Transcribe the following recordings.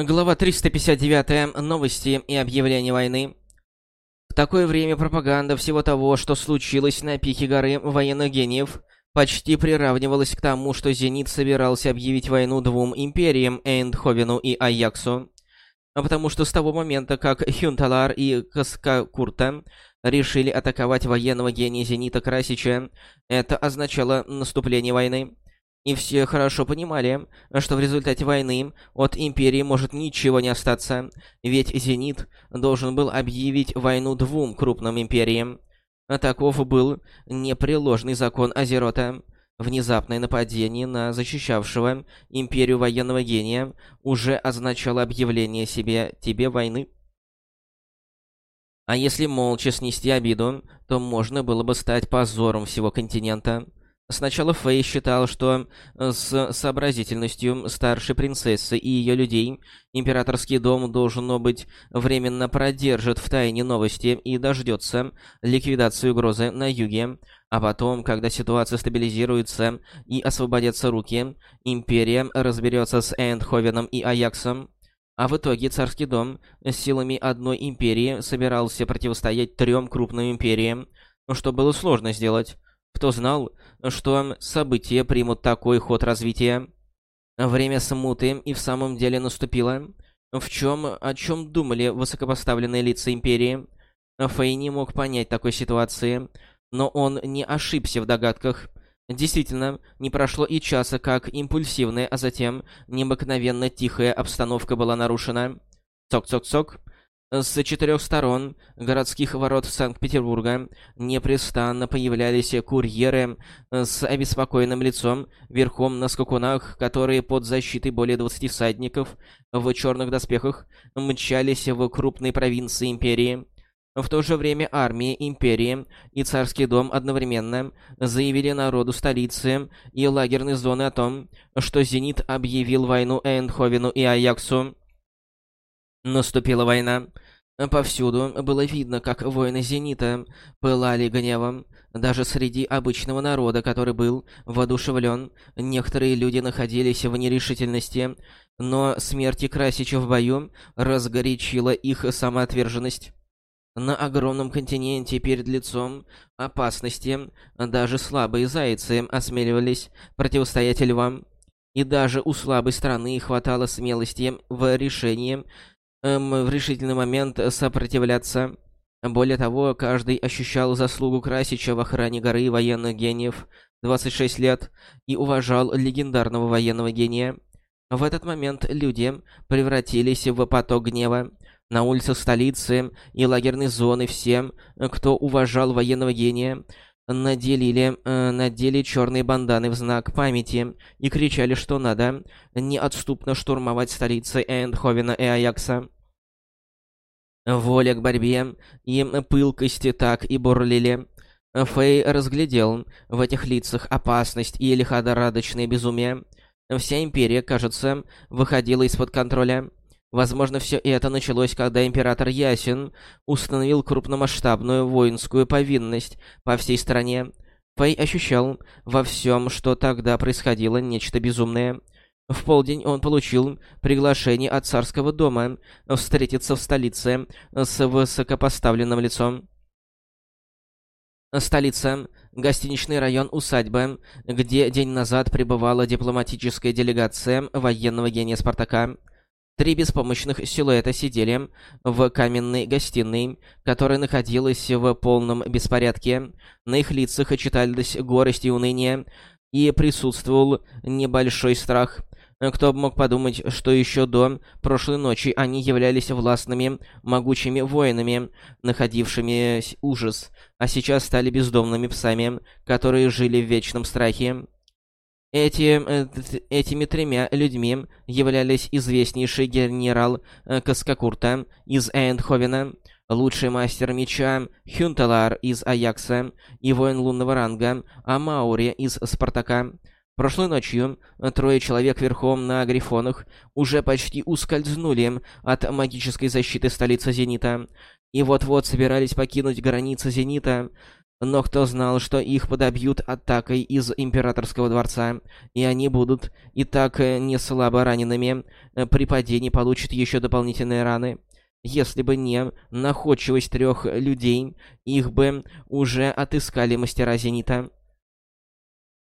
Глава 359. Новости и объявление войны. В такое время пропаганда всего того, что случилось на пике горы военных гениев, почти приравнивалась к тому, что «Зенит» собирался объявить войну двум империям, Эйндховену и Аяксу. А потому что с того момента, как Хюнталар и Каскакурта решили атаковать военного гения «Зенита» Красича, это означало наступление войны. И все хорошо понимали, что в результате войны от Империи может ничего не остаться, ведь Зенит должен был объявить войну двум крупным империям. Таков был непреложный закон Азерота. Внезапное нападение на защищавшего Империю военного гения уже означало объявление себе тебе войны. А если молча снести обиду, то можно было бы стать позором всего континента. Сначала Фэй считал, что э, с сообразительностью старшей принцессы и ее людей императорский дом, должно быть, временно продержит в тайне новости и дождется ликвидации угрозы на юге, а потом, когда ситуация стабилизируется и освободятся руки, империя разберется с Эндховеном и Аяксом. А в итоге царский дом силами одной империи собирался противостоять трем крупным империям, что было сложно сделать. Кто знал, что события примут такой ход развития? Время смуты и в самом деле наступило. В чем, о чем думали высокопоставленные лица Империи? Фэй не мог понять такой ситуации, но он не ошибся в догадках. Действительно, не прошло и часа, как импульсивная, а затем необыкновенно тихая обстановка была нарушена. Цок-цок-цок. С четырех сторон городских ворот Санкт-Петербурга непрестанно появлялись курьеры с обеспокоенным лицом, верхом на скакунах, которые под защитой более 20 всадников в черных доспехах мчались в крупные провинции империи. В то же время армия империи и царский дом одновременно заявили народу столицы и лагерной зоны о том, что «Зенит» объявил войну Эйндховену и Аяксу. Наступила война. Повсюду было видно, как воины Зенита пылали гневом. Даже среди обычного народа, который был воодушевлен, некоторые люди находились в нерешительности, но смерти Красича в бою разгорячила их самоотверженность. На огромном континенте перед лицом опасности даже слабые зайцы осмеливались противостоять львам. И даже у слабой страны хватало смелости в решении эм, в решительный момент сопротивляться. Более того, каждый ощущал заслугу Красича в охране горы военных гениев 26 лет и уважал легендарного военного гения. В этот момент люди превратились в поток гнева. На улицах столицы и лагерной зоны всем, кто уважал военного гения, наделили, э, надели черные банданы в знак памяти и кричали, что надо неотступно штурмовать столицы Эндховена и Аякса. Воля к борьбе и пылкости так и бурлили. Фэй разглядел в этих лицах опасность и лихорадочное безумие. Вся Империя, кажется, выходила из-под контроля. Возможно, все это началось, когда император Ясин установил крупномасштабную воинскую повинность по всей стране. Фэй ощущал во всем, что тогда происходило, нечто безумное. В полдень он получил приглашение от царского дома встретиться в столице с высокопоставленным лицом. Столица, гостиничный район усадьба, где день назад пребывала дипломатическая делегация военного гения Спартака. Три беспомощных силуэта сидели в каменной гостиной, которая находилась в полном беспорядке. На их лицах читались горесть и уныние, и присутствовал небольшой страх. Кто бы мог подумать, что еще до прошлой ночи они являлись властными, могучими воинами, находившими ужас, а сейчас стали бездомными псами, которые жили в вечном страхе. Эти, э, этими тремя людьми являлись известнейший генерал э, Каскакурта из Эйндховена, лучший мастер меча Хюнталар из Аякса и воин лунного ранга Амаури из Спартака. Прошлой ночью трое человек верхом на грифонах уже почти ускользнули от магической защиты столицы Зенита, и вот-вот собирались покинуть границы Зенита, Но кто знал, что их подобьют атакой из Императорского дворца, и они будут и так э, не слабо ранеными, э, при падении получат еще дополнительные раны. Если бы не находчивость трех людей, их бы уже отыскали мастера Зенита.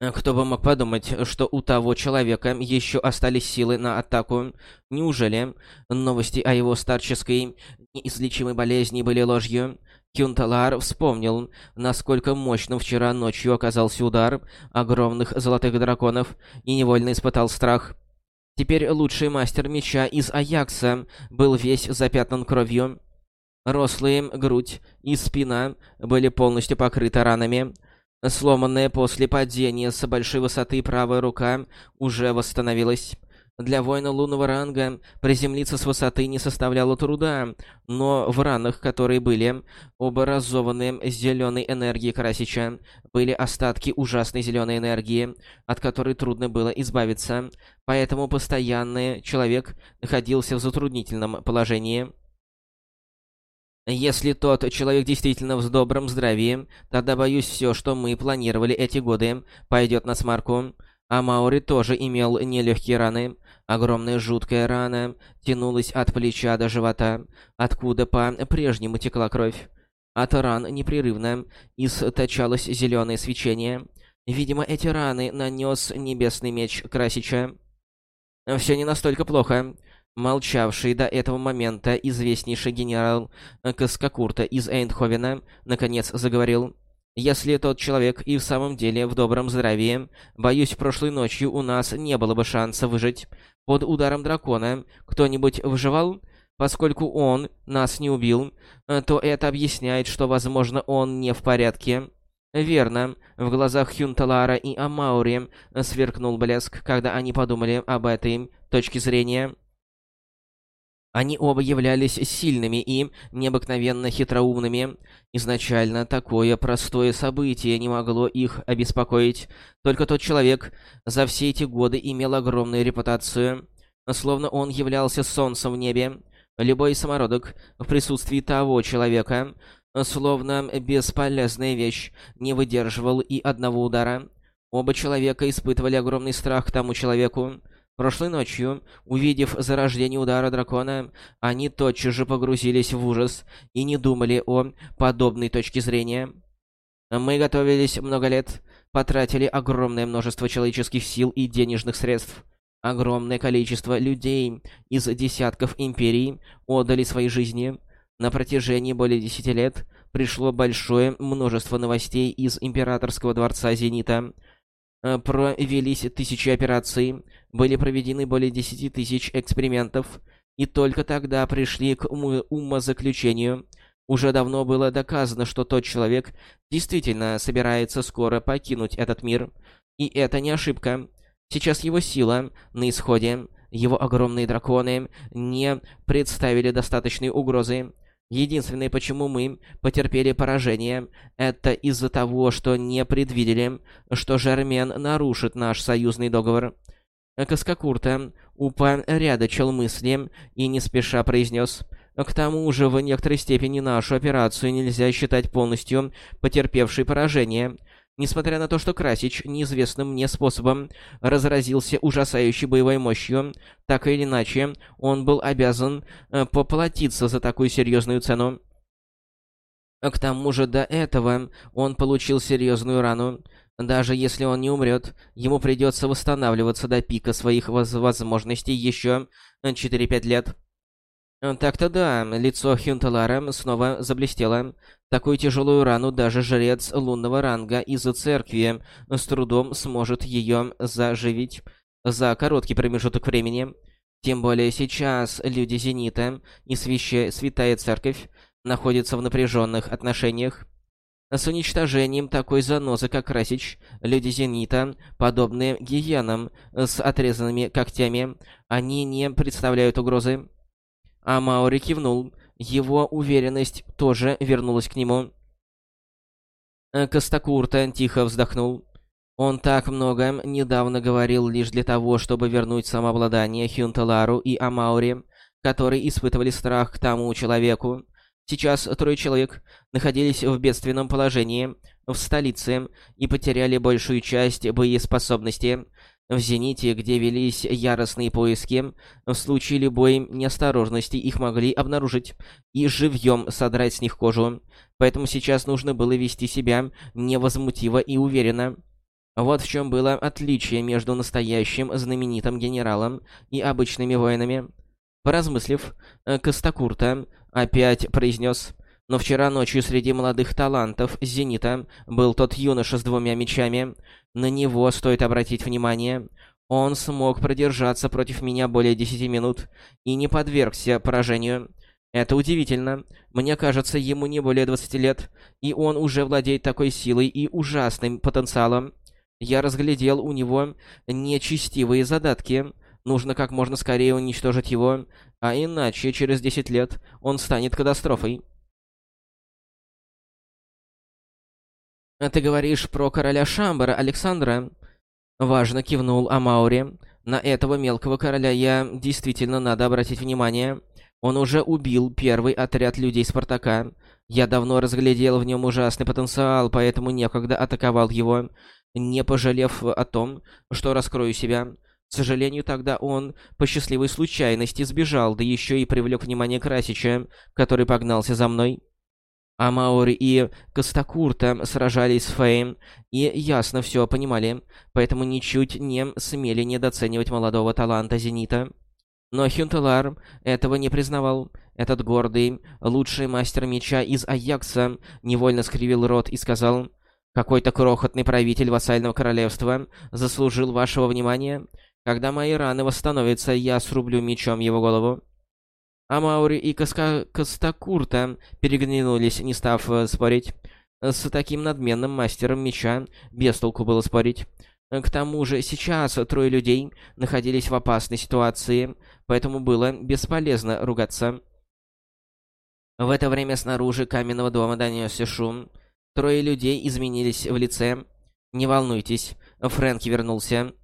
Кто бы мог подумать, что у того человека еще остались силы на атаку? Неужели новости о его старческой неизлечимой болезни были ложью? Кюнталар вспомнил, насколько мощным вчера ночью оказался удар огромных золотых драконов и невольно испытал страх. Теперь лучший мастер меча из Аякса был весь запятнан кровью. Рослые грудь и спина были полностью покрыты ранами. Сломанная после падения с большой высоты правая рука уже восстановилась. Для воина лунного ранга приземлиться с высоты не составляло труда, но в ранах, которые были образованы зеленой энергией Красича, были остатки ужасной зеленой энергии, от которой трудно было избавиться, поэтому постоянный человек находился в затруднительном положении. Если тот человек действительно в добром здравии, тогда, боюсь, все, что мы планировали эти годы, пойдет на смарку. А Маори тоже имел нелегкие раны. Огромная жуткая рана тянулась от плеча до живота, откуда по-прежнему текла кровь. От ран непрерывно источалось зеленое свечение. Видимо, эти раны нанес небесный меч Красича. Все не настолько плохо. Молчавший до этого момента известнейший генерал Каскакурта из Эйндховена наконец заговорил. Если тот человек и в самом деле в добром здравии, боюсь, прошлой ночью у нас не было бы шанса выжить. Под ударом дракона кто-нибудь выживал? Поскольку он нас не убил, э, то это объясняет, что, возможно, он не в порядке. Верно, в глазах Хюнталара и Амаури сверкнул блеск, когда они подумали об этой точке зрения. Они оба являлись сильными и необыкновенно хитроумными. Изначально такое простое событие не могло их обеспокоить. Только тот человек за все эти годы имел огромную репутацию, словно он являлся солнцем в небе. Любой самородок в присутствии того человека, словно бесполезная вещь, не выдерживал и одного удара. Оба человека испытывали огромный страх к тому человеку. Прошлой ночью, увидев зарождение удара дракона, они тотчас же погрузились в ужас и не думали о подобной точке зрения. Мы готовились много лет, потратили огромное множество человеческих сил и денежных средств. Огромное количество людей из десятков империй отдали свои жизни. На протяжении более десяти лет пришло большое множество новостей из Императорского дворца Зенита. Провелись тысячи операций, были проведены более 10 тысяч экспериментов, и только тогда пришли к ум умозаключению. Уже давно было доказано, что тот человек действительно собирается скоро покинуть этот мир. И это не ошибка. Сейчас его сила на исходе, его огромные драконы не представили достаточной угрозы. Единственное, почему мы потерпели поражение, это из-за того, что не предвидели, что Жермен нарушит наш союзный договор. Каскакурта упорядочил мысли и не спеша произнес «К тому же, в некоторой степени нашу операцию нельзя считать полностью потерпевшей поражение». Несмотря на то, что Красич неизвестным мне способом разразился ужасающей боевой мощью, так или иначе, он был обязан э, поплатиться за такую серьезную цену. К тому же до этого он получил серьезную рану. Даже если он не умрет, ему придется восстанавливаться до пика своих воз возможностей еще 4-5 лет. Так-то да, лицо Хюнталара снова заблестело. Такую тяжелую рану даже жрец лунного ранга из-за церкви с трудом сможет ее заживить за короткий промежуток времени. Тем более сейчас люди Зенита и свящая святая церковь находятся в напряженных отношениях. С уничтожением такой занозы, как Красич, люди Зенита, подобные гиенам с отрезанными когтями, они не представляют угрозы. А Маори кивнул. Его уверенность тоже вернулась к нему. Костакурта тихо вздохнул. Он так много недавно говорил лишь для того, чтобы вернуть самообладание Хюнталару и Амаури, которые испытывали страх к тому человеку, Сейчас трое человек находились в бедственном положении. в столице и потеряли большую часть боеспособности. В Зените, где велись яростные поиски, в случае любой неосторожности их могли обнаружить и живьем содрать с них кожу. Поэтому сейчас нужно было вести себя невозмутиво и уверенно. Вот в чем было отличие между настоящим знаменитым генералом и обычными воинами. Поразмыслив, Костакурта опять произнес но вчера ночью среди молодых талантов Зенита был тот юноша с двумя мечами. На него стоит обратить внимание. Он смог продержаться против меня более десяти минут и не подвергся поражению. Это удивительно. Мне кажется, ему не более 20 лет, и он уже владеет такой силой и ужасным потенциалом. Я разглядел у него нечестивые задатки. Нужно как можно скорее уничтожить его, а иначе через 10 лет он станет катастрофой. «Ты говоришь про короля Шамбара, Александра?» Важно кивнул Амаури. «На этого мелкого короля я действительно надо обратить внимание. Он уже убил первый отряд людей Спартака. Я давно разглядел в нем ужасный потенциал, поэтому некогда атаковал его, не пожалев о том, что раскрою себя». К сожалению, тогда он по счастливой случайности сбежал, да еще и привлек внимание Красича, который погнался за мной. А Маори и Костакурта сражались с Фейм и ясно все понимали, поэтому ничуть не смели недооценивать молодого таланта Зенита. Но Хюнтелар этого не признавал. Этот гордый, лучший мастер меча из Аякса невольно скривил рот и сказал, «Какой-то крохотный правитель вассального королевства заслужил вашего внимания. Когда мои раны восстановятся, я срублю мечом его голову». А Маури и Каска... Костакурта переглянулись, не став э, спорить. С таким надменным мастером меча без толку было спорить. К тому же сейчас трое людей находились в опасной ситуации, поэтому было бесполезно ругаться. В это время снаружи каменного дома донесся шум. Трое людей изменились в лице. «Не волнуйтесь, Фрэнки вернулся».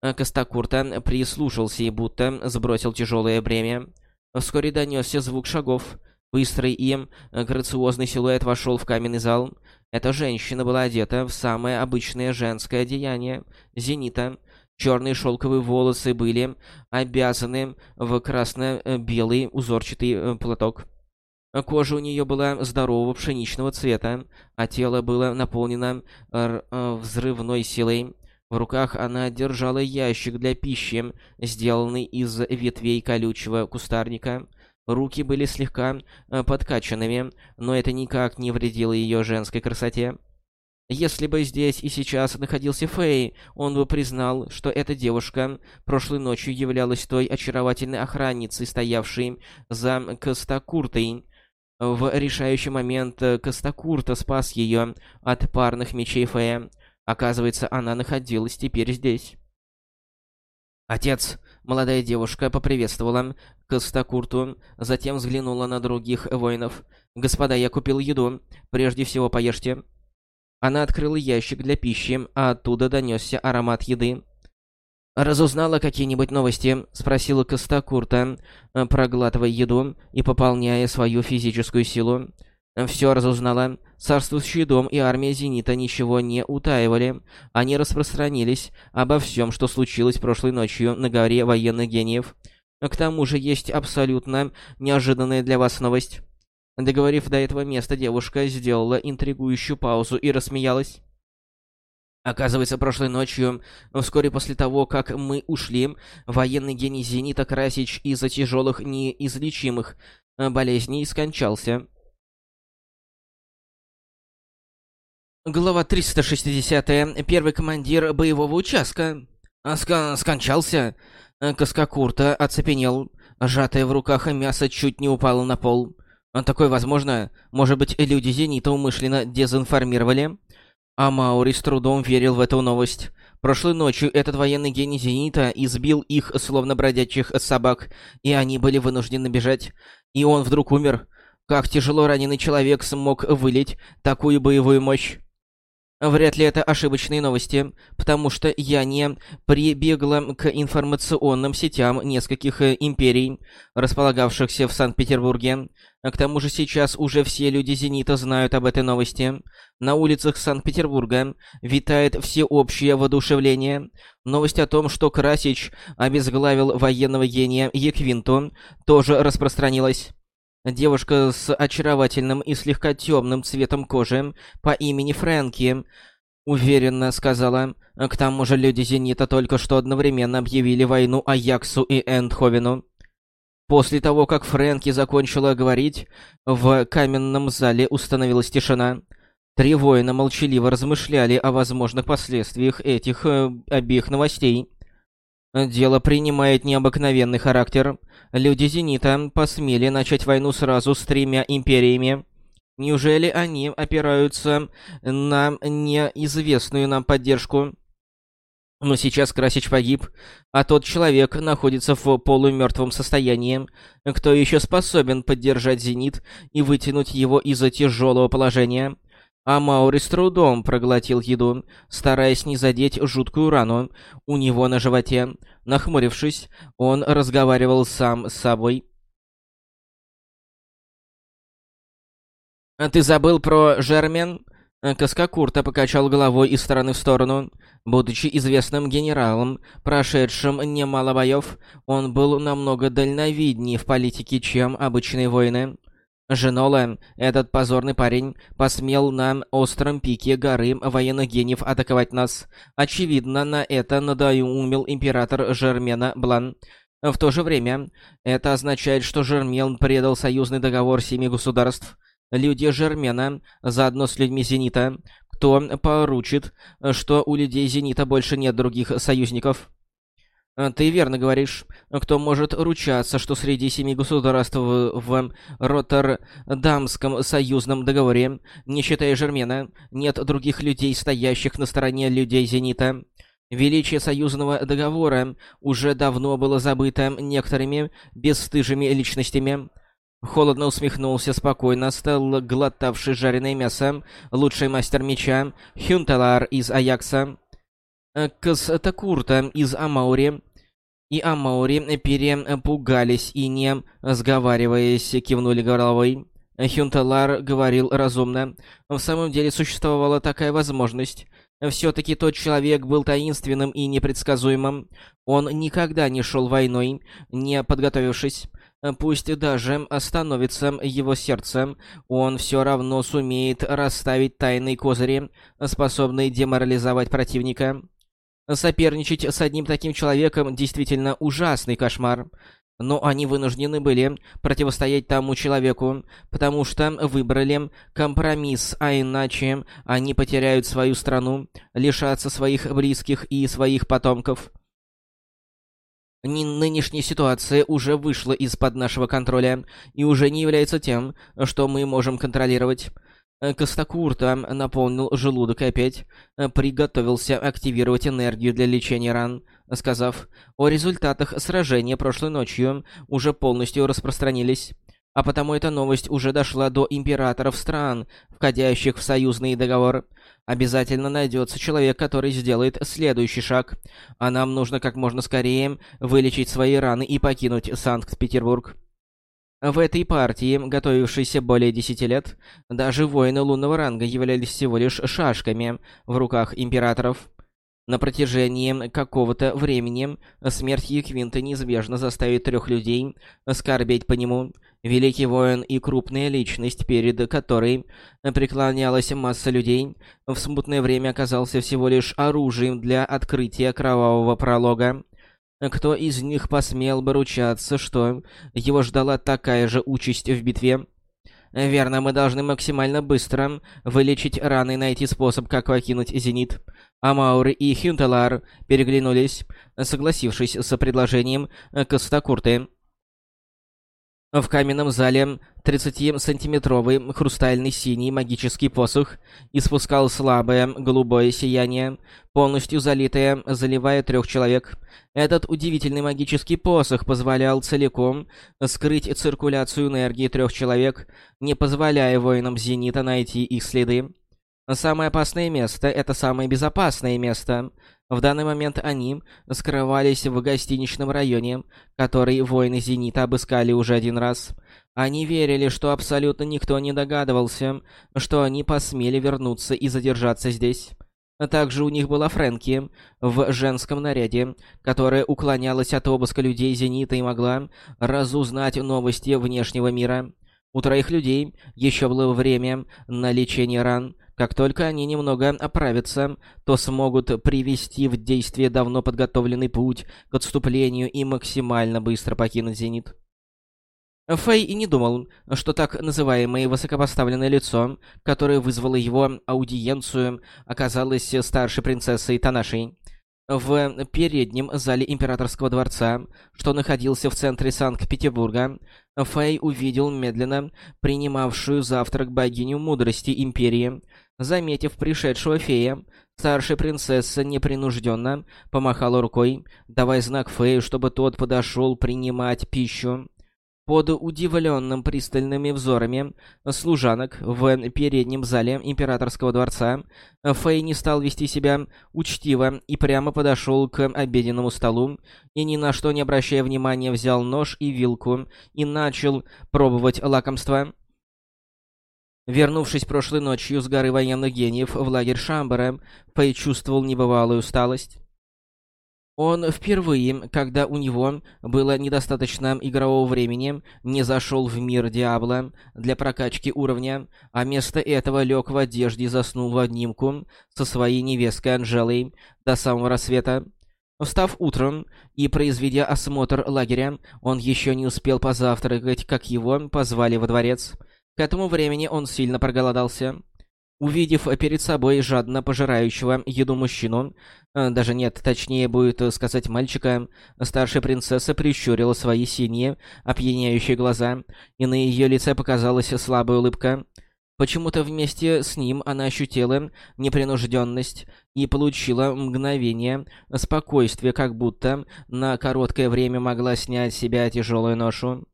Костакурта прислушался и будто сбросил тяжелое бремя. Вскоре донесся звук шагов. Быстрый и грациозный силуэт вошел в каменный зал. Эта женщина была одета в самое обычное женское одеяние — зенита. Черные шелковые волосы были обязаны в красно-белый узорчатый э, платок. Кожа у нее была здорового пшеничного цвета, а тело было наполнено э, взрывной силой. В руках она держала ящик для пищи, сделанный из ветвей колючего кустарника. Руки были слегка э, подкачанными, но это никак не вредило ее женской красоте. Если бы здесь и сейчас находился Фэй, он бы признал, что эта девушка прошлой ночью являлась той очаровательной охранницей, стоявшей за Костакуртой. В решающий момент Костакурта спас ее от парных мечей Фэя. Оказывается, она находилась теперь здесь. Отец, молодая девушка, поприветствовала Костакурту, затем взглянула на других воинов. «Господа, я купил еду. Прежде всего, поешьте». Она открыла ящик для пищи, а оттуда донесся аромат еды. «Разузнала какие-нибудь новости?» — спросила Костакурта, проглатывая еду и пополняя свою физическую силу. «Все разузнала. Царствующий дом и армия Зенита ничего не утаивали. Они распространились обо всем, что случилось прошлой ночью на горе военных гениев. К тому же есть абсолютно неожиданная для вас новость». Договорив до этого места, девушка сделала интригующую паузу и рассмеялась. Оказывается, прошлой ночью, вскоре после того, как мы ушли, военный гений Зенита Красич из-за тяжелых неизлечимых болезней скончался. Глава 360. Первый командир боевого участка. Ска скончался. Каскакурта оцепенел. Сжатое в руках мясо чуть не упало на пол. Такое возможно? Может быть, люди Зенита умышленно дезинформировали? А Маури с трудом верил в эту новость. Прошлой ночью этот военный гений Зенита избил их, словно бродячих собак, и они были вынуждены бежать. И он вдруг умер. Как тяжело раненый человек смог вылить такую боевую мощь? Вряд ли это ошибочные новости, потому что я не прибегла к информационным сетям нескольких э, империй, располагавшихся в Санкт-Петербурге. К тому же сейчас уже все люди «Зенита» знают об этой новости. На улицах Санкт-Петербурга витает всеобщее воодушевление. Новость о том, что Красич обезглавил военного гения Еквинту, тоже распространилась. Девушка с очаровательным и слегка темным цветом кожи по имени Фрэнки уверенно сказала. К тому же люди Зенита только что одновременно объявили войну Аяксу и Эндховену. После того, как Фрэнки закончила говорить, в каменном зале установилась тишина. Три воина молчаливо размышляли о возможных последствиях этих э, обеих новостей. Дело принимает необыкновенный характер. Люди Зенита посмели начать войну сразу с тремя империями. Неужели они опираются на неизвестную нам поддержку? Но сейчас Красич погиб, а тот человек находится в полумертвом состоянии. Кто еще способен поддержать Зенит и вытянуть его из тяжелого положения? А Маури с трудом проглотил еду, стараясь не задеть жуткую рану у него на животе. Нахмурившись, он разговаривал сам с собой. «Ты забыл про Жермен?» Каскакурта покачал головой из стороны в сторону. Будучи известным генералом, прошедшим немало боев, он был намного дальновиднее в политике, чем обычные воины. Женола, этот позорный парень, посмел на остром пике горы военных гениев атаковать нас. Очевидно, на это надоумил император Жермена Блан. В то же время, это означает, что Жермен предал союзный договор семи государств. Люди Жермена, заодно с людьми Зенита, кто поручит, что у людей Зенита больше нет других союзников. А, ты верно говоришь. Кто может ручаться, что среди семи государств в Роттердамском союзном договоре, не считая Жермена, нет других людей, стоящих на стороне людей Зенита? Величие союзного договора уже давно было забыто некоторыми бесстыжими личностями. Холодно усмехнулся, спокойно стал глотавший жареное мясо, лучший мастер меча, Хюнтелар из Аякса. Кстакурта из Амаури и Амаури перепугались и, не сговариваясь, кивнули головой. Хюнталар говорил разумно. В самом деле существовала такая возможность. Все-таки тот человек был таинственным и непредсказуемым. Он никогда не шел войной, не подготовившись. Пусть даже остановится его сердце, он все равно сумеет расставить тайные козыри, способные деморализовать противника. Соперничать с одним таким человеком действительно ужасный кошмар. Но они вынуждены были противостоять тому человеку, потому что выбрали компромисс, а иначе они потеряют свою страну, лишатся своих близких и своих потомков. Нынешняя ситуация уже вышла из-под нашего контроля и уже не является тем, что мы можем контролировать. Э, Костакурта наполнил желудок и опять э, приготовился активировать энергию для лечения ран, сказав, о результатах сражения прошлой ночью уже полностью распространились. А потому эта новость уже дошла до императоров стран, входящих в союзный договор. Обязательно найдется человек, который сделает следующий шаг. А нам нужно как можно скорее вылечить свои раны и покинуть Санкт-Петербург. В этой партии, готовившейся более десяти лет, даже воины лунного ранга являлись всего лишь шашками в руках императоров. На протяжении какого-то времени смерть Еквинта неизбежно заставит трех людей скорбеть по нему. Великий воин и крупная личность, перед которой преклонялась масса людей, в смутное время оказался всего лишь оружием для открытия кровавого пролога. Кто из них посмел бы ручаться, что его ждала такая же участь в битве? Верно, мы должны максимально быстро вылечить раны и найти способ, как покинуть Зенит. Амаур и Хюнтелар переглянулись, согласившись с предложением Костакурты. В каменном зале 30-сантиметровый хрустальный синий магический посох испускал слабое голубое сияние, полностью залитое, заливая трех человек. Этот удивительный магический посох позволял целиком скрыть циркуляцию энергии трех человек, не позволяя воинам Зенита найти их следы. Самое опасное место — это самое безопасное место. В данный момент они скрывались в гостиничном районе, который воины «Зенита» обыскали уже один раз. Они верили, что абсолютно никто не догадывался, что они посмели вернуться и задержаться здесь. Также у них была Фрэнки в женском наряде, которая уклонялась от обыска людей Зенита и могла разузнать новости внешнего мира. У троих людей еще было время на лечение ран. Как только они немного оправятся, то смогут привести в действие давно подготовленный путь к отступлению и максимально быстро покинуть Зенит. Фэй и не думал, что так называемое высокопоставленное лицо, которое вызвало его аудиенцию, оказалось старшей принцессой Танашей. В переднем зале императорского дворца, что находился в центре Санкт-Петербурга, Фэй увидел медленно принимавшую завтрак богиню мудрости Империи. Заметив пришедшего фея, старшая принцесса непринужденно помахала рукой, давая знак Фэю, чтобы тот подошел принимать пищу. Под удивленным пристальными взорами служанок в переднем зале императорского дворца Фэй не стал вести себя учтиво и прямо подошел к обеденному столу и ни на что не обращая внимания взял нож и вилку и начал пробовать лакомство. Вернувшись прошлой ночью с горы военных гениев в лагерь Шамбара, Фэй чувствовал небывалую усталость. Он впервые, когда у него было недостаточно игрового времени, не зашел в мир Диабло для прокачки уровня, а вместо этого лег в одежде и заснул в обнимку со своей невесткой Анжелой до самого рассвета. Встав утром и произведя осмотр лагеря, он еще не успел позавтракать, как его позвали во дворец. К этому времени он сильно проголодался. Увидев перед собой жадно пожирающего еду мужчину, э, даже нет, точнее будет сказать мальчика, старшая принцесса прищурила свои синие, опьяняющие глаза, и на ее лице показалась слабая улыбка. Почему-то вместе с ним она ощутила непринужденность и получила мгновение спокойствия, как будто на короткое время могла снять с себя тяжелую ношу.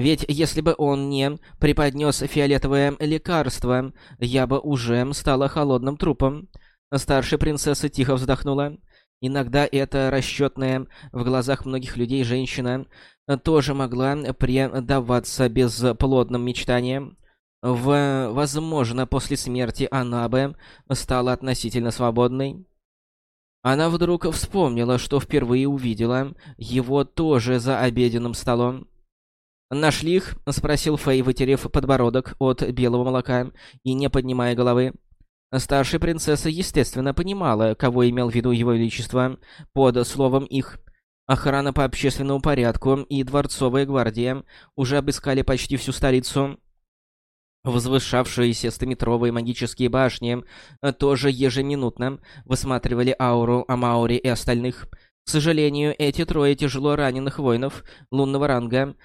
Ведь если бы он не преподнес фиолетовое лекарство, я бы уже стала холодным трупом. Старшая принцесса тихо вздохнула. Иногда эта расчетная в глазах многих людей женщина тоже могла предаваться бесплодным мечтаниям. В... Возможно, после смерти она бы стала относительно свободной. Она вдруг вспомнила, что впервые увидела его тоже за обеденным столом. «Нашли их?» — спросил Фэй, вытерев подбородок от белого молока и не поднимая головы. Старшая принцесса, естественно, понимала, кого имел в виду его величество под словом «их». Охрана по общественному порядку и дворцовая гвардия уже обыскали почти всю столицу. Возвышавшиеся стометровые магические башни тоже ежеминутно высматривали ауру Амаури и остальных. К сожалению, эти трое тяжело раненых воинов лунного ранга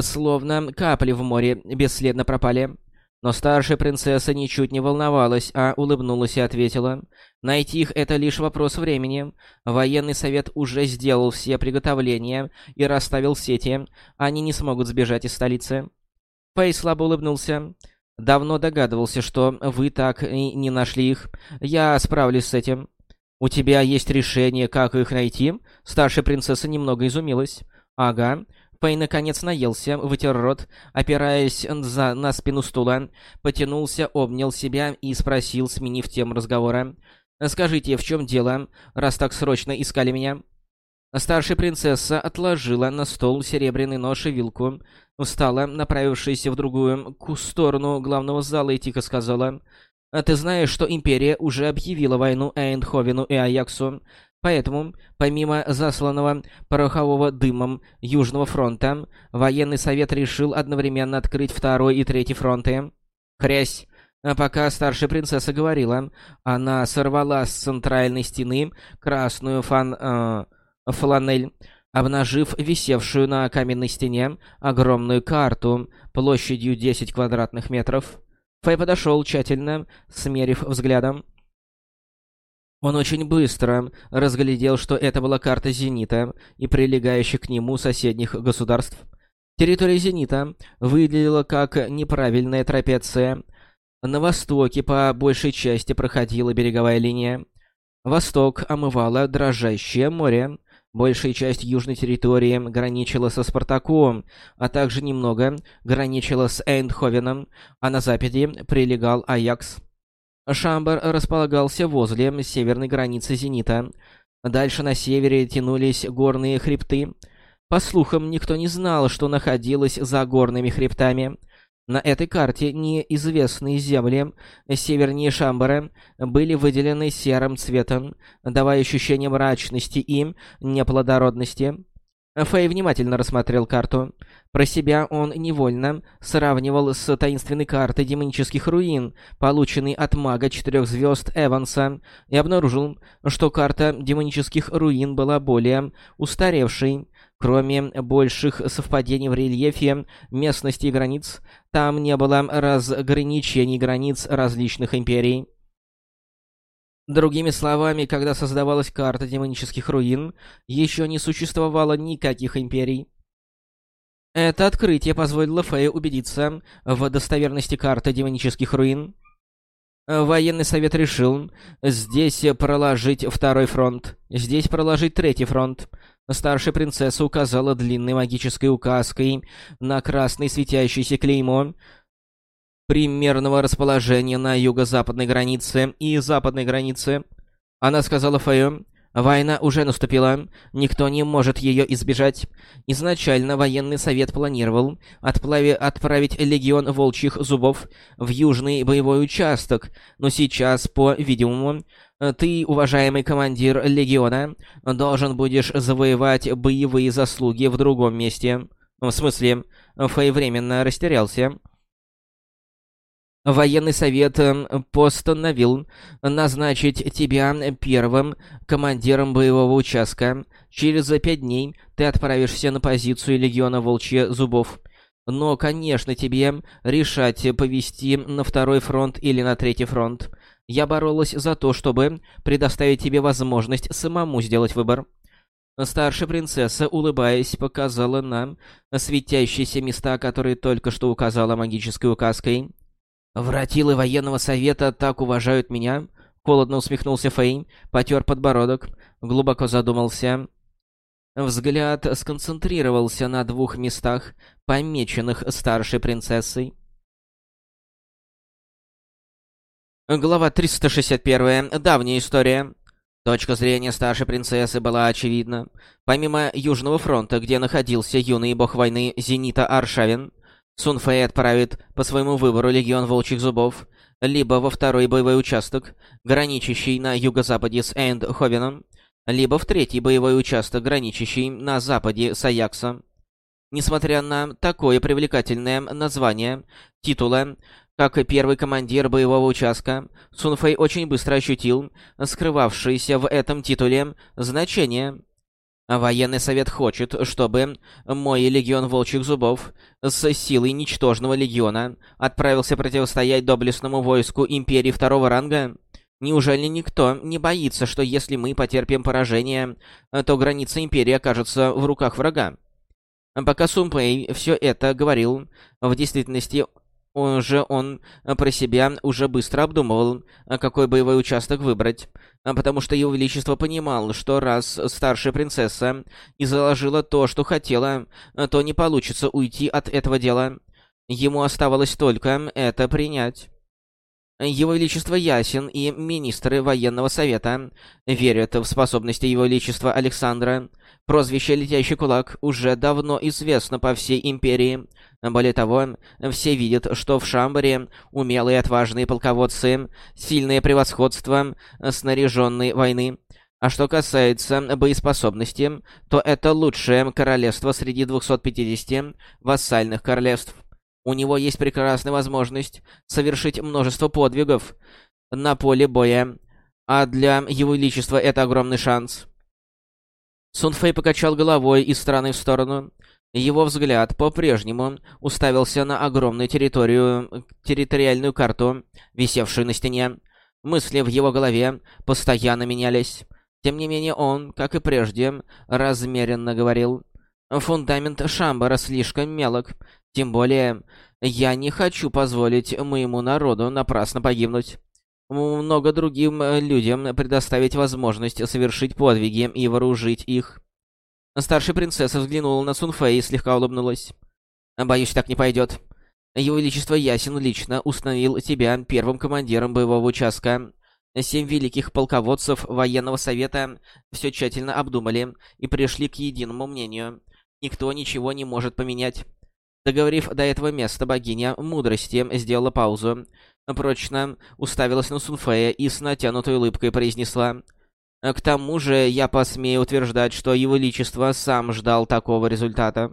словно капли в море, бесследно пропали. Но старшая принцесса ничуть не волновалась, а улыбнулась и ответила. Найти их — это лишь вопрос времени. Военный совет уже сделал все приготовления и расставил сети. Они не смогут сбежать из столицы. Фэй слабо улыбнулся. «Давно догадывался, что вы так и не нашли их. Я справлюсь с этим». «У тебя есть решение, как их найти?» Старшая принцесса немного изумилась. «Ага. Пэй наконец наелся, вытер рот, опираясь за, на спину стула, потянулся, обнял себя и спросил, сменив тему разговора. «Скажите, в чем дело, раз так срочно искали меня?» Старшая принцесса отложила на стол серебряный нож и вилку, встала, направившись в другую сторону главного зала и тихо сказала, «А ты знаешь, что Империя уже объявила войну Эйндховену и Аяксу? Поэтому, помимо засланного порохового дымом Южного фронта, военный совет решил одновременно открыть второй и третий фронты. Хрясь! А пока старшая принцесса говорила, она сорвала с центральной стены красную фан... Э, фланель, обнажив висевшую на каменной стене огромную карту площадью 10 квадратных метров. Фэй подошел тщательно, смерив взглядом. Он очень быстро разглядел, что это была карта Зенита и прилегающих к нему соседних государств. Территория Зенита выглядела как неправильная трапеция. На востоке по большей части проходила береговая линия. Восток омывало дрожащее море. Большая часть южной территории граничила со Спартаком, а также немного граничила с Эйндховеном, а на западе прилегал Аякс. Шамбар располагался возле северной границы Зенита. Дальше на севере тянулись горные хребты. По слухам, никто не знал, что находилось за горными хребтами — на этой карте неизвестные земли севернее Шамбара были выделены серым цветом, давая ощущение мрачности и неплодородности. Фэй внимательно рассмотрел карту. Про себя он невольно сравнивал с таинственной картой демонических руин, полученной от мага четырех звезд Эванса, и обнаружил, что карта демонических руин была более устаревшей. Кроме больших совпадений в рельефе местности и границ, там не было разграничений границ различных империй. Другими словами, когда создавалась карта демонических руин, еще не существовало никаких империй. Это открытие позволило Фэю убедиться в достоверности карты демонических руин. Военный совет решил здесь проложить второй фронт, здесь проложить третий фронт, Старшая принцесса указала длинной магической указкой на красный светящийся клеймо примерного расположения на юго-западной границе и западной границе. Она сказала Фэю, «Война уже наступила, никто не может ее избежать. Изначально военный совет планировал отплави отправить легион волчьих зубов в южный боевой участок, но сейчас, по-видимому, ты, уважаемый командир Легиона, должен будешь завоевать боевые заслуги в другом месте. В смысле, Фэй временно растерялся. Военный совет эм, постановил назначить тебя первым командиром боевого участка. Через пять дней ты отправишься на позицию Легиона Волчья Зубов. Но, конечно, тебе решать, повести на второй фронт или на третий фронт. Я боролась за то, чтобы предоставить тебе возможность самому сделать выбор. Старшая принцесса, улыбаясь, показала нам светящиеся места, которые только что указала магической указкой. «Вратилы военного совета так уважают меня?» Холодно усмехнулся Фэй, потер подбородок, глубоко задумался. Взгляд сконцентрировался на двух местах, помеченных старшей принцессой. Глава 361. Давняя история. Точка зрения старшей принцессы была очевидна. Помимо Южного фронта, где находился юный бог войны Зенита Аршавин, Сун Фэй отправит по своему выбору легион волчьих зубов либо во второй боевой участок, граничащий на юго-западе с Энд Ховеном, либо в третий боевой участок, граничащий на западе с Аяксом. Несмотря на такое привлекательное название титула, как и первый командир боевого участка, Сунфэй очень быстро ощутил скрывавшееся в этом титуле значение. Военный совет хочет, чтобы мой легион волчьих зубов с силой ничтожного легиона отправился противостоять доблестному войску империи второго ранга. Неужели никто не боится, что если мы потерпим поражение, то граница империи окажется в руках врага? Пока Сумпэй все это говорил, в действительности он же он э, про себя уже быстро обдумывал, э, какой боевой участок выбрать, э, потому что его величество понимал, что раз старшая принцесса и заложила то, что хотела, то не получится уйти от этого дела. Ему оставалось только это принять. Его Величество Ясен и министры военного совета верят в способности Его Величества Александра. Прозвище «Летящий кулак» уже давно известно по всей империи, более того, все видят, что в Шамбаре умелые отважные полководцы, сильное превосходство снаряженной войны. А что касается боеспособности, то это лучшее королевство среди 250 вассальных королевств. У него есть прекрасная возможность совершить множество подвигов на поле боя, а для его величества это огромный шанс. Сунфэй покачал головой из стороны в сторону. Его взгляд по-прежнему уставился на огромную территорию, территориальную карту, висевшую на стене. Мысли в его голове постоянно менялись. Тем не менее он, как и прежде, размеренно говорил. Фундамент Шамбара слишком мелок. Тем более, я не хочу позволить моему народу напрасно погибнуть. Много другим людям предоставить возможность совершить подвиги и вооружить их. Старшая принцесса взглянула на Сунфэй и слегка улыбнулась. «Боюсь, так не пойдет. Его Величество Ясен лично установил тебя первым командиром боевого участка. Семь великих полководцев военного совета все тщательно обдумали и пришли к единому мнению. Никто ничего не может поменять. Договорив до этого места, богиня мудрости сделала паузу, прочно уставилась на Сунфея и с натянутой улыбкой произнесла к тому же, я посмею утверждать, что его личество сам ждал такого результата.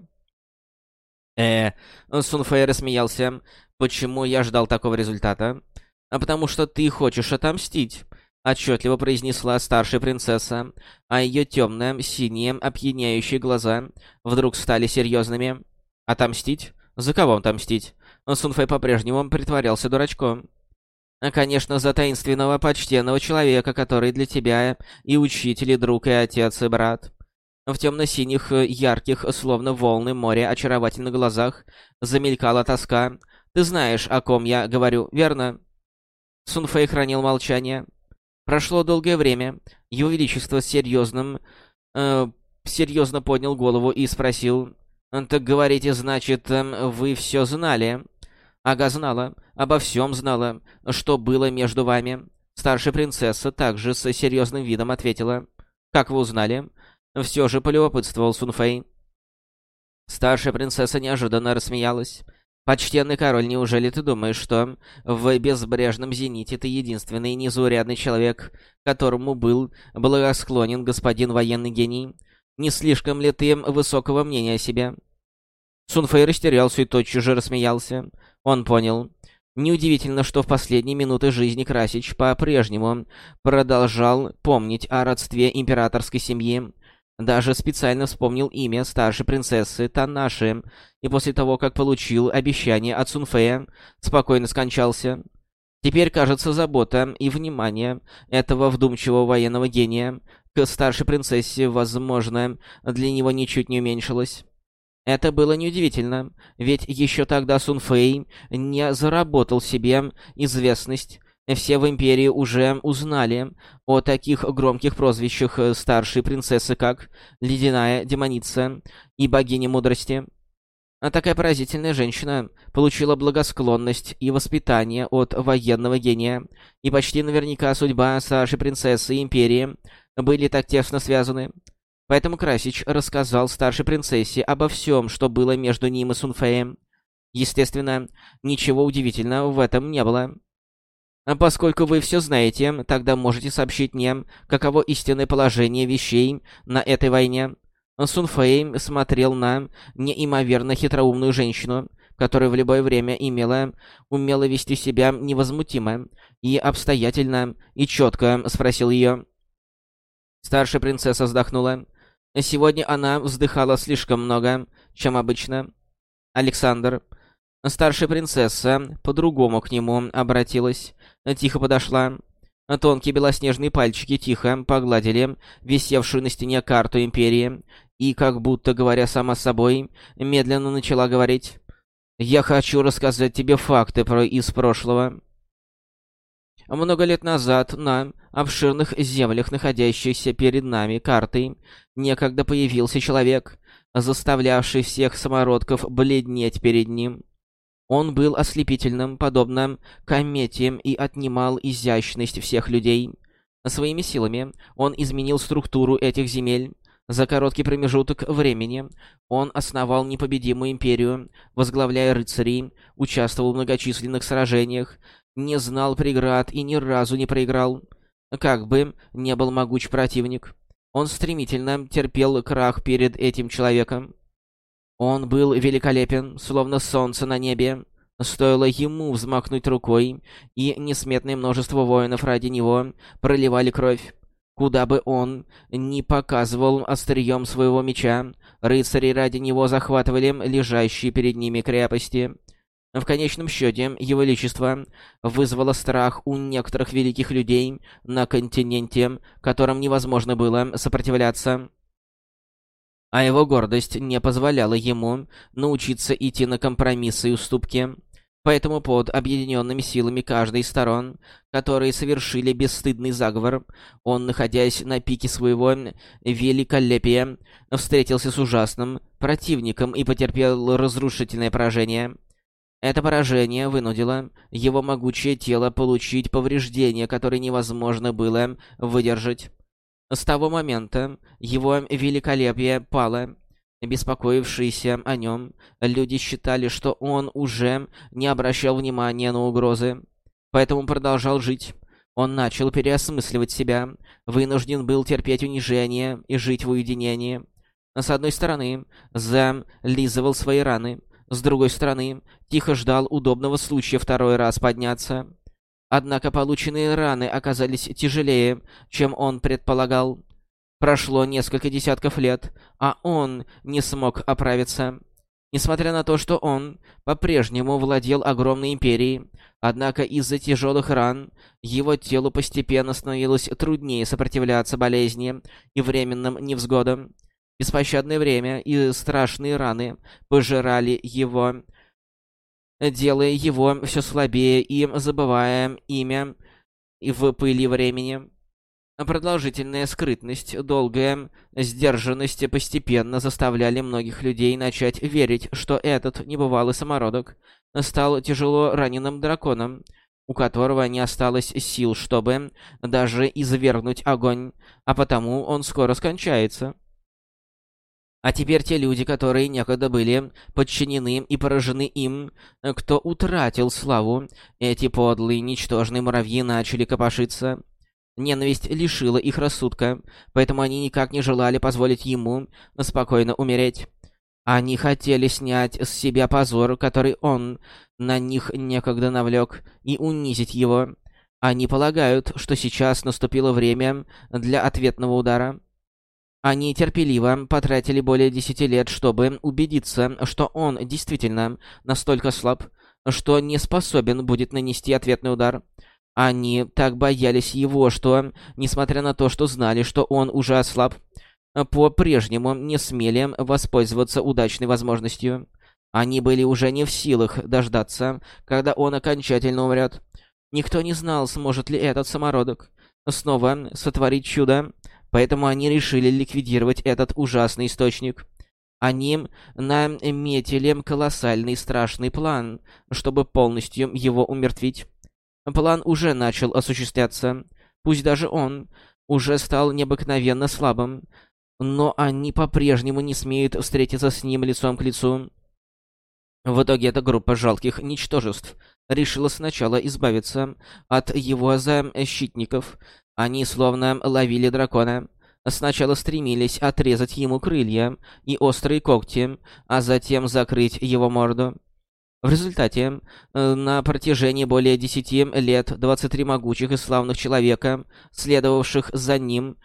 Э, Сунфэй рассмеялся. Почему я ждал такого результата? А потому что ты хочешь отомстить. Отчетливо произнесла старшая принцесса, а ее темные, синие, опьяняющие глаза вдруг стали серьезными. Отомстить? За кого отомстить? Сунфэй по-прежнему притворялся дурачком. Конечно, за таинственного почтенного человека, который для тебя и учитель, и друг, и отец, и брат. В темно-синих, ярких, словно волны моря очаровательных глазах замелькала тоска. Ты знаешь, о ком я говорю, верно? Сунфэй хранил молчание. Прошло долгое время. Его Величество серьезным... Э, серьезно поднял голову и спросил... «Так говорите, значит, эм, вы все знали?» Ага знала, обо всем знала, что было между вами. Старшая принцесса также с серьезным видом ответила. «Как вы узнали?» Все же полюбопытствовал Сунфэй. Старшая принцесса неожиданно рассмеялась. «Почтенный король, неужели ты думаешь, что в безбрежном зените ты единственный незаурядный человек, которому был благосклонен господин военный гений? Не слишком ли ты высокого мнения о себе?» Сунфэй растерялся и тотчас же рассмеялся. Он понял. Неудивительно, что в последние минуты жизни Красич по-прежнему продолжал помнить о родстве императорской семьи. Даже специально вспомнил имя старшей принцессы Танаши, и после того, как получил обещание от Сунфея, спокойно скончался. Теперь, кажется, забота и внимание этого вдумчивого военного гения к старшей принцессе, возможно, для него ничуть не уменьшилось. Это было неудивительно, ведь еще тогда Сун Фэй не заработал себе известность. Все в Империи уже узнали о таких громких прозвищах старшей принцессы, как Ледяная Демоница и Богиня Мудрости. А такая поразительная женщина получила благосклонность и воспитание от военного гения, и почти наверняка судьба старшей принцессы Империи были так тесно связаны. Поэтому Красич рассказал старшей принцессе обо всем, что было между ним и Сунфеем. Естественно, ничего удивительного в этом не было. Поскольку вы все знаете, тогда можете сообщить мне, каково истинное положение вещей на этой войне. Сунфэй смотрел на неимоверно хитроумную женщину, которая в любое время имела, умела вести себя невозмутимо и обстоятельно и четко спросил ее. Старшая принцесса вздохнула. Сегодня она вздыхала слишком много, чем обычно. Александр. Старшая принцесса по-другому к нему обратилась. Тихо подошла. Тонкие белоснежные пальчики тихо погладили висевшую на стене карту Империи и, как будто говоря сама собой, медленно начала говорить. «Я хочу рассказать тебе факты про из прошлого». Много лет назад на обширных землях, находящихся перед нами картой, некогда появился человек, заставлявший всех самородков бледнеть перед ним. Он был ослепительным, подобно комете, и отнимал изящность всех людей. Своими силами он изменил структуру этих земель. За короткий промежуток времени он основал непобедимую империю, возглавляя рыцарей, участвовал в многочисленных сражениях, не знал преград и ни разу не проиграл. Как бы не был могуч противник, он стремительно терпел крах перед этим человеком. Он был великолепен, словно солнце на небе. Стоило ему взмахнуть рукой, и несметное множество воинов ради него проливали кровь. Куда бы он ни показывал острием своего меча, рыцари ради него захватывали лежащие перед ними крепости. В конечном счете, Его Величество вызвало страх у некоторых великих людей на континенте, которым невозможно было сопротивляться. а его гордость не позволяла ему научиться идти на компромиссы и уступки. Поэтому под объединенными силами каждой из сторон, которые совершили бесстыдный заговор, он, находясь на пике своего великолепия, встретился с ужасным противником и потерпел разрушительное поражение. Это поражение вынудило его могучее тело получить повреждения, которые невозможно было выдержать. С того момента его великолепие пало. Беспокоившиеся о нем, люди считали, что он уже не обращал внимания на угрозы, поэтому продолжал жить. Он начал переосмысливать себя, вынужден был терпеть унижение и жить в уединении. С одной стороны, зализывал свои раны, с другой стороны, тихо ждал удобного случая второй раз подняться. Однако полученные раны оказались тяжелее, чем он предполагал. Прошло несколько десятков лет, а он не смог оправиться. Несмотря на то, что он по-прежнему владел огромной империей, однако из-за тяжелых ран его телу постепенно становилось труднее сопротивляться болезни и временным невзгодам. Беспощадное время и страшные раны пожирали его, делая его все слабее и забывая имя и в пыли времени. Продолжительная скрытность, долгая сдержанность постепенно заставляли многих людей начать верить, что этот небывалый самородок стал тяжело раненым драконом, у которого не осталось сил, чтобы даже извергнуть огонь, а потому он скоро скончается. А теперь те люди, которые некогда были подчинены и поражены им, кто утратил славу, эти подлые, ничтожные муравьи начали копошиться. Ненависть лишила их рассудка, поэтому они никак не желали позволить ему спокойно умереть. Они хотели снять с себя позор, который он на них некогда навлек, и унизить его. Они полагают, что сейчас наступило время для ответного удара. Они терпеливо потратили более десяти лет, чтобы убедиться, что он действительно настолько слаб, что не способен будет нанести ответный удар. Они так боялись его, что, несмотря на то, что знали, что он уже ослаб, по-прежнему не смели воспользоваться удачной возможностью. Они были уже не в силах дождаться, когда он окончательно умрет. Никто не знал, сможет ли этот самородок снова сотворить чудо, Поэтому они решили ликвидировать этот ужасный источник. Они наметили колоссальный страшный план, чтобы полностью его умертвить. План уже начал осуществляться. Пусть даже он уже стал необыкновенно слабым, но они по-прежнему не смеют встретиться с ним лицом к лицу. В итоге эта группа жалких ничтожеств решила сначала избавиться от его защитников, они словно ловили дракона. Сначала стремились отрезать ему крылья и острые когти, а затем закрыть его морду. В результате, э, на протяжении более десяти лет 23 могучих и славных человека, следовавших за ним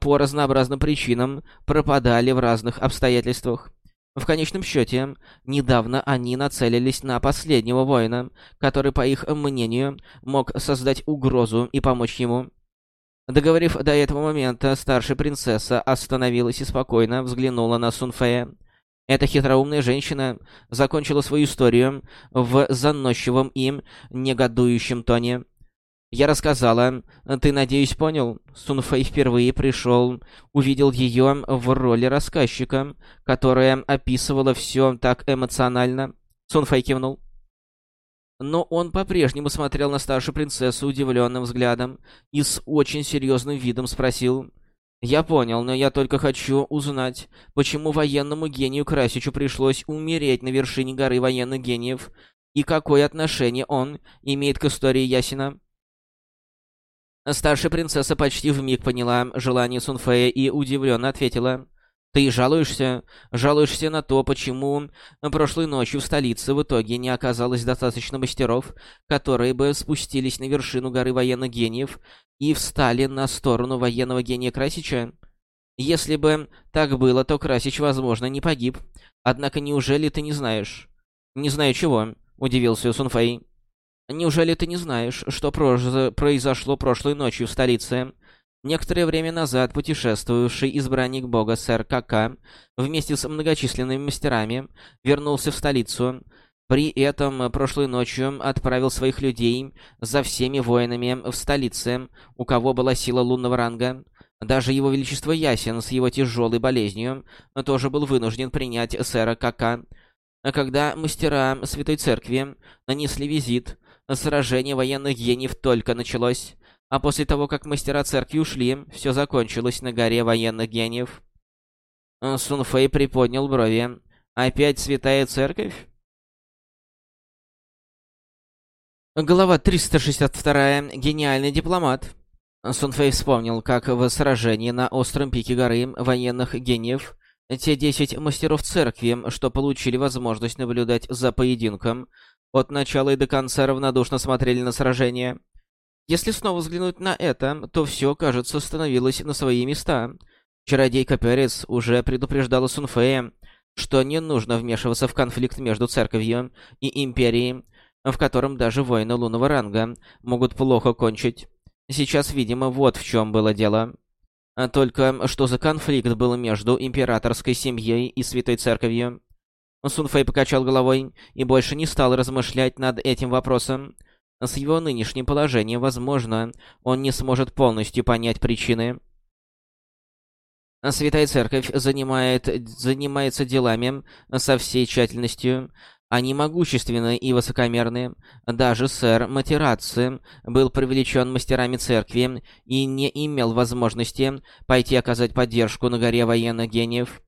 по разнообразным причинам, пропадали в разных обстоятельствах. В конечном счете, недавно они нацелились на последнего воина, который, по их мнению, мог создать угрозу и помочь ему. Договорив до этого момента, старшая принцесса остановилась и спокойно взглянула на Сунфея. Эта хитроумная женщина закончила свою историю в заносчивом им негодующем тоне. Я рассказала. Ты, надеюсь, понял? Сунфэй впервые пришел, увидел ее в роли рассказчика, которая описывала все так эмоционально. Сунфэй кивнул. Но он по-прежнему смотрел на старшую принцессу удивленным взглядом и с очень серьезным видом спросил... «Я понял, но я только хочу узнать, почему военному гению Красичу пришлось умереть на вершине горы военных гениев, и какое отношение он имеет к истории Ясина?» Старшая принцесса почти вмиг поняла желание Сунфея и удивленно ответила. Ты жалуешься? Жалуешься на то, почему прошлой ночью в столице в итоге не оказалось достаточно мастеров, которые бы спустились на вершину горы военных гениев и встали на сторону военного гения Красича? Если бы так было, то Красич, возможно, не погиб. Однако неужели ты не знаешь? Не знаю чего, удивился Сунфэй. Неужели ты не знаешь, что произошло прошлой ночью в столице? Некоторое время назад путешествовавший избранник бога сэр Кака вместе с многочисленными мастерами вернулся в столицу. При этом прошлой ночью отправил своих людей за всеми воинами в столице, у кого была сила лунного ранга. Даже его величество Ясен с его тяжелой болезнью тоже был вынужден принять сэра Кака. Когда мастера Святой Церкви нанесли визит, сражение военных гениев только началось. А после того, как мастера церкви ушли, все закончилось на горе военных гениев. Сунфэй приподнял брови. «Опять святая церковь?» Глава 362. Гениальный дипломат. Сунфэй вспомнил, как в сражении на остром пике горы военных гениев те десять мастеров церкви, что получили возможность наблюдать за поединком, от начала и до конца равнодушно смотрели на сражение. Если снова взглянуть на это, то все, кажется, становилось на свои места. Чародейка Перец уже предупреждала Сунфея, что не нужно вмешиваться в конфликт между церковью и империей, в котором даже воины лунного ранга могут плохо кончить. Сейчас, видимо, вот в чем было дело. Только что за конфликт был между императорской семьей и святой церковью. Сунфэй покачал головой и больше не стал размышлять над этим вопросом. С его нынешним положением, возможно, он не сможет полностью понять причины. Святая Церковь занимает, занимается делами со всей тщательностью. Они могущественны и высокомерны. Даже сэр Матераци был привлечен мастерами церкви и не имел возможности пойти оказать поддержку на горе военных гениев.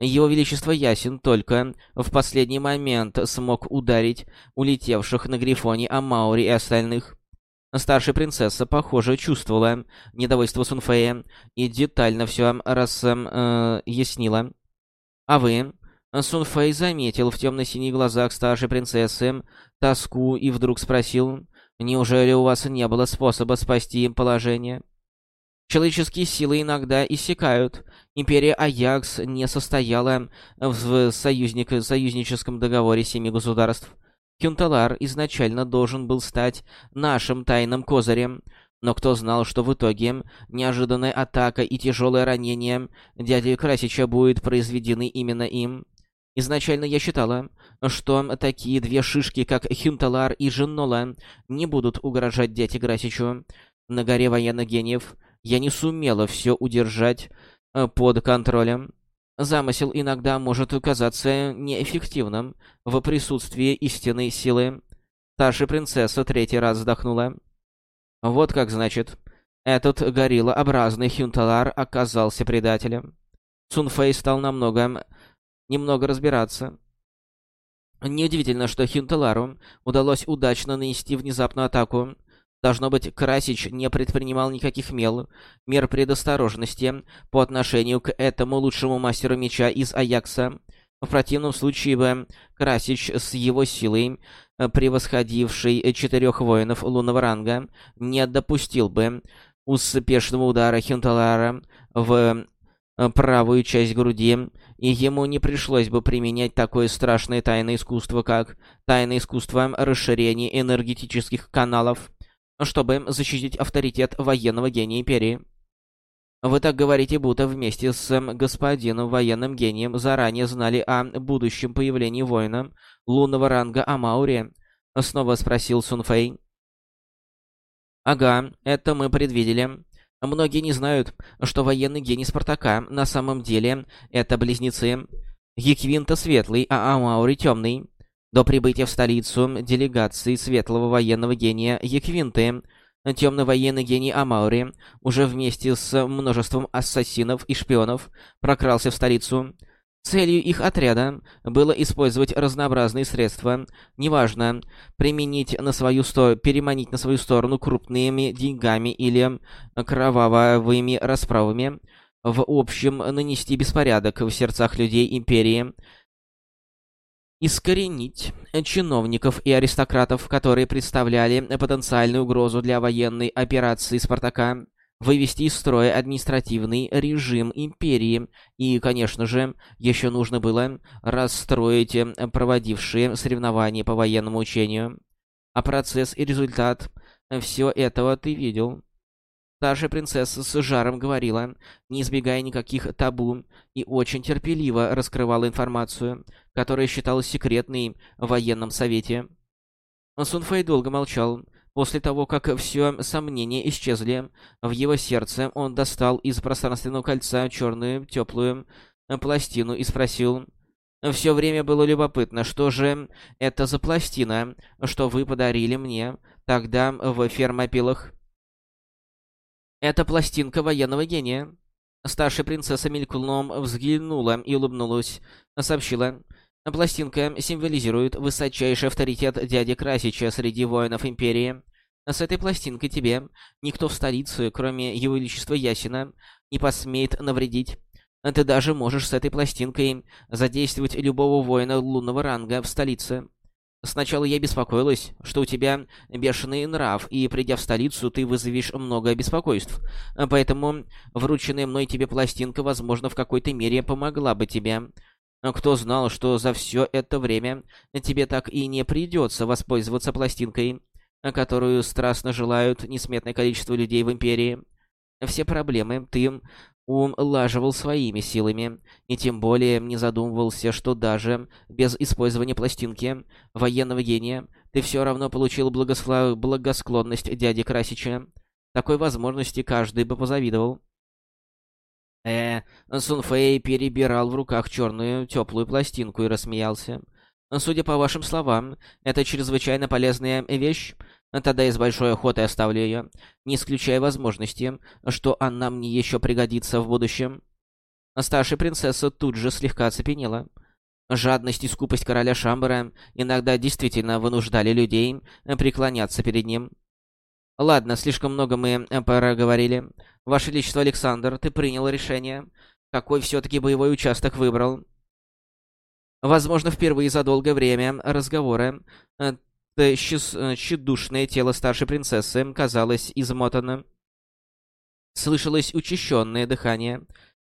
Его Величество Ясен только в последний момент смог ударить улетевших на Грифоне Амаури и остальных. Старшая принцесса, похоже, чувствовала недовольство Сунфея и детально все разъяснила. Э, а вы? Сунфэй заметил в темно-синих глазах старшей принцессы тоску и вдруг спросил, «Неужели у вас не было способа спасти им положение?» Человеческие силы иногда иссякают. Империя Аякс не состояла в союзник, союзническом договоре семи государств. Кюнталар изначально должен был стать нашим тайным козырем. Но кто знал, что в итоге неожиданная атака и тяжелое ранение дяди Красича будет произведены именно им? Изначально я считала, что такие две шишки, как Хюнталар и Женнола, не будут угрожать дяде Красичу. На горе военных гениев я не сумела все удержать э, под контролем. Замысел иногда может казаться неэффективным в присутствии истинной силы. Старшая принцесса третий раз вздохнула. Вот как значит. Этот гориллообразный Хюнталар оказался предателем. Цунфэй стал намного... немного разбираться. Неудивительно, что Хюнталару удалось удачно нанести внезапную атаку. Должно быть, Красич не предпринимал никаких мел, мер предосторожности по отношению к этому лучшему мастеру меча из Аякса. В противном случае бы Красич с его силой, э, превосходивший четырех воинов лунного ранга, не допустил бы успешного удара Хинталара в э, правую часть груди, и ему не пришлось бы применять такое страшное тайное искусство, как тайное искусство расширения энергетических каналов чтобы защитить авторитет военного гения Империи. Вы так говорите, будто вместе с господином военным гением заранее знали о будущем появлении воина лунного ранга Амаури? Снова спросил Сунфэй. Ага, это мы предвидели. Многие не знают, что военный гений Спартака на самом деле это близнецы. Геквинта светлый, а Амаури темный. До прибытия в столицу делегации светлого военного гения Еквинты, темный военный гений Амаури, уже вместе с множеством ассасинов и шпионов прокрался в столицу. Целью их отряда было использовать разнообразные средства, неважно, применить на свою сто... переманить на свою сторону крупными деньгами или кровавыми расправами, в общем, нанести беспорядок в сердцах людей Империи, искоренить чиновников и аристократов, которые представляли потенциальную угрозу для военной операции Спартака, вывести из строя административный режим империи и, конечно же, еще нужно было расстроить проводившие соревнования по военному учению. А процесс и результат всего этого ты видел. Старшая принцесса с жаром говорила, не избегая никаких табу, и очень терпеливо раскрывала информацию, которая считалась секретной в военном совете. Сунфэй долго молчал. После того, как все сомнения исчезли, в его сердце он достал из пространственного кольца черную теплую пластину и спросил... Все время было любопытно, что же это за пластина, что вы подарили мне тогда в фермопилах. Это пластинка военного гения. Старшая принцесса мелькнулом взглянула и улыбнулась. Сообщила. Пластинка символизирует высочайший авторитет дяди Красича среди воинов Империи. С этой пластинкой тебе никто в столице, кроме его величества Ясина, не посмеет навредить. Ты даже можешь с этой пластинкой задействовать любого воина лунного ранга в столице. Сначала я беспокоилась, что у тебя бешеный нрав, и, придя в столицу, ты вызовешь много беспокойств. Поэтому врученная мной тебе пластинка, возможно, в какой-то мере помогла бы тебе. Кто знал, что за все это время тебе так и не придется воспользоваться пластинкой, которую страстно желают несметное количество людей в Империи. Все проблемы ты улаживал своими силами, и тем более не задумывался, что даже без использования пластинки военного гения ты все равно получил благослов... благосклонность дяди Красича. Такой возможности каждый бы позавидовал. Э, Сунфэй перебирал в руках черную теплую пластинку и рассмеялся. Судя по вашим словам, это чрезвычайно полезная вещь, Тогда я с большой охотой оставлю ее, не исключая возможности, что она мне еще пригодится в будущем. Старшая принцесса тут же слегка оцепенела. Жадность и скупость короля Шамбара иногда действительно вынуждали людей преклоняться перед ним. Ладно, слишком много мы проговорили. Ваше Величество Александр, ты принял решение. Какой все-таки боевой участок выбрал? Возможно, впервые за долгое время разговора тщедушное тело старшей принцессы казалось измотанным. Слышалось учащенное дыхание.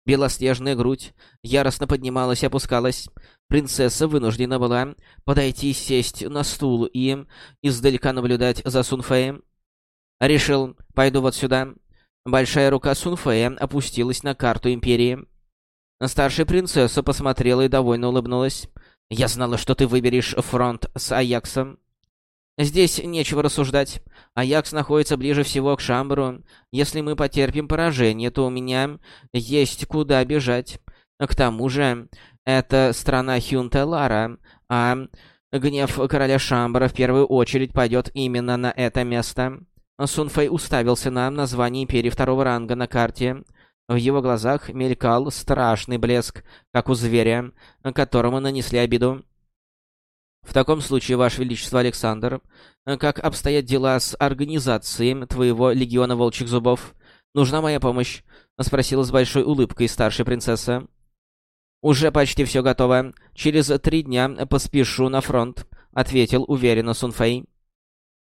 Белоснежная грудь яростно поднималась и опускалась. Принцесса вынуждена была подойти сесть на стул и издалека наблюдать за Сунфеем. Решил, пойду вот сюда. Большая рука Сунфея опустилась на карту Империи. Старшая принцесса посмотрела и довольно улыбнулась. «Я знала, что ты выберешь фронт с Аяксом». Здесь нечего рассуждать. Аякс находится ближе всего к Шамбру. Если мы потерпим поражение, то у меня есть куда бежать. К тому же, это страна Хюнта Лара, а гнев короля Шамбара в первую очередь пойдет именно на это место. Сунфэй уставился на название Империи второго ранга на карте. В его глазах мелькал страшный блеск, как у зверя, которому нанесли обиду. В таком случае, Ваше Величество Александр, э, как обстоят дела с организацией твоего Легиона Волчьих Зубов? Нужна моя помощь?» — спросила с большой улыбкой старшая принцесса. «Уже почти все готово. Через три дня поспешу на фронт», — ответил уверенно Сунфэй.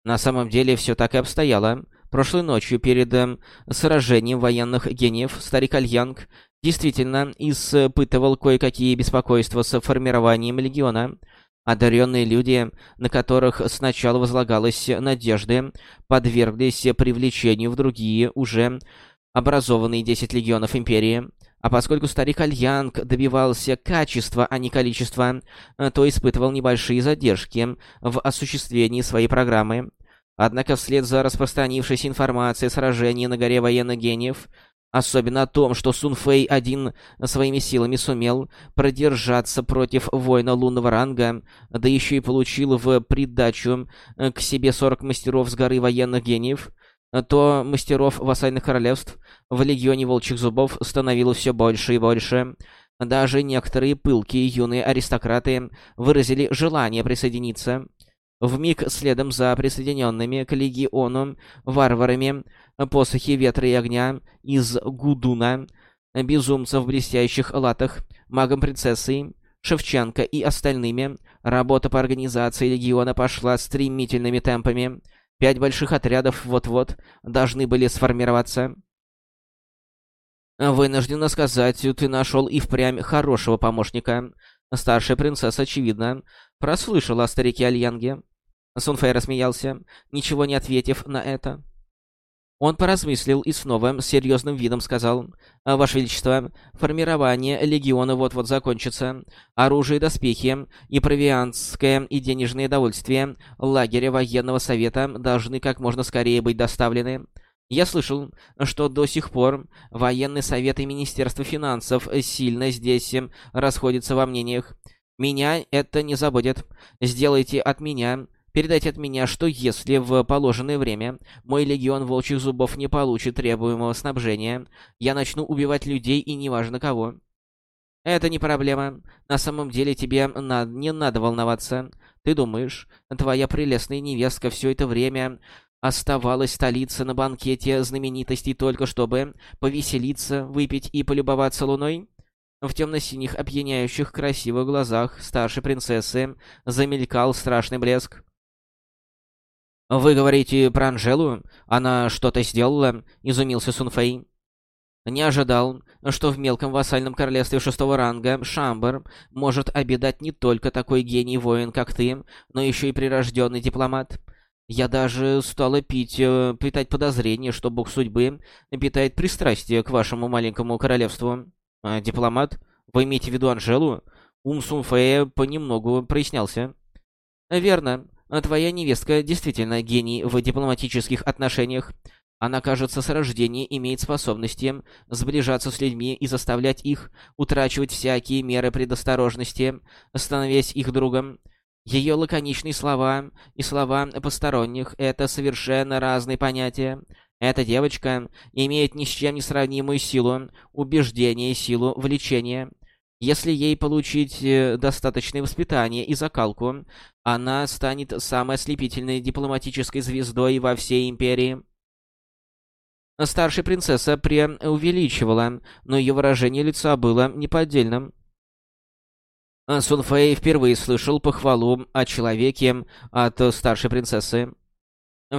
На самом деле все так и обстояло. Прошлой ночью, перед э, сражением военных гениев, старик Альянг действительно испытывал кое-какие беспокойства с формированием легиона — Одаренные люди, на которых сначала возлагалась надежды, подверглись привлечению в другие, уже образованные 10 легионов Империи. А поскольку старик Альянг добивался качества, а не количества, то испытывал небольшие задержки в осуществлении своей программы. Однако вслед за распространившейся информацией о сражении на горе военных гениев, Особенно о том, что Сун Фэй один своими силами сумел продержаться против воина лунного ранга, да еще и получил в придачу э, к себе 40 мастеров с горы военных гениев, то мастеров вассальных королевств в Легионе Волчьих Зубов становилось все больше и больше. Даже некоторые пылкие юные аристократы выразили желание присоединиться. В миг следом за присоединенными к легиону варварами посохи ветра и огня из Гудуна, безумцев в блестящих латах, магом-принцессой, Шевченко и остальными, работа по организации легиона пошла стремительными темпами. Пять больших отрядов вот-вот должны были сформироваться. Вынуждена сказать, ты нашел и впрямь хорошего помощника. Старшая принцесса, очевидно, прослышала о старике Альянге. Сунфэй рассмеялся, ничего не ответив на это. Он поразмыслил и снова с серьезным видом сказал, «Ваше Величество, формирование легиона вот-вот закончится. Оружие, доспехи и провианское и денежные довольствия лагеря военного совета должны как можно скорее быть доставлены. Я слышал, что до сих пор военный совет и Министерство финансов сильно здесь расходятся во мнениях. Меня это не заботит. Сделайте от меня Передайте от меня, что если в положенное время мой легион волчьих зубов не получит требуемого снабжения, я начну убивать людей и неважно кого. Это не проблема. На самом деле тебе на... не надо волноваться. Ты думаешь, твоя прелестная невестка все это время оставалась в столице на банкете знаменитостей только чтобы повеселиться, выпить и полюбоваться луной? В темно-синих опьяняющих красивых глазах старшей принцессы замелькал страшный блеск. «Вы говорите про Анжелу? Она что-то сделала?» — изумился Сунфэй. Не ожидал, что в мелком вассальном королевстве шестого ранга Шамбер может обидать не только такой гений-воин, как ты, но еще и прирожденный дипломат. Я даже стала пить, э, питать подозрение, что бог судьбы питает пристрастие к вашему маленькому королевству. А, дипломат? Вы имеете в виду Анжелу? Ум Сунфея понемногу прояснялся. Верно. А твоя невестка действительно гений в дипломатических отношениях. Она, кажется, с рождения имеет способности сближаться с людьми и заставлять их утрачивать всякие меры предосторожности, становясь их другом. Ее лаконичные слова и слова посторонних — это совершенно разные понятия. Эта девочка имеет ни с чем не сравнимую силу убеждения, силу влечения. Если ей получить э, достаточное воспитание и закалку, она станет самой ослепительной дипломатической звездой во всей Империи. Старшая принцесса преувеличивала, но ее выражение лица было неподдельным. Сун Фэй впервые слышал похвалу о человеке от старшей принцессы.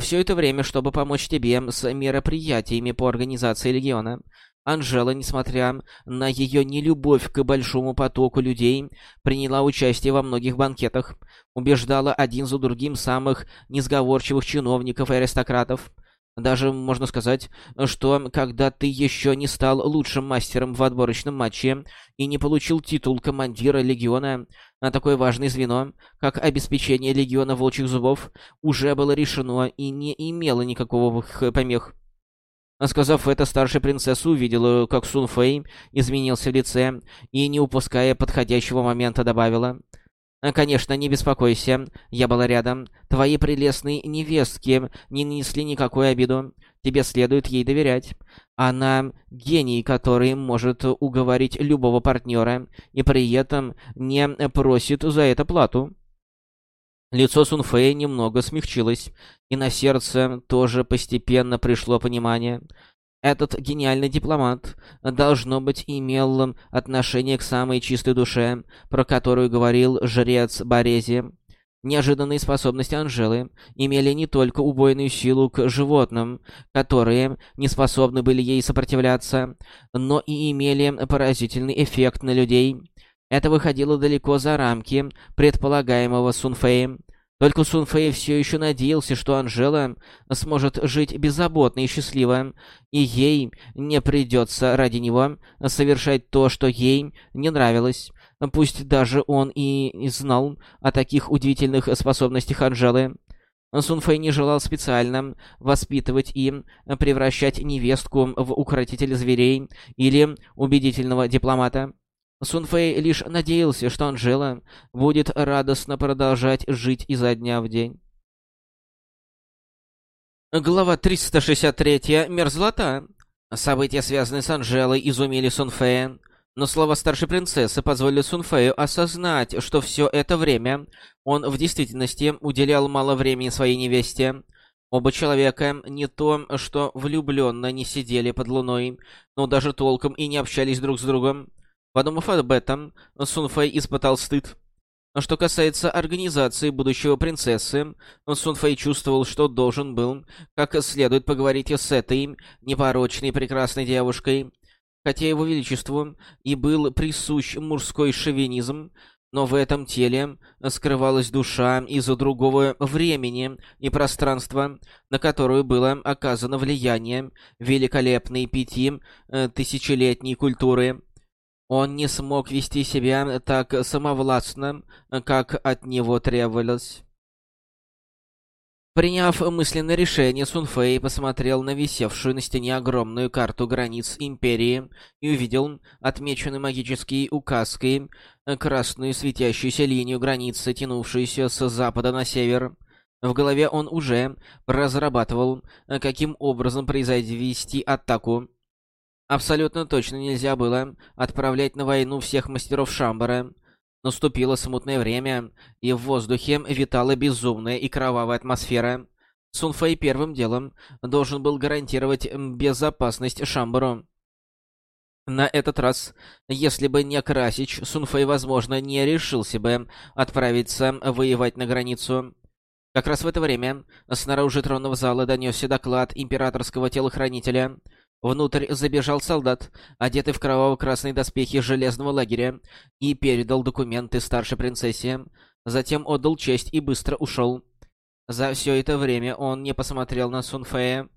Все это время, чтобы помочь тебе с мероприятиями по организации Легиона. Анжела, несмотря на ее нелюбовь к большому потоку людей, приняла участие во многих банкетах, убеждала один за другим самых несговорчивых чиновников и аристократов. Даже можно сказать, что когда ты еще не стал лучшим мастером в отборочном матче и не получил титул командира легиона, а такое важное звено, как обеспечение легиона волчьих зубов, уже было решено и не имело никакого помех. Сказав это, старшая принцесса увидела, как Сун Фэй изменился в лице и, не упуская подходящего момента, добавила... «Конечно, не беспокойся, я была рядом. Твои прелестные невестки не нанесли никакой обиду. Тебе следует ей доверять. Она гений, который может уговорить любого партнера и при этом не просит за это плату». Лицо Сунфея немного смягчилось, и на сердце тоже постепенно пришло понимание. Этот гениальный дипломат, должно быть, имел отношение к самой чистой душе, про которую говорил жрец Борези. Неожиданные способности Анжелы имели не только убойную силу к животным, которые не способны были ей сопротивляться, но и имели поразительный эффект на людей. Это выходило далеко за рамки предполагаемого Сунфея. Только Сунфэй все еще надеялся, что Анжела сможет жить беззаботно и счастливо, и ей не придется ради него совершать то, что ей не нравилось. Пусть даже он и знал о таких удивительных способностях Анжелы. Сунфэй не желал специально воспитывать и превращать невестку в укротителя зверей или убедительного дипломата. Сунфэй лишь надеялся, что Анжела будет радостно продолжать жить изо дня в день. Глава 363. Мерзлота. События, связанные с Анжелой, изумили Сунфея. Но слова старшей принцессы позволили Сунфею осознать, что все это время он в действительности уделял мало времени своей невесте. Оба человека не то, что влюбленно не сидели под луной, но даже толком и не общались друг с другом. Подумав об этом, Сунфэй испытал стыд. Что касается организации будущего принцессы, Сунфэй чувствовал, что должен был как следует поговорить с этой непорочной прекрасной девушкой. Хотя его величеству и был присущ мужской шовинизм, но в этом теле скрывалась душа из-за другого времени и пространства, на которую было оказано влияние великолепной пяти э, тысячелетней культуры. Он не смог вести себя так самовластно, как от него требовалось. Приняв мысленное решение, Сунфэй посмотрел на висевшую на стене огромную карту границ Империи и увидел отмеченную магической указкой красную светящуюся линию границы, тянувшуюся с запада на север. В голове он уже разрабатывал, каким образом произвести атаку. Абсолютно точно нельзя было отправлять на войну всех мастеров Шамбара. Наступило смутное время, и в воздухе витала безумная и кровавая атмосфера. Сунфэй первым делом должен был гарантировать безопасность Шамбару. На этот раз, если бы не Красич, Сунфэй, возможно, не решился бы отправиться воевать на границу. Как раз в это время снаружи тронного зала донесся доклад императорского телохранителя — Внутрь забежал солдат, одетый в кроваво-красные доспехи железного лагеря, и передал документы старшей принцессе. Затем отдал честь и быстро ушел. За все это время он не посмотрел на Сунфея.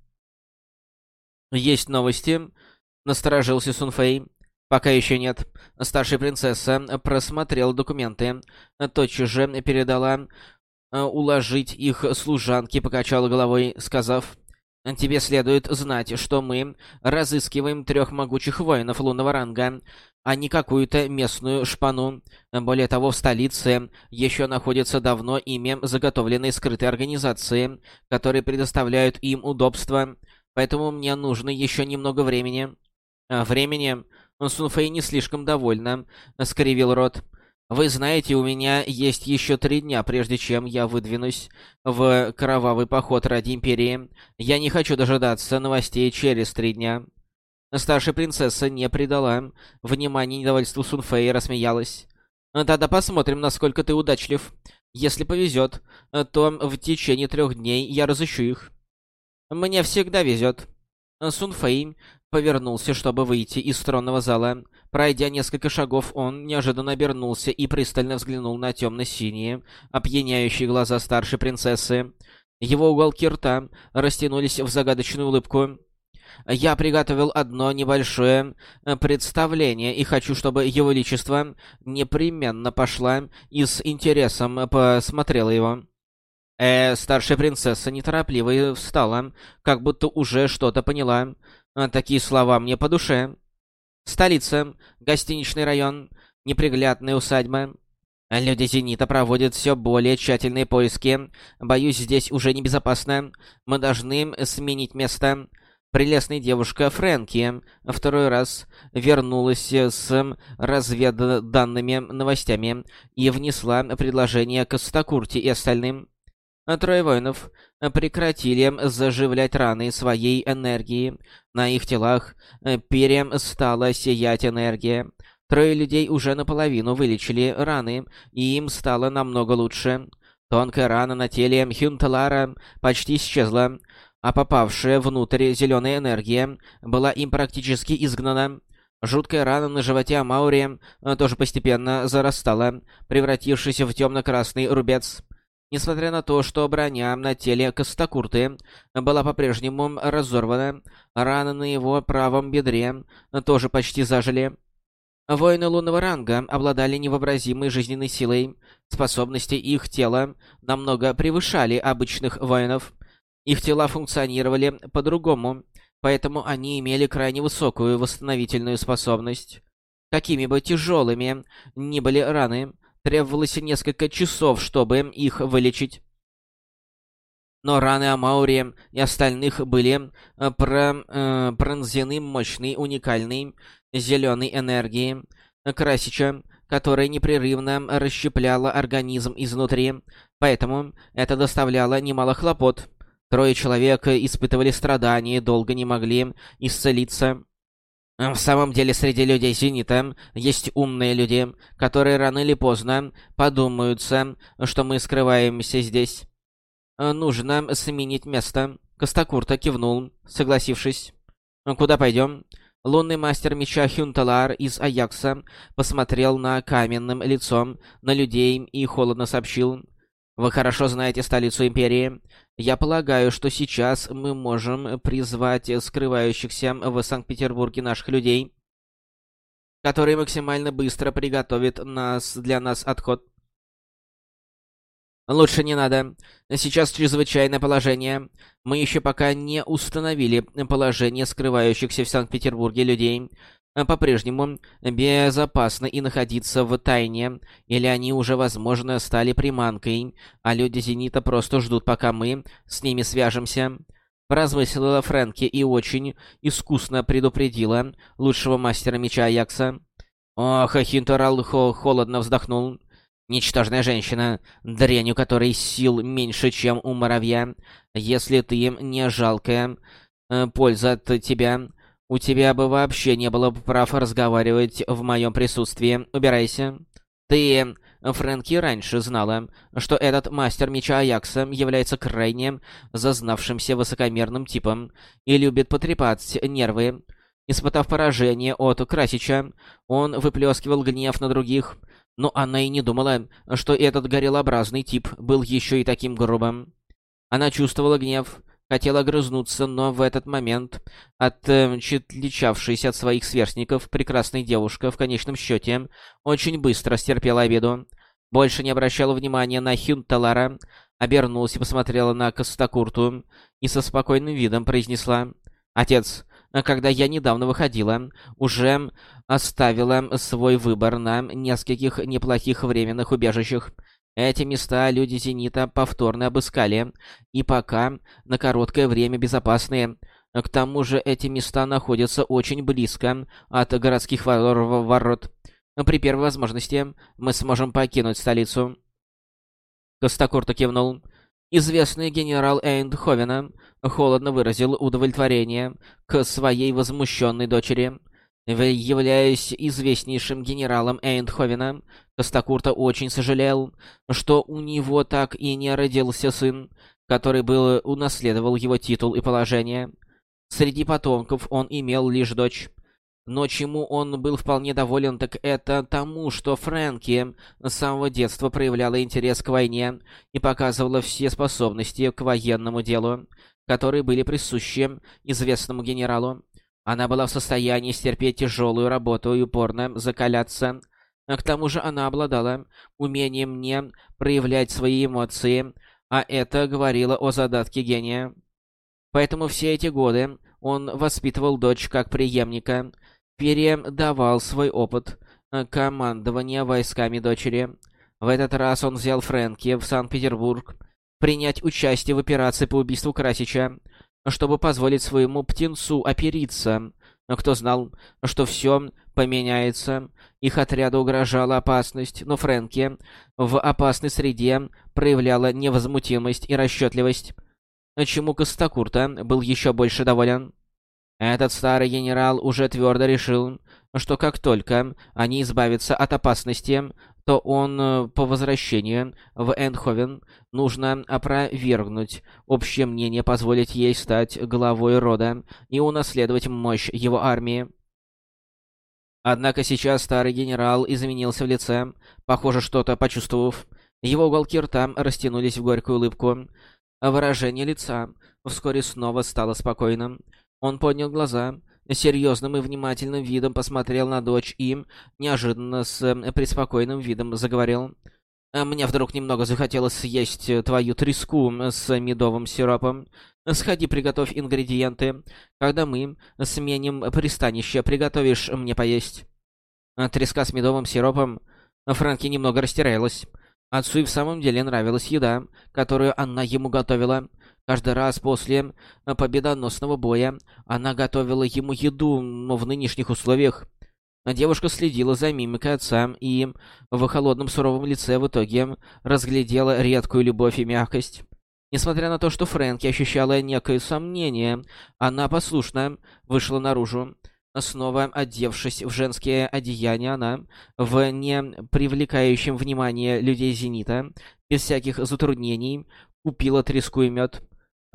«Есть новости?» — насторожился Сунфэй. «Пока еще нет». Старшая принцесса просмотрела документы, тотчас же передала уложить их служанке, покачала головой, сказав... Тебе следует знать, что мы разыскиваем трех могучих воинов лунного ранга, а не какую-то местную шпану. Более того, в столице еще находятся давно ими заготовленные скрытые организации, которые предоставляют им удобства, поэтому мне нужно еще немного времени. Времени? Сунфэй не слишком довольна, скривил рот. Вы знаете, у меня есть еще три дня, прежде чем я выдвинусь в кровавый поход ради Империи. Я не хочу дожидаться новостей через три дня». Старшая принцесса не придала внимания недовольству Сунфэй и рассмеялась. «Тогда посмотрим, насколько ты удачлив. Если повезет, то в течение трех дней я разыщу их». «Мне всегда везет». Сунфэй повернулся, чтобы выйти из тронного зала. Пройдя несколько шагов, он неожиданно обернулся и пристально взглянул на темно-синие, опьяняющие глаза старшей принцессы. Его уголки рта растянулись в загадочную улыбку. «Я приготовил одно небольшое э, представление и хочу, чтобы Его Величество непременно пошла и с интересом посмотрела его». Э, старшая принцесса неторопливо встала, как будто уже что-то поняла. Такие слова мне по душе. Столица, гостиничный район, неприглядная усадьба. Люди Зенита проводят все более тщательные поиски. Боюсь, здесь уже небезопасно. Мы должны сменить место. Прелестная девушка Фрэнки второй раз вернулась с разведданными новостями и внесла предложение к Стакурте и остальным. Трое воинов прекратили заживлять раны своей энергией. На их телах перестала сиять энергия. Трое людей уже наполовину вылечили раны, и им стало намного лучше. Тонкая рана на теле Хюнталара почти исчезла, а попавшая внутрь зеленая энергия была им практически изгнана. Жуткая рана на животе Амаури тоже постепенно зарастала, превратившись в темно-красный рубец. Несмотря на то, что броня на теле Костакурты была по-прежнему разорвана, раны на его правом бедре тоже почти зажили. Воины лунного ранга обладали невообразимой жизненной силой. Способности их тела намного превышали обычных воинов. Их тела функционировали по-другому, поэтому они имели крайне высокую восстановительную способность. Какими бы тяжелыми ни были раны, Требовалось несколько часов, чтобы их вылечить. Но раны Амаури и остальных были э, про, э, пронзены мощной, уникальной зеленой энергией Красича, которая непрерывно расщепляла организм изнутри, поэтому это доставляло немало хлопот. Трое человек испытывали страдания и долго не могли исцелиться. В самом деле, среди людей Зенита есть умные люди, которые рано или поздно подумаются, что мы скрываемся здесь. Нужно сменить место. Костакурта кивнул, согласившись. «Куда пойдем?» Лунный мастер меча Хюнталар из Аякса посмотрел на каменным лицом на людей и холодно сообщил. «Вы хорошо знаете столицу Империи. Я полагаю, что сейчас мы можем призвать скрывающихся в Санкт-Петербурге наших людей, которые максимально быстро приготовят нас для нас отход». «Лучше не надо. Сейчас чрезвычайное положение. Мы еще пока не установили положение скрывающихся в Санкт-Петербурге людей. По-прежнему безопасно и находиться в тайне, или они уже, возможно, стали приманкой, а люди Зенита просто ждут, пока мы с ними свяжемся». Поразмыслила Фрэнки и очень искусно предупредила лучшего мастера меча Аякса. Ох, Хинтерал холодно вздохнул. Ничтожная женщина, дрянь которой сил меньше, чем у муравья. Если ты не жалкая э, польза от тебя, у тебя бы вообще не было прав разговаривать в моем присутствии. Убирайся. Ты, Фрэнки, раньше знала, что этот мастер меча Аякса является крайне зазнавшимся высокомерным типом и любит потрепать нервы. Испытав поражение от Красича, он выплескивал гнев на других, но она и не думала, что этот горелообразный тип был еще и таким грубым. Она чувствовала гнев, хотела грызнуться, но в этот момент, отличавшаяся от своих сверстников, прекрасная девушка в конечном счете очень быстро стерпела обиду. Больше не обращала внимания на Хюнталара, обернулась и посмотрела на Костакурту и со спокойным видом произнесла «Отец, когда я недавно выходила, уже оставила свой выбор на нескольких неплохих временных убежищах. Эти места люди Зенита повторно обыскали, и пока на короткое время безопасные. К тому же эти места находятся очень близко от городских ворот. При первой возможности мы сможем покинуть столицу. Костакурта кивнул. Известный генерал Эйндховена холодно выразил удовлетворение к своей возмущенной дочери. Являясь известнейшим генералом Эйндховена, Костакурта очень сожалел, что у него так и не родился сын, который был унаследовал его титул и положение. Среди потомков он имел лишь дочь. Но чему он был вполне доволен, так это тому, что Фрэнки с самого детства проявляла интерес к войне и показывала все способности к военному делу, которые были присущи известному генералу. Она была в состоянии стерпеть тяжелую работу и упорно закаляться. К тому же она обладала умением не проявлять свои эмоции, а это говорило о задатке гения. Поэтому все эти годы он воспитывал дочь как преемника — передавал свой опыт э, командования войсками дочери. В этот раз он взял Фрэнки в Санкт-Петербург принять участие в операции по убийству Красича, чтобы позволить своему птенцу опериться. Кто знал, что все поменяется, их отряду угрожала опасность, но Фрэнки в опасной среде проявляла невозмутимость и расчетливость, чему Костакурта был еще больше доволен. Этот старый генерал уже твердо решил, что как только они избавятся от опасности, то он э, по возвращению в Эндховен нужно опровергнуть общее мнение, позволить ей стать главой рода и унаследовать мощь его армии. Однако сейчас старый генерал изменился в лице, похоже, что-то почувствовав. Его уголки рта растянулись в горькую улыбку. Выражение лица вскоре снова стало спокойным. Он поднял глаза, серьезным и внимательным видом посмотрел на дочь и, неожиданно с э, преспокойным видом заговорил. «Э, «Мне вдруг немного захотелось съесть твою треску с медовым сиропом. Сходи, приготовь ингредиенты. Когда мы сменим пристанище, приготовишь мне поесть». «Э, треска с медовым сиропом. Франки немного растерялась. Отцу и в самом деле нравилась еда, которую она ему готовила. Каждый раз после э, победоносного боя она готовила ему еду, но в нынешних условиях девушка следила за мимикой отца и в холодном суровом лице в итоге разглядела редкую любовь и мягкость. Несмотря на то, что Фрэнки ощущала некое сомнение, она послушно вышла наружу. Снова одевшись в женские одеяния, она, в не привлекающем внимания людей Зенита, без всяких затруднений, купила треску и мед.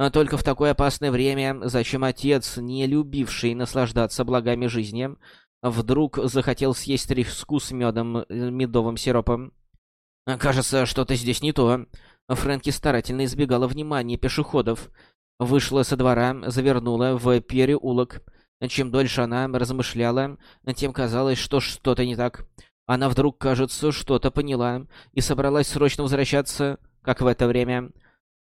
А только в такое опасное время, зачем отец, не любивший наслаждаться благами жизни, вдруг захотел съесть треску с медом, э, медовым сиропом? Кажется, что-то здесь не то. Фрэнки старательно избегала внимания пешеходов. Вышла со двора, завернула в переулок. Чем дольше она размышляла, тем казалось, что что-то не так. Она вдруг, кажется, что-то поняла и собралась срочно возвращаться, как в это время.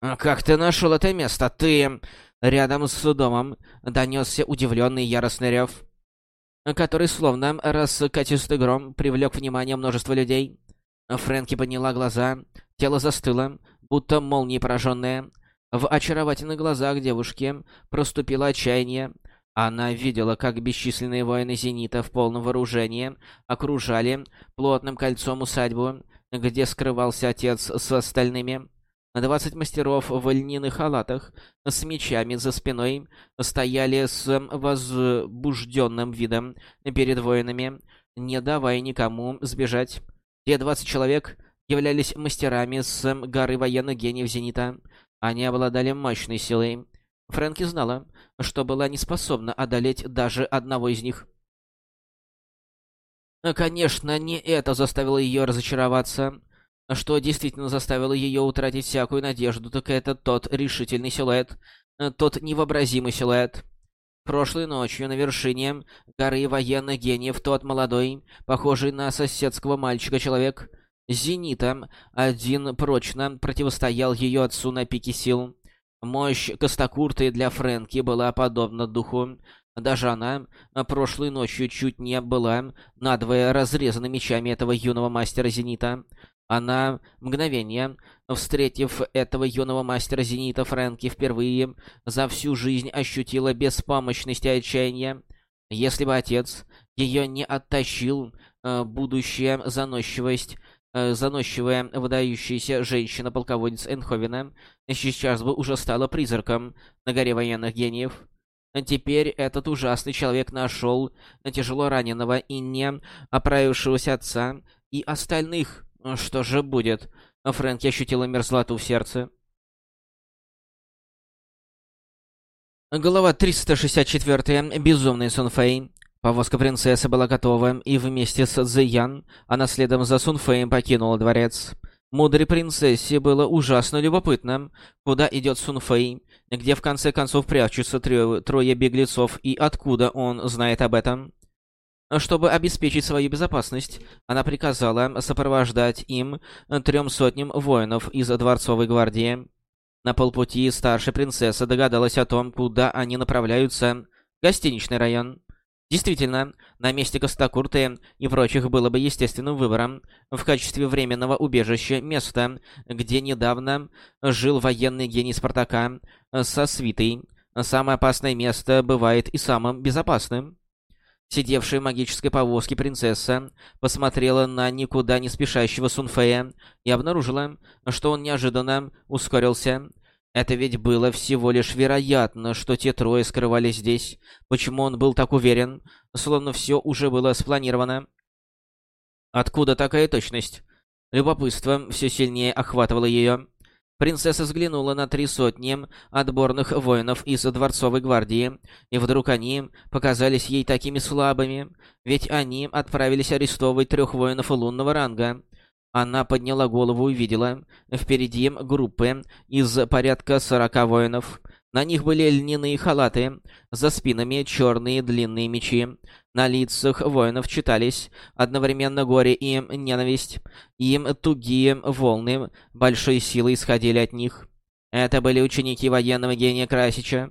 «Как ты нашел это место? Ты...» Рядом с домом донесся удивленный яростный рев, который, словно раскатистый гром, привлек внимание множества людей. Фрэнки подняла глаза, тело застыло, будто молнией пораженное. В очаровательных глазах девушки проступило отчаяние. Она видела, как бесчисленные воины Зенита в полном вооружении окружали плотным кольцом усадьбу, где скрывался отец с остальными. Двадцать мастеров в льняных халатах с мечами за спиной стояли с возбужденным видом перед воинами, не давая никому сбежать. Те двадцать человек являлись мастерами с горы военных гениев Зенита. Они обладали мощной силой. Фрэнки знала, что была не способна одолеть даже одного из них. Конечно, не это заставило ее разочароваться. Что действительно заставило ее утратить всякую надежду, так это тот решительный силуэт, тот невообразимый силуэт. Прошлой ночью на вершине горы военных гениев тот молодой, похожий на соседского мальчика человек, Зенита, один прочно противостоял ее отцу на пике сил. Мощь Костокурты для Фрэнки была подобна духу. Даже она прошлой ночью чуть не была надвое разрезана мечами этого юного мастера Зенита. Она, мгновение, встретив этого юного мастера Зенита Фрэнки впервые за всю жизнь ощутила беспомощность и отчаяние. Если бы отец ее не оттащил, э, будущая заносчивость Э, заносчивая, выдающаяся женщина-полководец Энховена сейчас бы уже стала призраком на горе военных гениев. Теперь этот ужасный человек нашел тяжело раненого и не оправившегося отца и остальных. Что же будет? Фрэнки ощутила мерзлоту в сердце. Глава 364. Безумный Сунфэй. Повозка принцессы была готова, и вместе с Цзэян она следом за Сунфэем покинула дворец. Мудрой принцессе было ужасно любопытно, куда идет Сунфэй, где в конце концов прячутся трое, трое беглецов и откуда он знает об этом. Чтобы обеспечить свою безопасность, она приказала сопровождать им трем сотням воинов из дворцовой гвардии. На полпути старшая принцесса догадалась о том, куда они направляются. Гостиничный район. Действительно, на месте Костакурты и прочих было бы естественным выбором в качестве временного убежища место, где недавно жил военный гений Спартака со свитой. Самое опасное место бывает и самым безопасным. Сидевшая в магической повозке принцесса посмотрела на никуда не спешащего Сунфея и обнаружила, что он неожиданно ускорился. Это ведь было всего лишь вероятно, что те трое скрывались здесь. Почему он был так уверен, словно все уже было спланировано? Откуда такая точность? Любопытство все сильнее охватывало ее. Принцесса взглянула на три сотни отборных воинов из Дворцовой гвардии, и вдруг они показались ей такими слабыми, ведь они отправились арестовывать трех воинов лунного ранга. Она подняла голову и увидела впереди группы из порядка сорока воинов. На них были льняные халаты, за спинами черные длинные мечи. На лицах воинов читались одновременно горе и ненависть. Им тугие волны большой силы исходили от них. Это были ученики военного гения Красича.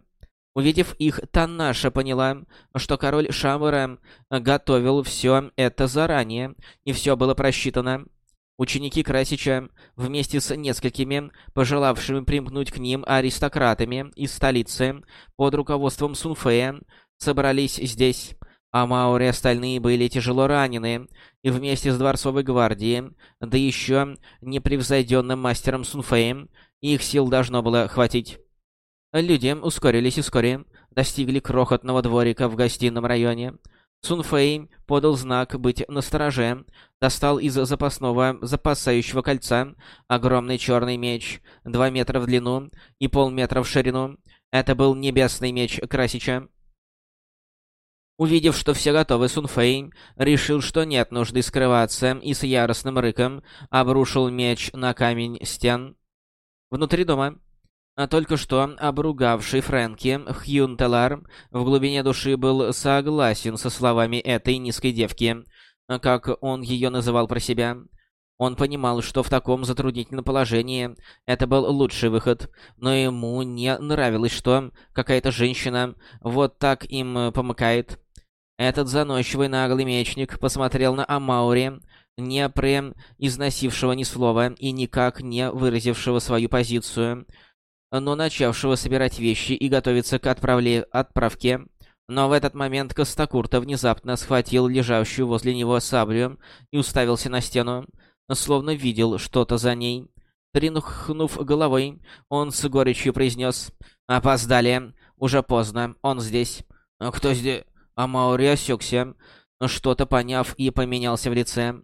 Увидев их, Танаша поняла, что король Шамара готовил все это заранее, и все было просчитано. Ученики Красича вместе с несколькими пожелавшими примкнуть к ним аристократами из столицы под руководством Сунфея собрались здесь. А Маури остальные были тяжело ранены, и вместе с Дворцовой гвардией, да еще непревзойденным мастером Сунфеем, их сил должно было хватить. Люди ускорились и вскоре достигли крохотного дворика в гостином районе. Сун Фэй подал знак быть настороже, достал из запасного запасающего кольца огромный черный меч, 2 метра в длину и полметра в ширину. Это был небесный меч Красича. Увидев, что все готовы, Сун Фэй решил, что нет нужды скрываться, и с яростным рыком обрушил меч на камень стен. Внутри дома только что обругавший Фрэнки, Хьюн Телар в глубине души был согласен со словами этой низкой девки, как он ее называл про себя. Он понимал, что в таком затруднительном положении это был лучший выход, но ему не нравилось, что какая-то женщина вот так им помыкает. Этот заносчивый наглый мечник посмотрел на Амаури, не произносившего ни слова и никак не выразившего свою позицию, но начавшего собирать вещи и готовиться к отправле... отправке. Но в этот момент Костакурта внезапно схватил лежащую возле него саблю и уставился на стену, словно видел что-то за ней. Тринухнув головой, он с горечью произнес «Опоздали. Уже поздно. Он здесь». «Кто здесь?» А Маури осекся, что-то поняв и поменялся в лице.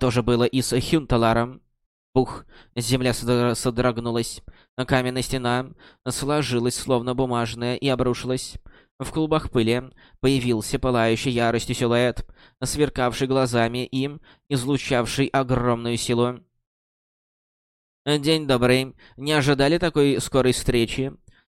Тоже было и с Хюнталаром. Пух, земля содрогнулась. Каменная стена сложилась, словно бумажная, и обрушилась. В клубах пыли появился пылающий яростью силуэт, сверкавший глазами и излучавший огромную силу. «День добрый. Не ожидали такой скорой встречи?»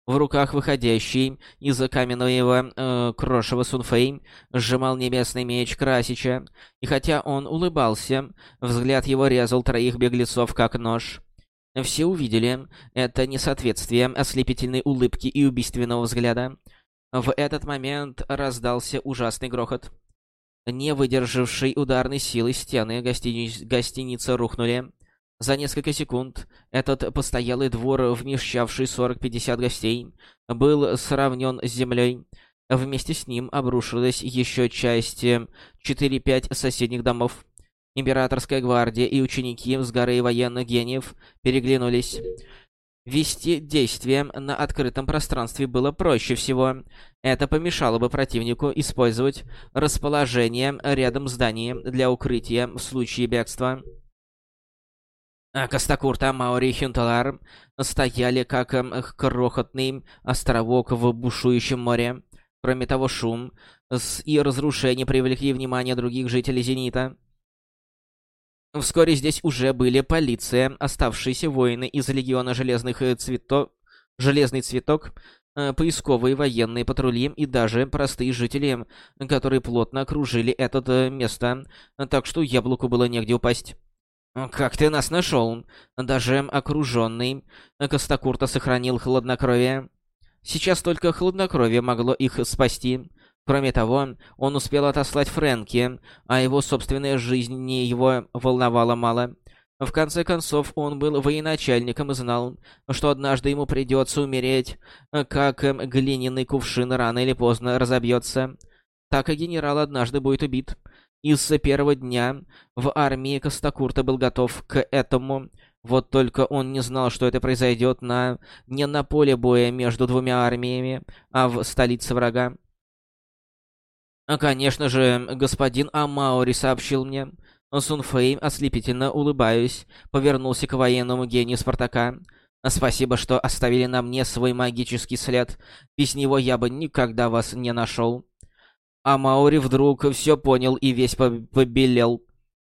В руках выходящий из каменного э, крошева Сунфэй сжимал небесный меч Красича, и хотя он улыбался, взгляд его резал троих беглецов как нож. Все увидели это несоответствие ослепительной улыбки и убийственного взгляда. В этот момент раздался ужасный грохот. Не выдержавшей ударной силы стены гостини... гостиницы рухнули. За несколько секунд этот постоялый двор, вмещавший 40-50 гостей, был сравнен с землей. Вместе с ним обрушилась еще часть 4-5 соседних домов. Императорская гвардия и ученики с горы военных гениев переглянулись. Вести действия на открытом пространстве было проще всего. Это помешало бы противнику использовать расположение рядом здания для укрытия в случае бегства. А Костакурта, Маори и Хюнталар стояли как эм, крохотный островок в бушующем море. Кроме того, шум и разрушение привлекли внимание других жителей Зенита. Вскоре здесь уже были полиция, оставшиеся воины из Легиона Железных э, Цветов, Железный Цветок, э, поисковые военные патрули и даже простые жители, которые плотно окружили это э, место, так что яблоку было негде упасть. «Как ты нас нашел?» Даже окруженный Костакурта сохранил хладнокровие. Сейчас только хладнокровие могло их спасти. Кроме того, он успел отослать Фрэнки, а его собственная жизнь не его волновала мало. В конце концов, он был военачальником и знал, что однажды ему придется умереть, как глиняный кувшин рано или поздно разобьется. Так и генерал однажды будет убит. Из-за первого дня в армии Костакурта был готов к этому. Вот только он не знал, что это произойдет на... не на поле боя между двумя армиями, а в столице врага. А, конечно же, господин Амаори сообщил мне. Сунфэй, ослепительно улыбаясь, повернулся к военному гению Спартака. «Спасибо, что оставили на мне свой магический след. Без него я бы никогда вас не нашел». А Маури вдруг все понял и весь побелел.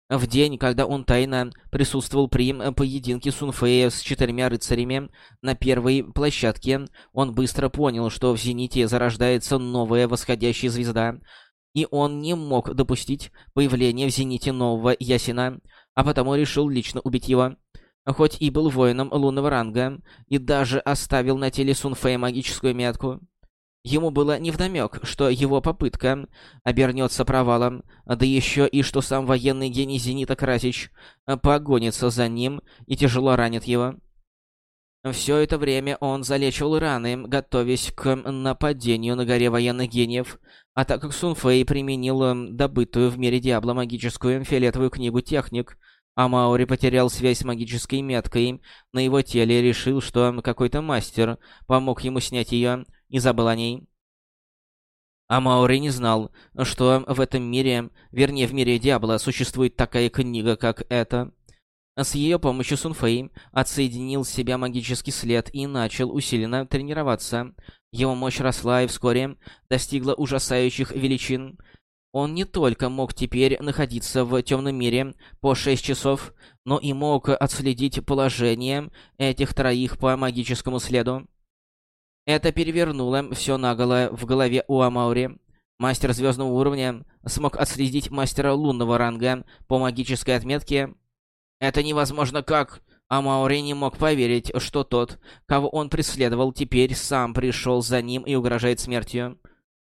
В день, когда он тайно присутствовал при поединке Сунфея с четырьмя рыцарями на первой площадке, он быстро понял, что в Зените зарождается новая восходящая звезда, и он не мог допустить появления в Зените нового Ясина, а потому решил лично убить его. Хоть и был воином лунного ранга, и даже оставил на теле Сунфея магическую метку. Ему было невдомёк, что его попытка обернется провалом, да еще и что сам военный гений Зенита Красич погонится за ним и тяжело ранит его. Все это время он залечивал раны, готовясь к нападению на горе военных гениев, а так как Сунфэй применил добытую в мире Диабло магическую фиолетовую книгу «Техник», а Маури потерял связь с магической меткой на его теле и решил, что какой-то мастер помог ему снять ее, и забыл о ней. А Маури не знал, что в этом мире, вернее в мире Диабло, существует такая книга, как эта. С ее помощью Сунфэй отсоединил с себя магический след и начал усиленно тренироваться. Его мощь росла и вскоре достигла ужасающих величин. Он не только мог теперь находиться в темном мире по 6 часов, но и мог отследить положение этих троих по магическому следу. Это перевернуло все наголо в голове у Амаури. Мастер звездного уровня смог отследить мастера лунного ранга по магической отметке. Это невозможно как... Амаури не мог поверить, что тот, кого он преследовал, теперь сам пришел за ним и угрожает смертью.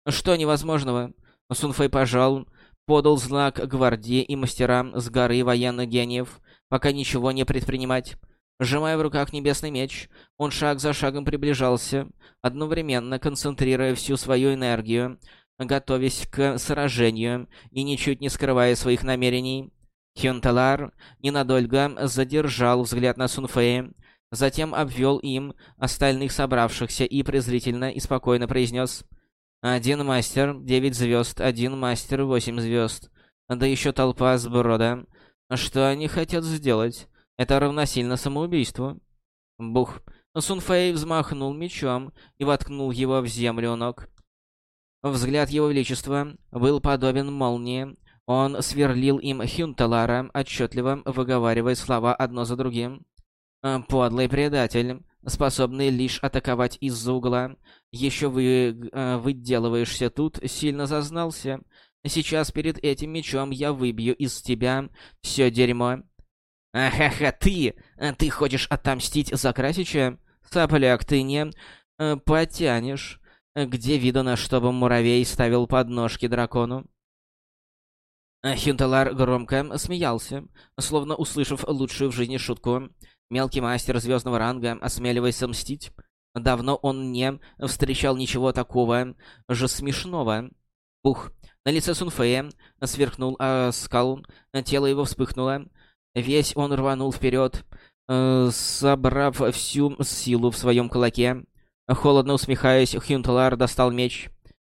Что невозможного? Сунфэй пожал, подал знак гвардии и мастерам с горы военных гениев, пока ничего не предпринимать. Сжимая в руках небесный меч, он шаг за шагом приближался, одновременно концентрируя всю свою энергию, готовясь к сражению и ничуть не скрывая своих намерений. Хюнталар ненадолго задержал взгляд на Сунфея, затем обвел им остальных собравшихся и презрительно и спокойно произнес «Один мастер, девять звезд, один мастер, восемь звезд, да еще толпа сброда. Что они хотят сделать?» Это равносильно самоубийству. Бух. Сунфэй взмахнул мечом и воткнул его в землю ног. Взгляд его величества был подобен молнии. Он сверлил им Хюнталара, отчетливо выговаривая слова одно за другим. «Подлый предатель, способный лишь атаковать из-за угла. Еще вы э, выделываешься тут, сильно зазнался. Сейчас перед этим мечом я выбью из тебя все дерьмо. Ахаха, ты! Э, ты хочешь отомстить за Красича? Сопляк, ты не... Э, потянешь. Где видано, чтобы муравей ставил подножки дракону? Хюнтелар громко смеялся, словно услышав лучшую в жизни шутку. Мелкий мастер звездного ранга, осмеливаясь мстить. Давно он не встречал ничего такого же смешного. Пух. На лице Сунфея сверкнул э, скал, тело его вспыхнуло, Весь он рванул вперед, э, собрав всю силу в своем кулаке. Холодно усмехаясь, Хюнтлар достал меч.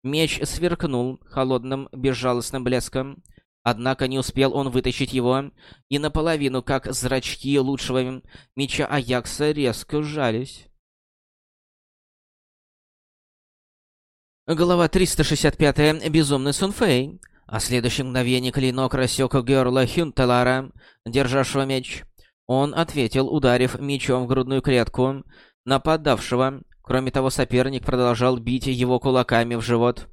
Меч сверкнул холодным, безжалостным блеском. Однако не успел он вытащить его, и наполовину, как зрачки лучшего меча Аякса, резко сжались. Глава 365. Безумный Сунфэй. А в следующее мгновение клинок рассек Герла Хюнтелара, державшего меч. Он ответил, ударив мечом в грудную клетку нападавшего. Кроме того, соперник продолжал бить его кулаками в живот.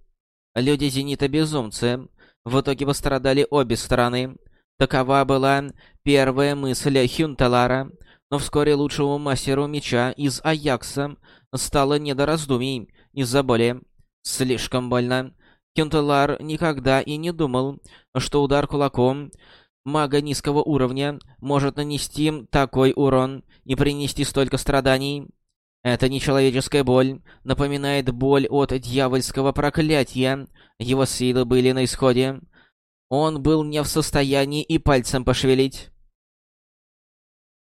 Люди Зенита безумцы. В итоге пострадали обе стороны. Такова была первая мысль Хюнтелара, но вскоре лучшему мастеру меча из Аякса стало не до раздумий из-за боли. Слишком больно. Кентелар никогда и не думал, что удар кулаком мага низкого уровня может нанести такой урон и принести столько страданий. Это нечеловеческая боль, напоминает боль от дьявольского проклятия. Его силы были на исходе. Он был не в состоянии и пальцем пошевелить.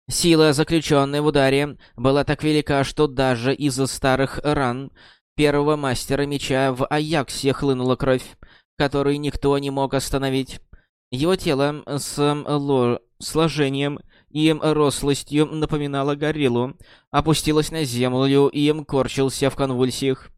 Сила, заключенная в ударе, была так велика, что даже из-за старых ран первого мастера меча в Аяксе хлынула кровь, которую никто не мог остановить. Его тело с ло... сложением и рослостью напоминало гориллу, опустилось на землю и корчился в конвульсиях.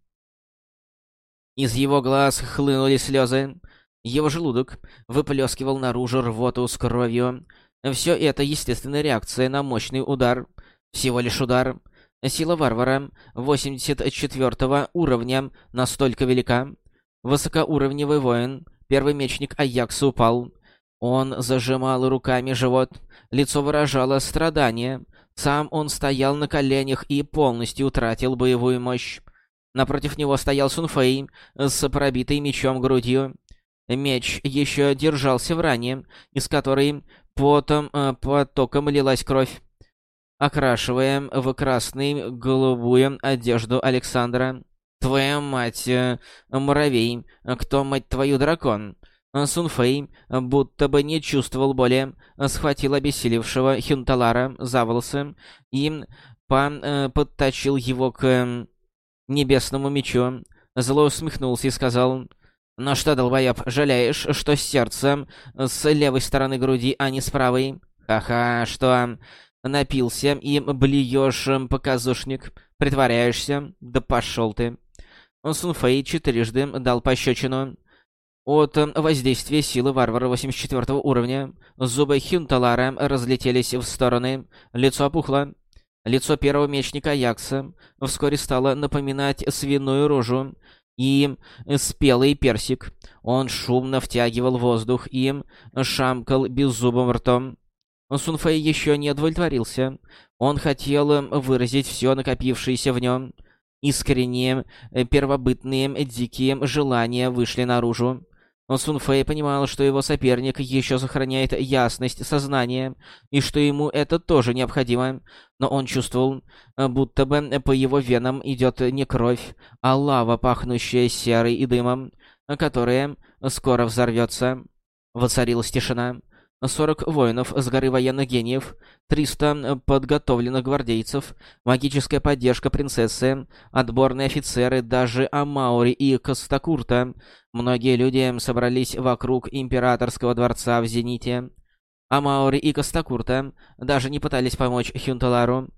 Из его глаз хлынули слезы. Его желудок выплескивал наружу рвоту с кровью. Все это естественная реакция на мощный удар. Всего лишь удар — Сила варвара 84 уровня настолько велика. Высокоуровневый воин, первый мечник Аякса упал. Он зажимал руками живот, лицо выражало страдание. Сам он стоял на коленях и полностью утратил боевую мощь. Напротив него стоял Сунфэй с пробитой мечом грудью. Меч еще держался в ране, из которой потом, э, потоком лилась кровь окрашивая в красный голубую одежду Александра. «Твоя мать, э, муравей, кто, мать твою, дракон?» Сунфэй, будто бы не чувствовал боли, схватил обессилевшего Хюнталара за волосы и по э, подтащил его к небесному мечу. Зло усмехнулся и сказал... «Ну что, долбоёб, жалеешь, что с сердцем с левой стороны груди, а не с правой? Ха-ха, что напился и блюешь, показушник, притворяешься? Да пошел ты!» Сунфэй четырежды дал пощечину. От воздействия силы варвара 84 уровня зубы Хюнталара разлетелись в стороны, лицо опухло. Лицо первого мечника Якса вскоре стало напоминать свиную рожу, и спелый персик. Он шумно втягивал воздух и шамкал беззубым ртом. Сунфэй еще не удовлетворился. Он хотел выразить все накопившееся в нем. Искренние, первобытные, дикие желания вышли наружу. Но Сун Фэй понимал, что его соперник еще сохраняет ясность сознания, и что ему это тоже необходимо. Но он чувствовал, будто бы по его венам идет не кровь, а лава, пахнущая серой и дымом, которая скоро взорвется. Воцарилась тишина. 40 воинов с горы военных гениев, 300 подготовленных гвардейцев, магическая поддержка принцессы, отборные офицеры, даже Амаури и Костакурта. Многие люди собрались вокруг императорского дворца в Зените. Амаури и Костакурта даже не пытались помочь Хюнталару.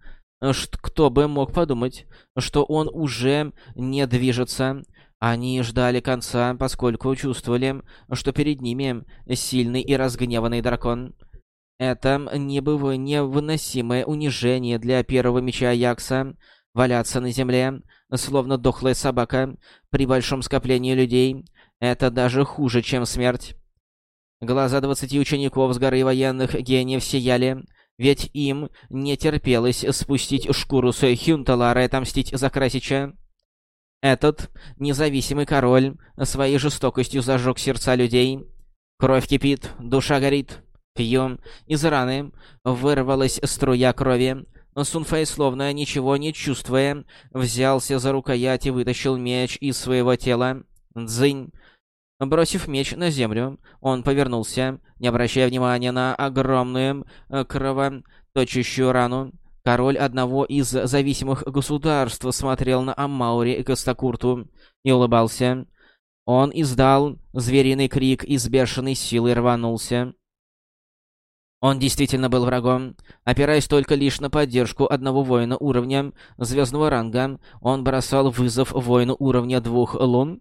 Кто бы мог подумать, что он уже не движется, они ждали конца, поскольку чувствовали, что перед ними сильный и разгневанный дракон. Это небыво невыносимое унижение для первого меча Якса валяться на земле, словно дохлая собака, при большом скоплении людей. Это даже хуже, чем смерть. Глаза двадцати учеников с горы военных гениев сияли, ведь им не терпелось спустить шкуру с Хюнталара и отомстить за Красича. Этот независимый король своей жестокостью зажег сердца людей. Кровь кипит, душа горит. Пьем. Из раны вырвалась струя крови. Сунфэй, словно ничего не чувствуя, взялся за рукоять и вытащил меч из своего тела. Дзынь. Бросив меч на землю, он повернулся, не обращая внимания на огромную кровоточащую рану. Король одного из зависимых государств смотрел на Аммаури и Костакурту и улыбался. Он издал звериный крик и с бешеной силой рванулся. Он действительно был врагом. Опираясь только лишь на поддержку одного воина уровня звездного ранга, он бросал вызов воину уровня двух лун.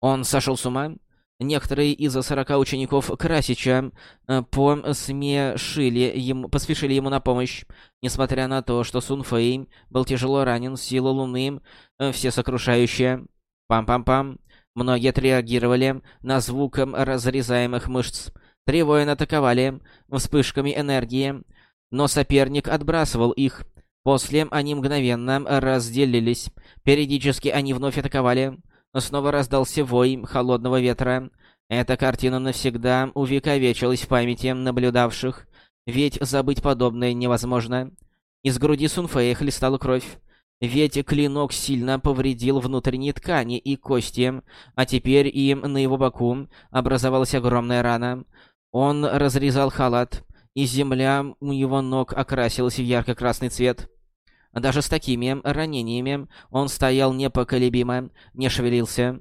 Он сошел с ума? Некоторые из сорока учеников Красича э, посмешили ему, поспешили ему на помощь. Несмотря на то, что Сун Фэй был тяжело ранен, сила Луны э, всесокрушающая. Пам-пам-пам. Многие отреагировали на звук разрезаемых мышц. Три воина атаковали вспышками энергии, но соперник отбрасывал их. После они мгновенно разделились. Периодически они вновь атаковали. Снова раздался вой холодного ветра. Эта картина навсегда увековечилась в памяти наблюдавших, ведь забыть подобное невозможно. Из груди Сунфея хлестала кровь. Ведь клинок сильно повредил внутренние ткани и кости, а теперь и на его боку образовалась огромная рана. Он разрезал халат, и земля у его ног окрасилась в ярко-красный цвет. Даже с такими ранениями он стоял непоколебимо, не шевелился.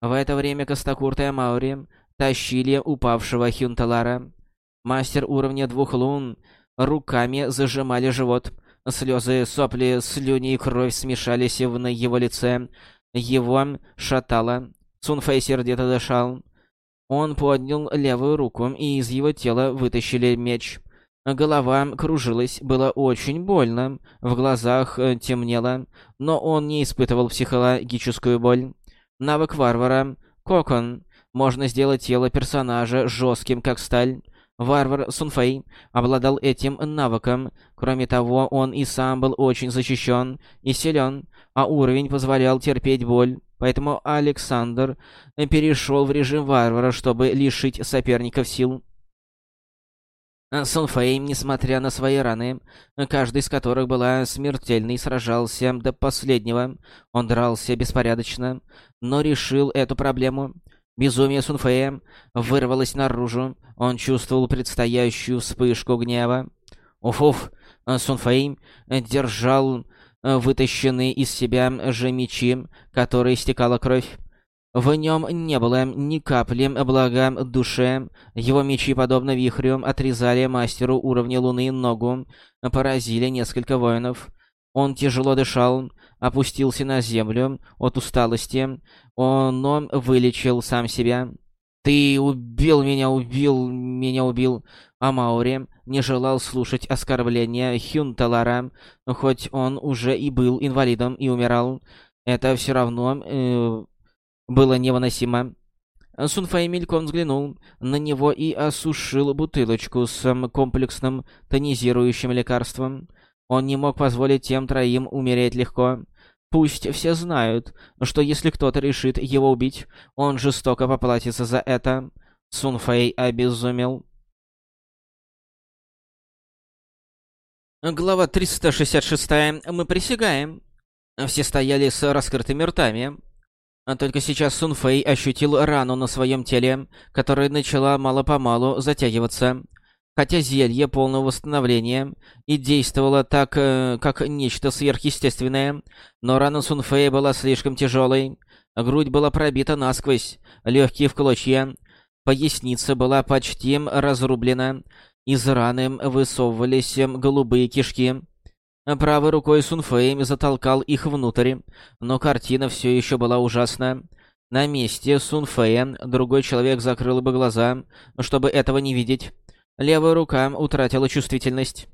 В это время Костакурт и Амаури тащили упавшего Хюнталара. Мастер уровня двух лун руками зажимали живот. Слезы, сопли, слюни и кровь смешались в его лице. Его шатало. Цунфэй сердито дышал. Он поднял левую руку, и из его тела вытащили меч — Голова кружилась, было очень больно, в глазах э, темнело, но он не испытывал психологическую боль. Навык варвара — кокон. Можно сделать тело персонажа жестким, как сталь. Варвар Сунфэй обладал этим навыком. Кроме того, он и сам был очень защищен и силен, а уровень позволял терпеть боль. Поэтому Александр перешел в режим варвара, чтобы лишить соперников сил. Сонфэй, несмотря на свои раны, каждый из которых была смертельной, сражался до последнего. Он дрался беспорядочно, но решил эту проблему. Безумие Сунфэя вырвалось наружу. Он чувствовал предстоящую вспышку гнева. Уф-уф, Сунфэй держал вытащенные из себя же мечи, которые стекала кровь. В нем не было ни капли блага душе. Его мечи, подобно вихрю, отрезали мастеру уровня Луны ногу, поразили несколько воинов. Он тяжело дышал, опустился на землю от усталости, но вылечил сам себя. «Ты убил меня, убил меня, убил!» А Маури не желал слушать оскорбления Хюнталара, хоть он уже и был инвалидом и умирал. Это все равно э, было невыносимо. Сунфэй мельком взглянул на него и осушил бутылочку с комплексным тонизирующим лекарством. Он не мог позволить тем троим умереть легко. Пусть все знают, что если кто-то решит его убить, он жестоко поплатится за это. Сунфэй обезумел. Глава 366. Мы присягаем. Все стояли с раскрытыми ртами. Только сейчас Сунфэй ощутил рану на своем теле, которая начала мало-помалу затягиваться. Хотя зелье полного восстановления и действовало так, э, как нечто сверхъестественное, но рана Сунфэя была слишком тяжелой. Грудь была пробита насквозь, легкие в клочья. Поясница была почти разрублена, из раны высовывались голубые кишки. Правой рукой Сунфэй затолкал их внутрь, но картина все еще была ужасна. На месте Сунфэя другой человек закрыл бы глаза, чтобы этого не видеть. Левая рука утратила чувствительность.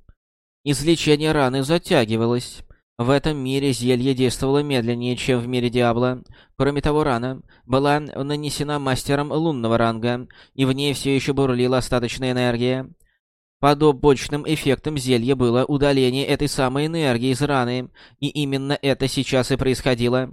Излечение раны затягивалось. В этом мире зелье действовало медленнее, чем в мире Диабло. Кроме того, рана была нанесена мастером лунного ранга, и в ней все еще бурлила остаточная энергия. Подобочным эффектом зелья было удаление этой самой энергии из раны, и именно это сейчас и происходило.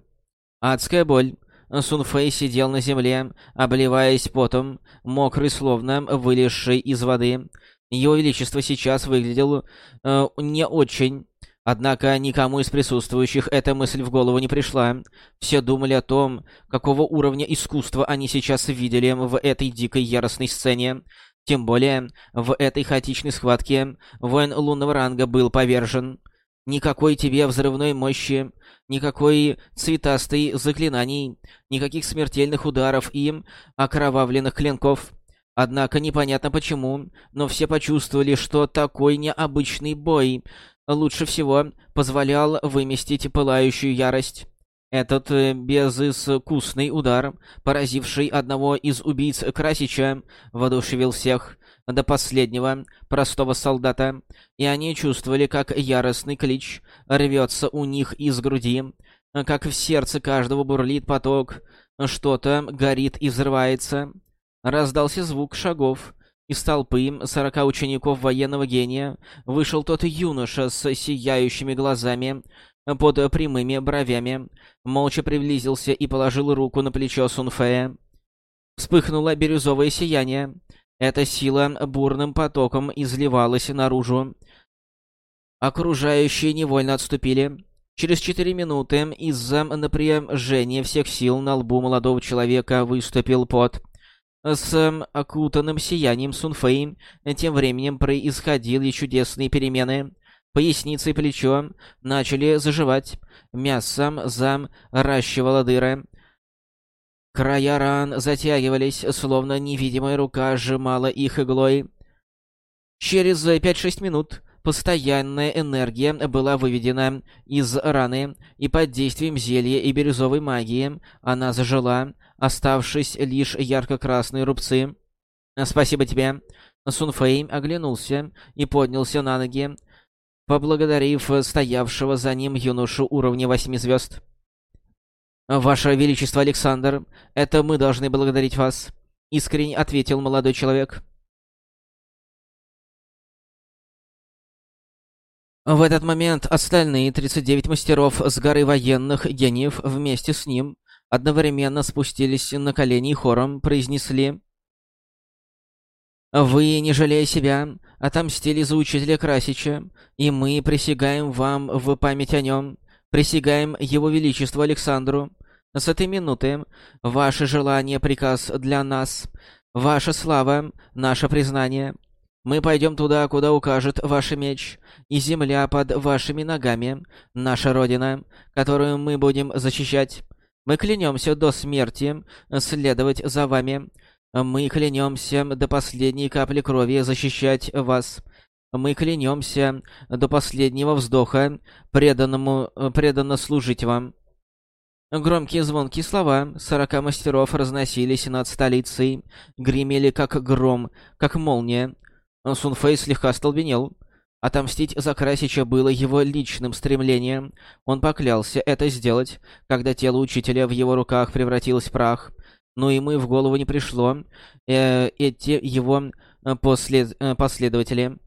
Адская боль. Сунфэй сидел на земле, обливаясь потом, мокрый, словно вылезший из воды. Его Величество сейчас выглядел э, не очень. Однако никому из присутствующих эта мысль в голову не пришла. Все думали о том, какого уровня искусства они сейчас видели в этой дикой яростной сцене. Тем более, в этой хаотичной схватке воин лунного ранга был повержен. Никакой тебе взрывной мощи, никакой цветастой заклинаний, никаких смертельных ударов и окровавленных клинков. Однако непонятно почему, но все почувствовали, что такой необычный бой лучше всего позволял выместить пылающую ярость. Этот э, безыскусный удар, поразивший одного из убийц Красича, воодушевил всех до последнего простого солдата, и они чувствовали, как яростный клич рвется у них из груди, как в сердце каждого бурлит поток, что-то горит и взрывается. Раздался звук шагов. Из толпы сорока учеников военного гения вышел тот юноша с сияющими глазами, под прямыми бровями, молча приблизился и положил руку на плечо Сунфея. Вспыхнуло бирюзовое сияние. Эта сила бурным потоком изливалась наружу. Окружающие невольно отступили. Через четыре минуты из-за напряжения всех сил на лбу молодого человека выступил пот. С окутанным сиянием Сунфэй тем временем происходили чудесные перемены — Поясница и плечо начали заживать. Мясом замращивало дыры. Края ран затягивались, словно невидимая рука сжимала их иглой. Через 5-6 минут постоянная энергия была выведена из раны, и под действием зелья и бирюзовой магии она зажила, оставшись лишь ярко-красные рубцы. «Спасибо тебе». Сунфэй оглянулся и поднялся на ноги, поблагодарив стоявшего за ним юношу уровня восьми звезд. «Ваше Величество Александр, это мы должны благодарить вас», — искренне ответил молодой человек. В этот момент остальные 39 мастеров с горы военных гениев вместе с ним одновременно спустились на колени и хором произнесли «Вы, не жалея себя, отомстили за учителя Красича, и мы присягаем вам в память о нем, присягаем его величеству Александру. С этой минуты ваше желание — приказ для нас, ваша слава — наше признание. Мы пойдем туда, куда укажет ваш меч, и земля под вашими ногами, наша Родина, которую мы будем защищать. Мы клянемся до смерти следовать за вами. Мы клянемся до последней капли крови защищать вас. Мы клянемся до последнего вздоха преданному, преданно служить вам. Громкие звонкие слова сорока мастеров разносились над столицей, гремели как гром, как молния. Сунфэй слегка остолбенел. Отомстить за Красича было его личным стремлением. Он поклялся это сделать, когда тело учителя в его руках превратилось в прах. Но ему и в голову не пришло э, эти его э, послед... Э, последователи.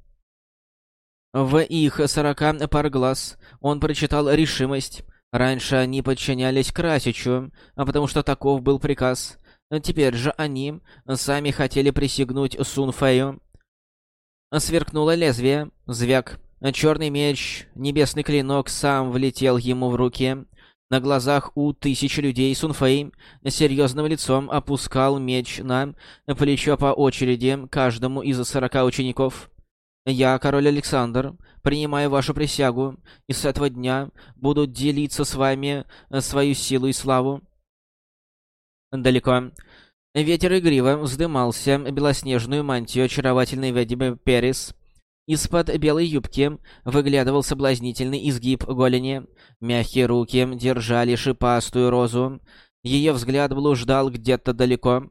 В их сорока пар глаз он прочитал решимость. Раньше они подчинялись Красичу, а потому что таков был приказ. Теперь же они сами хотели присягнуть Сунфэю. Сверкнуло лезвие, звяк. Черный меч, небесный клинок сам влетел ему в руки. На глазах у тысяч людей Сунфэй серьезным лицом опускал меч на плечо по очереди каждому из сорока учеников. «Я, король Александр, принимаю вашу присягу, и с этого дня буду делиться с вами э, свою силу и славу». Далеко. Ветер игриво вздымался белоснежную мантию очаровательной ведьмы Перис. Из-под белой юбки выглядывал соблазнительный изгиб голени. Мягкие руки держали шипастую розу. Ее взгляд блуждал где-то далеко.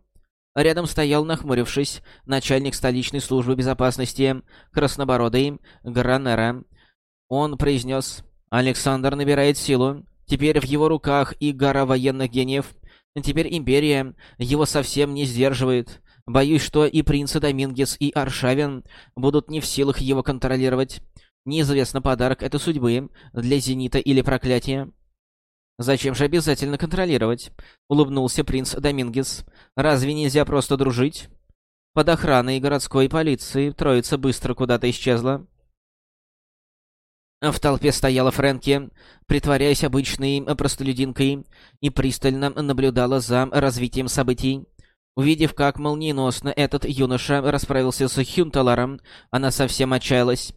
Рядом стоял, нахмурившись, начальник столичной службы безопасности, краснобородый Гранера. Он произнес «Александр набирает силу. Теперь в его руках и гора военных гениев. Теперь Империя его совсем не сдерживает. Боюсь, что и принцы Домингес, и Аршавин будут не в силах его контролировать. Неизвестно, подарок это судьбы для Зенита или проклятия. «Зачем же обязательно контролировать?» — улыбнулся принц Домингес. «Разве нельзя просто дружить?» Под охраной городской полиции троица быстро куда-то исчезла. В толпе стояла Фрэнки, притворяясь обычной простолюдинкой, и пристально наблюдала за развитием событий. Увидев, как молниеносно этот юноша расправился с Хюнталаром, она совсем отчаялась.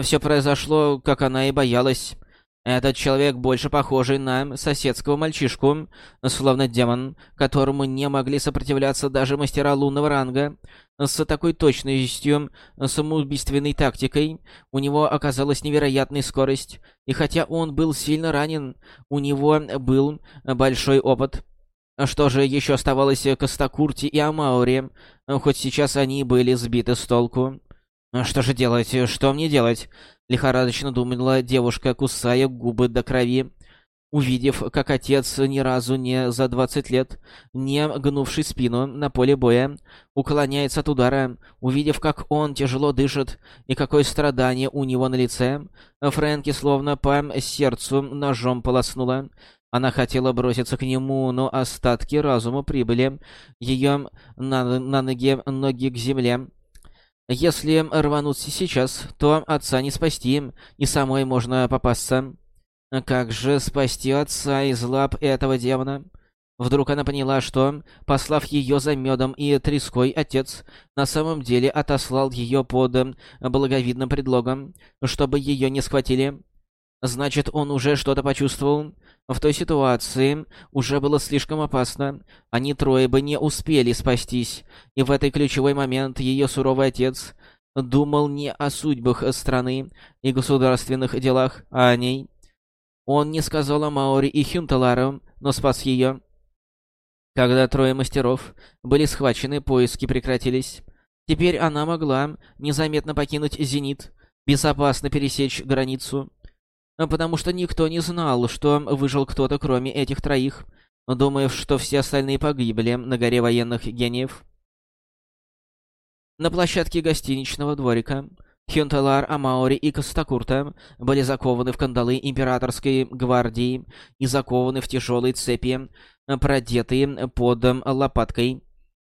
Все произошло, как она и боялась. Этот человек больше похожий на соседского мальчишку, словно демон, которому не могли сопротивляться даже мастера лунного ранга. С такой точностью, самоубийственной тактикой, у него оказалась невероятная скорость, и хотя он был сильно ранен, у него был большой опыт. Что же еще оставалось Костакурти и Амаури, хоть сейчас они были сбиты с толку. Что же делать? Что мне делать? Лихорадочно думала девушка, кусая губы до крови. Увидев, как отец ни разу не за двадцать лет, не гнувший спину на поле боя, уклоняется от удара, увидев, как он тяжело дышит и какое страдание у него на лице, Фрэнки словно по сердцу ножом полоснула. Она хотела броситься к нему, но остатки разума прибыли ее на, на ноги, ноги к земле. Если рвануться сейчас, то отца не спасти, и самой можно попасться. Как же спасти отца из лап этого демона? Вдруг она поняла, что, послав ее за медом и треской, отец на самом деле отослал ее под благовидным предлогом, чтобы ее не схватили. Значит, он уже что-то почувствовал. В той ситуации уже было слишком опасно. Они трое бы не успели спастись. И в этой ключевой момент ее суровый отец думал не о судьбах страны и государственных делах, а о ней. Он не сказал о Маори и Хюнталару, но спас ее. Когда трое мастеров были схвачены, поиски прекратились. Теперь она могла незаметно покинуть Зенит, безопасно пересечь границу потому что никто не знал, что выжил кто-то кроме этих троих, думая, что все остальные погибли на горе военных гениев. На площадке гостиничного дворика Хюнталар, Амаори и Костакурта были закованы в кандалы императорской гвардии и закованы в тяжелые цепи, продетые под лопаткой.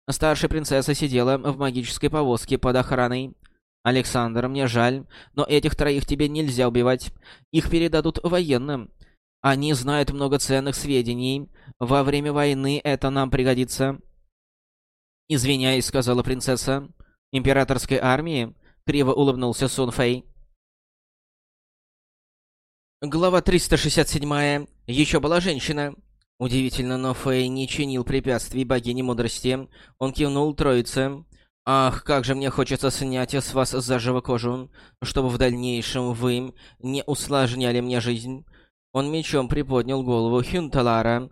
Старшая принцесса сидела в магической повозке под охраной. «Александр, мне жаль, но этих троих тебе нельзя убивать. Их передадут военным. Они знают много ценных сведений. Во время войны это нам пригодится». «Извиняюсь», — сказала принцесса. «Императорской армии? Криво улыбнулся Сун Фэй. Глава 367. Еще была женщина. Удивительно, но Фэй не чинил препятствий богине мудрости. Он кивнул троице. «Ах, как же мне хочется снять с вас заживо кожу, чтобы в дальнейшем вы не усложняли мне жизнь». Он мечом приподнял голову Хюнталара,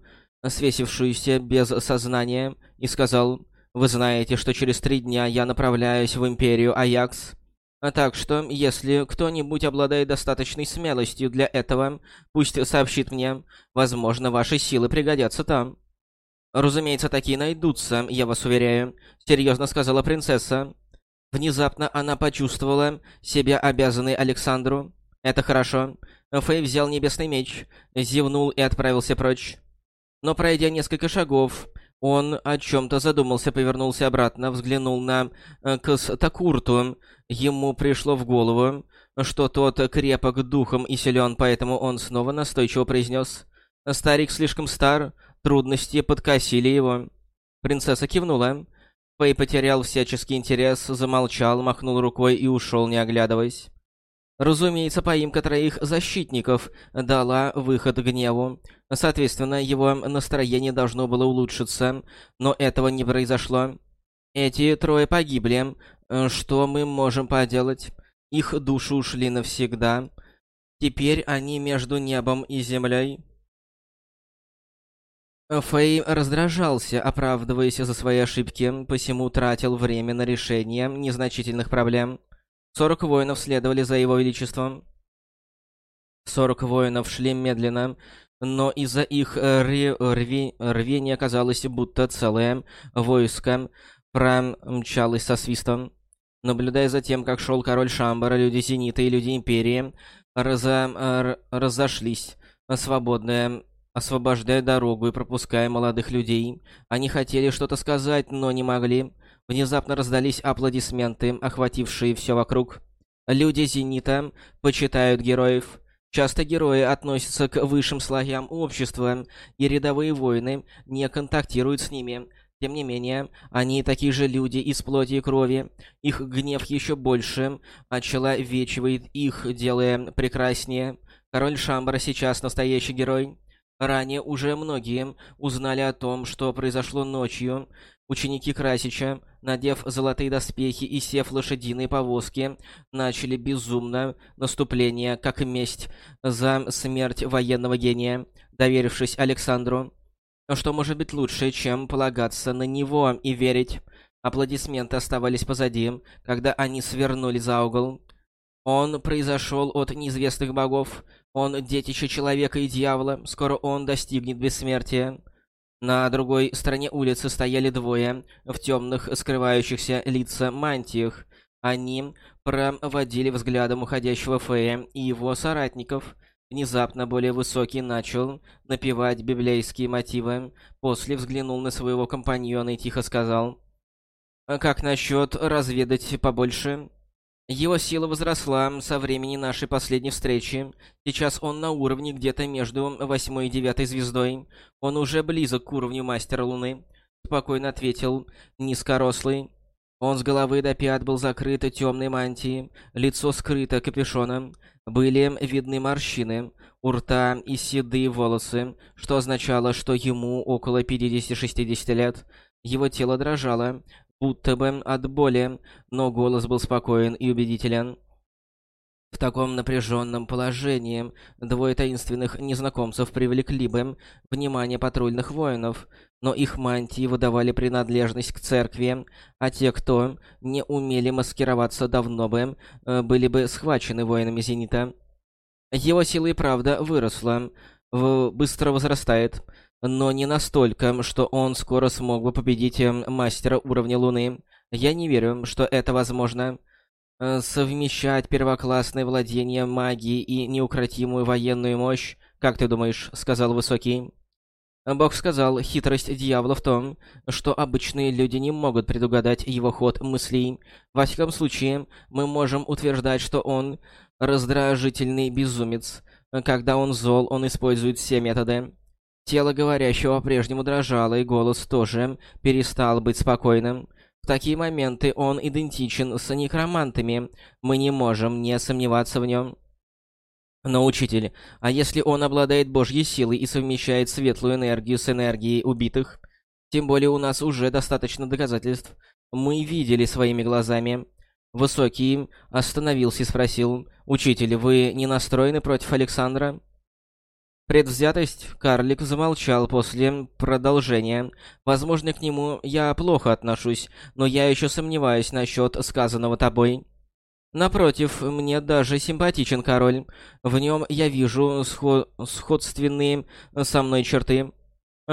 свесившуюся без сознания, и сказал, «Вы знаете, что через три дня я направляюсь в Империю Аякс. Так что, если кто-нибудь обладает достаточной смелостью для этого, пусть сообщит мне. Возможно, ваши силы пригодятся там». «Разумеется, такие найдутся, я вас уверяю», — серьезно сказала принцесса. Внезапно она почувствовала себя обязанной Александру. «Это хорошо». Фэй взял небесный меч, зевнул и отправился прочь. Но пройдя несколько шагов, он о чем-то задумался, повернулся обратно, взглянул на э, Кстакурту. Ему пришло в голову, что тот крепок духом и силен, поэтому он снова настойчиво произнес «Старик слишком стар, трудности подкосили его». Принцесса кивнула. Фэй потерял всяческий интерес, замолчал, махнул рукой и ушел, не оглядываясь. Разумеется, поимка троих защитников дала выход гневу. Соответственно, его настроение должно было улучшиться, но этого не произошло. Эти трое погибли. Что мы можем поделать? Их души ушли навсегда. Теперь они между небом и землей. Фэй раздражался, оправдываясь за свои ошибки, посему тратил время на решение незначительных проблем. Сорок воинов следовали за его величеством. Сорок воинов шли медленно, но из-за их э, рви рвения казалось, будто целое войско промчалось со свистом. Наблюдая за тем, как шел король Шамбара, люди Зенита и люди Империи разо разошлись, свободные, освобождая дорогу и пропуская молодых людей. Они хотели что-то сказать, но не могли. Внезапно раздались аплодисменты, охватившие все вокруг. Люди Зенита почитают героев. Часто герои относятся к высшим слоям общества, и рядовые воины не контактируют с ними. Тем не менее, они такие же люди из плоти и крови. Их гнев еще больше очеловечивает их, делая прекраснее. Король Шамбара сейчас настоящий герой. Ранее уже многие узнали о том, что произошло ночью. Ученики Красича, надев золотые доспехи и сев лошадиные повозки, начали безумно наступление, как месть за смерть военного гения, доверившись Александру. Что может быть лучше, чем полагаться на него и верить? Аплодисменты оставались позади, когда они свернули за угол. Он произошел от неизвестных богов, он детище человека и дьявола, скоро он достигнет бессмертия. На другой стороне улицы стояли двое в темных, скрывающихся лица мантиях. Они проводили взглядом уходящего Фея и его соратников. Внезапно более высокий начал напевать библейские мотивы, после взглянул на своего компаньона и тихо сказал «Как насчет разведать побольше?» Его сила возросла со времени нашей последней встречи. Сейчас он на уровне где-то между восьмой и девятой звездой. Он уже близок к уровню Мастера Луны. Спокойно ответил низкорослый. Он с головы до пят был закрыт темной мантией, лицо скрыто капюшоном. Были видны морщины, у рта и седые волосы, что означало, что ему около 50-60 лет. Его тело дрожало, будто бы от боли, но голос был спокоен и убедителен. В таком напряженном положении двое таинственных незнакомцев привлекли бы внимание патрульных воинов, но их мантии выдавали принадлежность к церкви, а те, кто не умели маскироваться давно бы, э, были бы схвачены воинами Зенита. Его сила и правда выросла, быстро возрастает, но не настолько, что он скоро смог бы победить эм, мастера уровня Луны. Я не верю, что это возможно. Э, совмещать первоклассное владение магией и неукротимую военную мощь, как ты думаешь, сказал Высокий. Бог сказал, хитрость дьявола в том, что обычные люди не могут предугадать его ход мыслей. Во всяком случае, мы можем утверждать, что он раздражительный безумец. Когда он зол, он использует все методы. Тело говорящего по-прежнему дрожало, и голос тоже перестал быть спокойным. В такие моменты он идентичен с некромантами. Мы не можем не сомневаться в нем. Но, учитель, а если он обладает божьей силой и совмещает светлую энергию с энергией убитых? Тем более у нас уже достаточно доказательств. Мы видели своими глазами. Высокий остановился и спросил, «Учитель, вы не настроены против Александра?» Предвзятость карлик замолчал после продолжения. Возможно, к нему я плохо отношусь, но я еще сомневаюсь насчет сказанного тобой. Напротив, мне даже симпатичен король. В нем я вижу сход... сходственные со мной черты.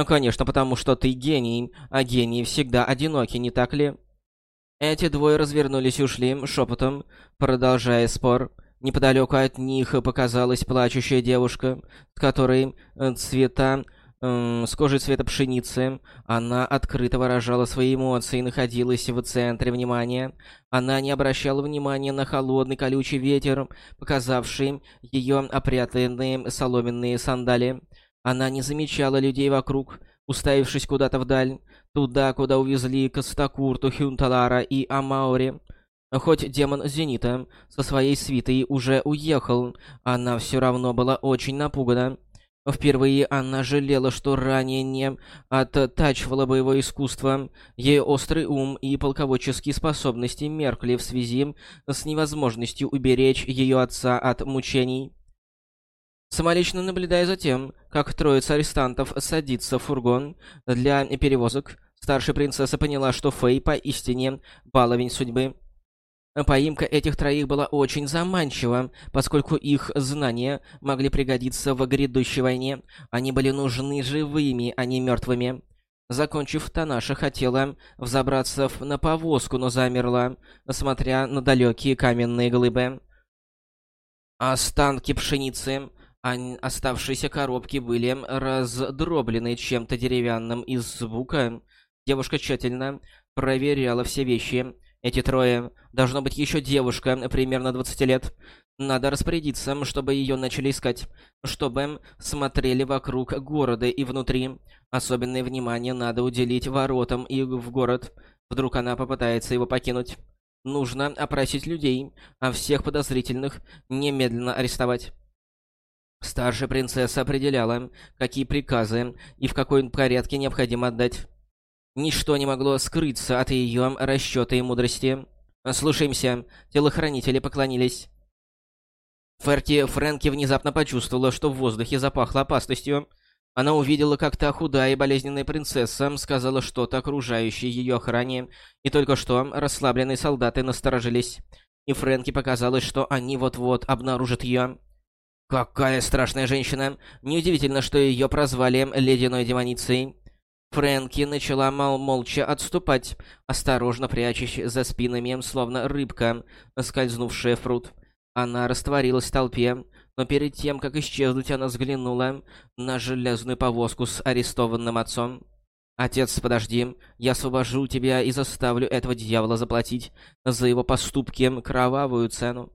Конечно, потому что ты гений, а гении всегда одиноки, не так ли? Эти двое развернулись и ушли, шепотом, продолжая спор. Неподалеку от них показалась плачущая девушка, с которой э, цвета э, с кожей цвета пшеницы. Она открыто выражала свои эмоции и находилась в центре внимания. Она не обращала внимания на холодный колючий ветер, показавший ее опрятанные соломенные сандали. Она не замечала людей вокруг, уставившись куда-то вдаль, туда, куда увезли Костакурту, Хюнталара и Амаури. Хоть демон Зенита со своей свитой уже уехал, она все равно была очень напугана. Впервые она жалела, что ранее не оттачивала боевое искусство. Ей острый ум и полководческие способности меркли в связи с невозможностью уберечь ее отца от мучений. Самолично наблюдая за тем, как троица арестантов садится в фургон для перевозок, старшая принцесса поняла, что Фэй поистине баловень судьбы. Поимка этих троих была очень заманчива, поскольку их знания могли пригодиться в грядущей войне. Они были нужны живыми, а не мертвыми. Закончив, Танаша хотела взобраться на повозку, но замерла, смотря на далекие каменные глыбы. Останки пшеницы, оставшиеся коробки были раздроблены чем-то деревянным из звука. Девушка тщательно проверяла все вещи. Эти трое. Должно быть еще девушка, примерно 20 лет. Надо распорядиться, чтобы ее начали искать. Чтобы смотрели вокруг города и внутри. Особенное внимание надо уделить воротам и в город. Вдруг она попытается его покинуть. Нужно опросить людей, а всех подозрительных немедленно арестовать. Старшая принцесса определяла, какие приказы и в какой порядке необходимо отдать. Ничто не могло скрыться от ее расчета и мудрости. «Слушаемся». Телохранители поклонились. Ферти Фрэнки внезапно почувствовала, что в воздухе запахло опасностью. Она увидела, как та худая и болезненная принцесса сказала что-то окружающей ее охране, и только что расслабленные солдаты насторожились. И Фрэнки показалось, что они вот-вот обнаружат ее. Какая страшная женщина! Неудивительно, что ее прозвали «ледяной демоницей». Фрэнки начала мол молча отступать, осторожно прячась за спинами, словно рыбка, скользнувшая в пруд. Она растворилась в толпе, но перед тем, как исчезнуть, она взглянула на железную повозку с арестованным отцом. «Отец, подожди, я освобожу тебя и заставлю этого дьявола заплатить за его поступки кровавую цену».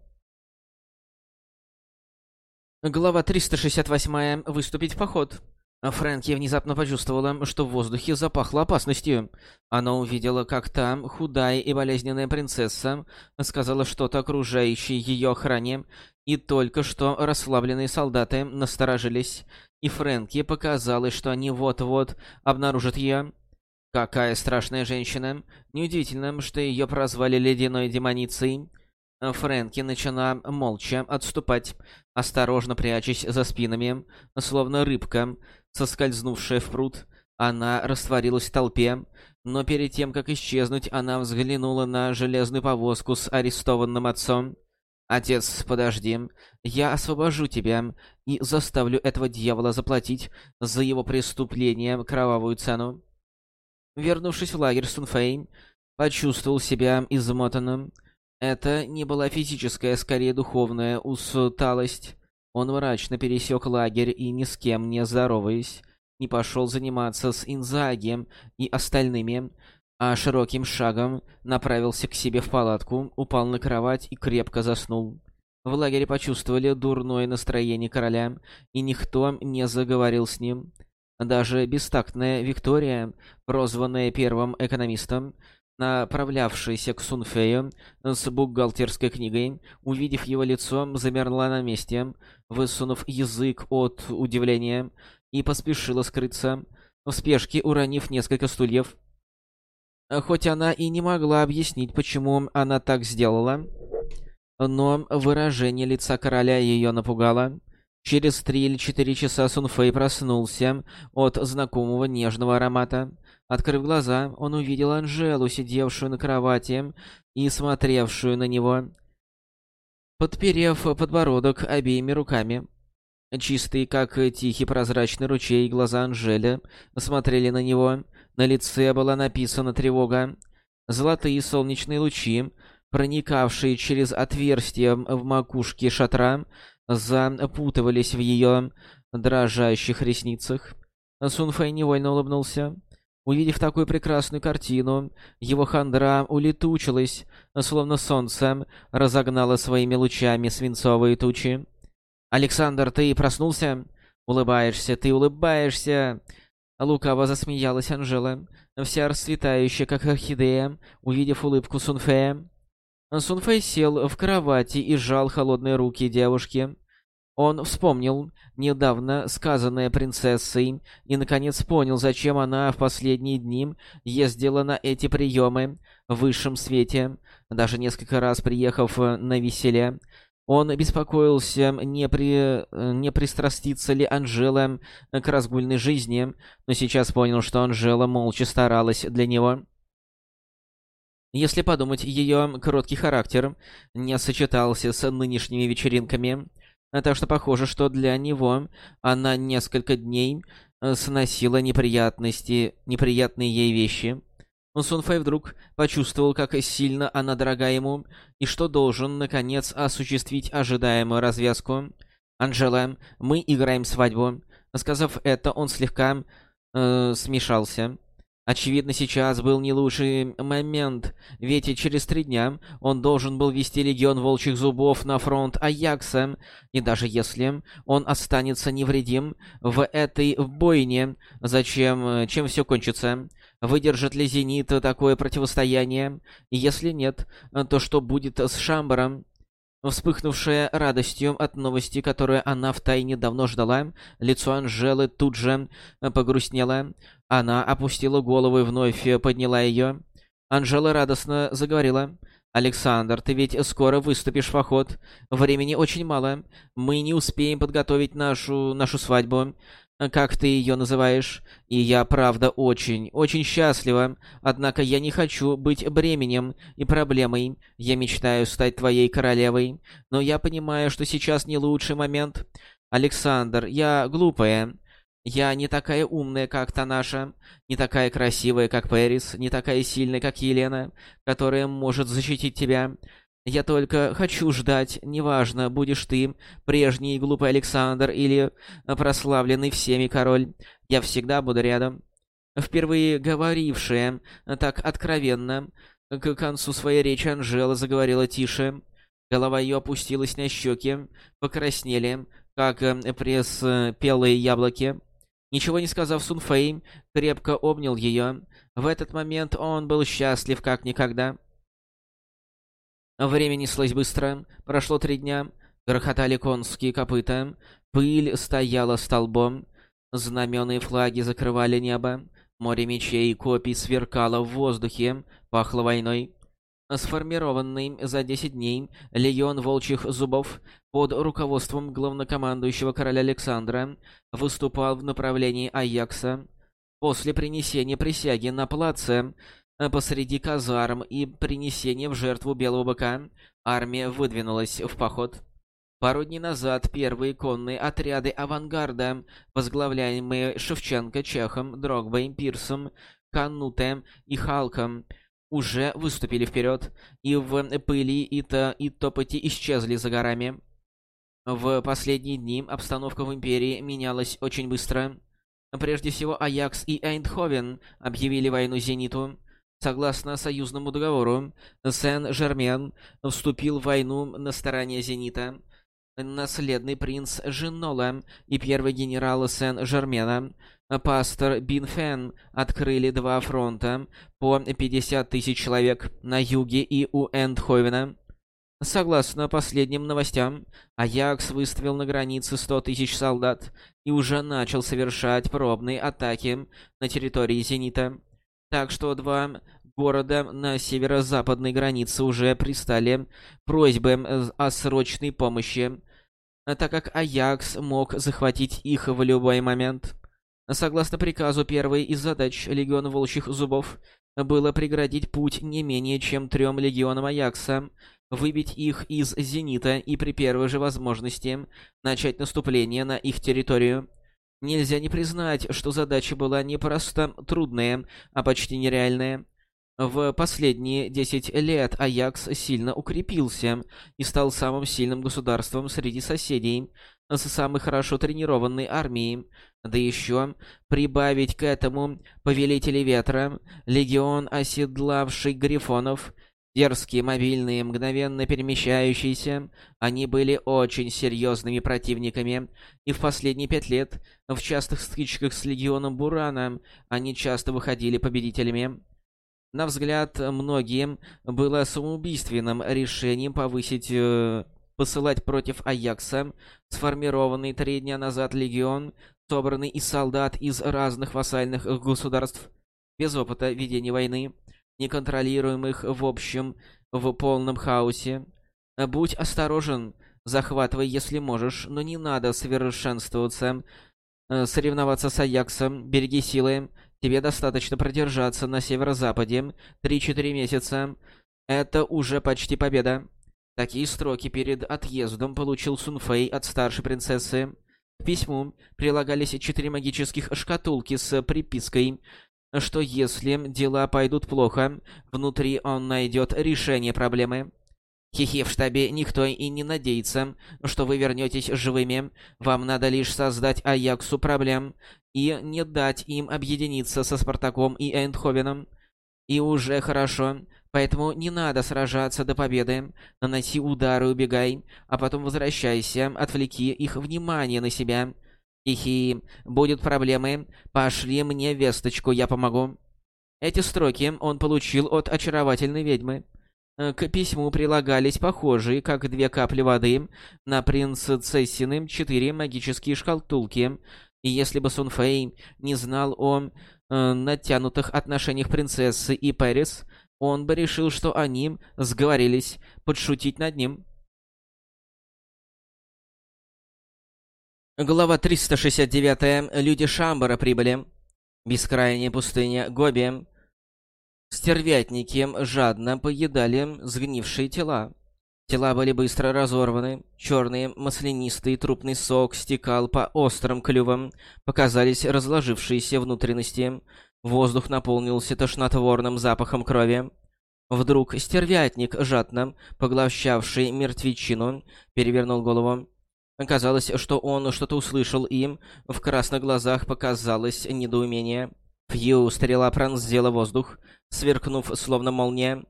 Глава 368. Выступить в поход. Фрэнки внезапно почувствовала, что в воздухе запахло опасностью. Она увидела, как там худая и болезненная принцесса сказала что-то окружающей ее охране, и только что расслабленные солдаты насторожились, и Фрэнки показалось, что они вот-вот обнаружат ее. Какая страшная женщина. Неудивительно, что ее прозвали ледяной демоницей. Фрэнки начала молча отступать, осторожно прячась за спинами, словно рыбка, Соскользнувшая в пруд, она растворилась в толпе, но перед тем, как исчезнуть, она взглянула на железную повозку с арестованным отцом. «Отец, подожди. Я освобожу тебя и заставлю этого дьявола заплатить за его преступление кровавую цену». Вернувшись в лагерь, Сунфэй почувствовал себя измотанным. Это не была физическая, скорее духовная усталость. Он мрачно пересек лагерь и ни с кем не здороваясь, не пошел заниматься с Инзаги и остальными, а широким шагом направился к себе в палатку, упал на кровать и крепко заснул. В лагере почувствовали дурное настроение короля, и никто не заговорил с ним. Даже бестактная Виктория, прозванная первым экономистом, направлявшаяся к Сунфею с бухгалтерской книгой, увидев его лицо, замерла на месте, высунув язык от удивления, и поспешила скрыться, в спешке уронив несколько стульев. Хоть она и не могла объяснить, почему она так сделала, но выражение лица короля ее напугало. Через три или четыре часа Сунфэй проснулся от знакомого нежного аромата. Открыв глаза, он увидел Анжелу, сидевшую на кровати и смотревшую на него, подперев подбородок обеими руками. Чистые, как тихий прозрачный ручей, глаза Анжели смотрели на него. На лице была написана тревога. Золотые солнечные лучи, проникавшие через отверстие в макушке шатра, запутывались в ее дрожащих ресницах. Сунфэй невольно улыбнулся. Увидев такую прекрасную картину, его хандра улетучилась, словно солнце разогнало своими лучами свинцовые тучи. «Александр, ты проснулся?» «Улыбаешься, ты улыбаешься!» Лукаво засмеялась Анжела, вся расцветающая, как орхидея, увидев улыбку Сунфея. Сунфэй сел в кровати и сжал холодные руки девушки. Он вспомнил недавно сказанное принцессой и, наконец, понял, зачем она в последние дни ездила на эти приемы в высшем свете, даже несколько раз приехав на веселе. Он беспокоился, не, при... не пристрастится ли Анжела к разгульной жизни, но сейчас понял, что Анжела молча старалась для него. Если подумать, ее короткий характер не сочетался с нынешними вечеринками, так что похоже, что для него она несколько дней сносила неприятности, неприятные ей вещи. Сунфэй вдруг почувствовал, как сильно она дорога ему, и что должен, наконец, осуществить ожидаемую развязку. «Анжела, мы играем свадьбу». Сказав это, он слегка э, смешался. Очевидно, сейчас был не лучший момент, ведь через три дня он должен был вести Легион Волчьих Зубов на фронт Аякса, и даже если он останется невредим в этой бойне, зачем, чем все кончится? Выдержит ли Зенит такое противостояние? Если нет, то что будет с Шамбаром? Вспыхнувшая радостью от новости, которую она втайне давно ждала, лицо Анжелы тут же погрустнело. Она опустила голову и вновь подняла ее. Анжела радостно заговорила. «Александр, ты ведь скоро выступишь в поход. Времени очень мало. Мы не успеем подготовить нашу... нашу свадьбу как ты ее называешь, и я, правда, очень, очень счастлива. Однако я не хочу быть бременем и проблемой. Я мечтаю стать твоей королевой, но я понимаю, что сейчас не лучший момент. Александр, я глупая. Я не такая умная, как Танаша, не такая красивая, как Пэрис, не такая сильная, как Елена, которая может защитить тебя. Я только хочу ждать, неважно, будешь ты, прежний глупый Александр или прославленный всеми король. Я всегда буду рядом. Впервые говорившая так откровенно, к концу своей речи Анжела заговорила тише. Голова ее опустилась на щеки, покраснели, как э, преспелые яблоки. Ничего не сказав Сунфэй, крепко обнял ее. В этот момент он был счастлив как никогда. Время неслось быстро. Прошло три дня. Грохотали конские копыта. Пыль стояла столбом. Знамена и флаги закрывали небо. Море мечей и копий сверкало в воздухе. Пахло войной. Сформированный за 10 дней легион волчьих зубов под руководством главнокомандующего короля Александра выступал в направлении Аякса. После принесения присяги на плаце посреди казарм и принесения в жертву белого быка, армия выдвинулась в поход. Пару дней назад первые конные отряды авангарда, возглавляемые Шевченко, Чехом, Дрогбой, Пирсом, Канутем и Халком, уже выступили вперед, и в пыли и, то, и топоте исчезли за горами. В последние дни обстановка в Империи менялась очень быстро. Прежде всего, Аякс и Эйндховен объявили войну Зениту. Согласно союзному договору, Сен-Жермен вступил в войну на стороне Зенита. Наследный принц Женола и первый генерал Сен-Жермена Пастор Бинфен открыли два фронта по 50 тысяч человек на юге и у Эндховена. Согласно последним новостям, Аякс выставил на границе 100 тысяч солдат и уже начал совершать пробные атаки на территории Зенита. Так что два города на северо-западной границе уже пристали просьбы о срочной помощи, так как Аякс мог захватить их в любой момент. Согласно приказу, первой из задач Легиона Волчьих Зубов было преградить путь не менее чем трем легионам Аякса, выбить их из Зенита и при первой же возможности начать наступление на их территорию. Нельзя не признать, что задача была не просто трудная, а почти нереальная. В последние 10 лет Аякс сильно укрепился и стал самым сильным государством среди соседей, с самой хорошо тренированной армией. Да еще прибавить к этому Повелители Ветра, легион оседлавший Грифонов — Дерзкие, мобильные, мгновенно перемещающиеся, они были очень серьезными противниками, и в последние пять лет в частых стычках с Легионом Бурана они часто выходили победителями. На взгляд многим было самоубийственным решением повысить... Э, посылать против Аякса сформированный три дня назад легион, собранный из солдат из разных вассальных государств, без опыта ведения войны, неконтролируемых в общем, в полном хаосе. Будь осторожен, захватывай, если можешь, но не надо совершенствоваться, э, соревноваться с Аяксом, береги силы. Тебе достаточно продержаться на северо-западе 3-4 месяца. Это уже почти победа. Такие строки перед отъездом получил Сунфэй от старшей принцессы. К письму прилагались четыре магических шкатулки с припиской что если дела пойдут плохо, внутри он найдет решение проблемы. Хихи, в штабе никто и не надеется, что вы вернетесь живыми. Вам надо лишь создать Аяксу проблем и не дать им объединиться со Спартаком и Эндховеном. И уже хорошо, поэтому не надо сражаться до победы. Наноси удары, убегай, а потом возвращайся, отвлеки их внимание на себя. Хи-хи, будут проблемы. Пошли мне весточку, я помогу. Эти строки он получил от очаровательной ведьмы. Э, к письму прилагались похожие, как две капли воды, на принцессиным четыре магические шкатулки. И если бы Сунфэй не знал о э, натянутых отношениях принцессы и Пэрис, он бы решил, что они сговорились подшутить над ним. Глава 369. Люди Шамбара прибыли. Бескрайняя пустыня Гоби. Стервятники жадно поедали сгнившие тела. Тела были быстро разорваны. Черный маслянистый трупный сок стекал по острым клювам. Показались разложившиеся внутренности. Воздух наполнился тошнотворным запахом крови. Вдруг стервятник, жадно поглощавший мертвечину, перевернул голову. Казалось, что он что-то услышал, им в красных глазах показалось недоумение. Фью, стрела пронзила воздух, сверкнув словно молния.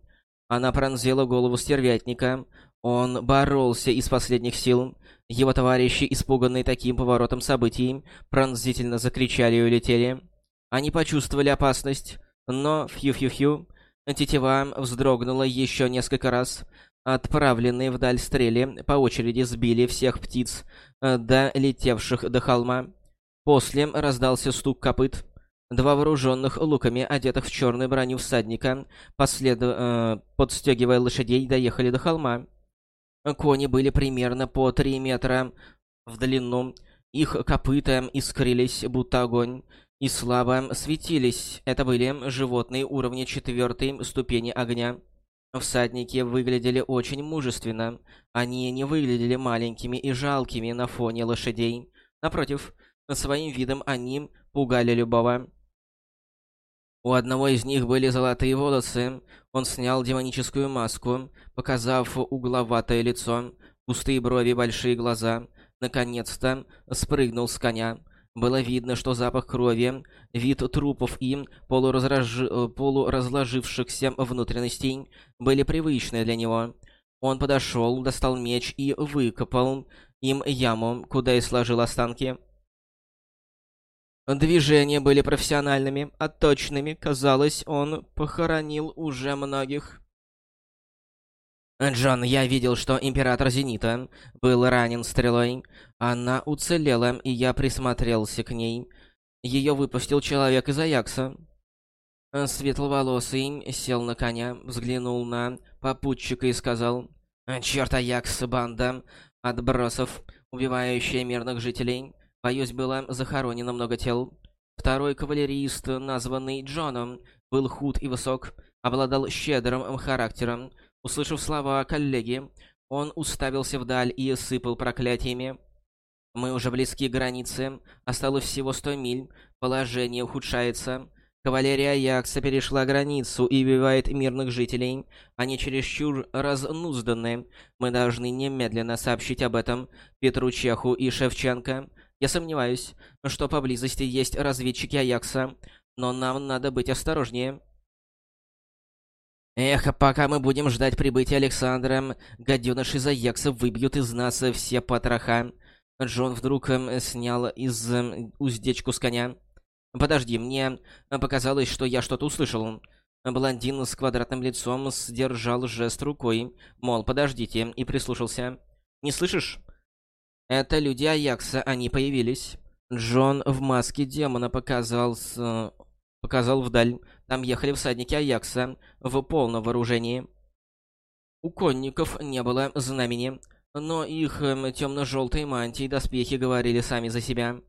Она пронзила голову стервятника. Он боролся из последних сил. Его товарищи, испуганные таким поворотом событий, пронзительно закричали и улетели. Они почувствовали опасность, но фью-фью-фью, тетива вздрогнула еще несколько раз, Отправленные вдаль стрели по очереди сбили всех птиц, э, долетевших до холма. После раздался стук копыт. Два вооруженных луками, одетых в черную броню всадника, послед... э, подстегивая лошадей, доехали до холма. Кони были примерно по три метра в длину. Их копыта искрились, будто огонь, и слабо светились. Это были животные уровня четвертой ступени огня. Всадники выглядели очень мужественно. Они не выглядели маленькими и жалкими на фоне лошадей. Напротив, своим видом они пугали любого. У одного из них были золотые волосы. Он снял демоническую маску, показав угловатое лицо, пустые брови, большие глаза. Наконец-то спрыгнул с коня. Было видно, что запах крови, вид трупов и полуразраж... полуразложившихся внутренностей были привычны для него. Он подошел, достал меч и выкопал им яму, куда и сложил останки. Движения были профессиональными, а точными. Казалось, он похоронил уже многих. «Джон, я видел, что Император Зенита был ранен стрелой. Она уцелела, и я присмотрелся к ней. Ее выпустил человек из Аякса». Светловолосый сел на коня, взглянул на попутчика и сказал, «Чёрт, Аякс, банда отбросов, убивающая мирных жителей. Боюсь, было захоронено много тел». Второй кавалерист, названный Джоном, был худ и высок, обладал щедрым характером, Услышав слова коллеги, он уставился вдаль и сыпал проклятиями. «Мы уже близки к границе. Осталось всего сто миль. Положение ухудшается. Кавалерия Якса перешла границу и убивает мирных жителей. Они чересчур разнузданы. Мы должны немедленно сообщить об этом Петру Чеху и Шевченко. Я сомневаюсь, что поблизости есть разведчики Аякса, но нам надо быть осторожнее». Эх, а пока мы будем ждать прибытия Александра, гадёныши Заекса выбьют из нас все потроха. Джон вдруг эм, снял из эм, уздечку с коня. «Подожди, мне показалось, что я что-то услышал». Блондин с квадратным лицом сдержал жест рукой, мол, подождите, и прислушался. «Не слышишь?» «Это люди Аякса, они появились». Джон в маске демона показал, с... показал вдаль. Там ехали всадники Аякса в полном вооружении. У конников не было знамени, но их эм, темно-желтые мантии и доспехи говорили сами за себя.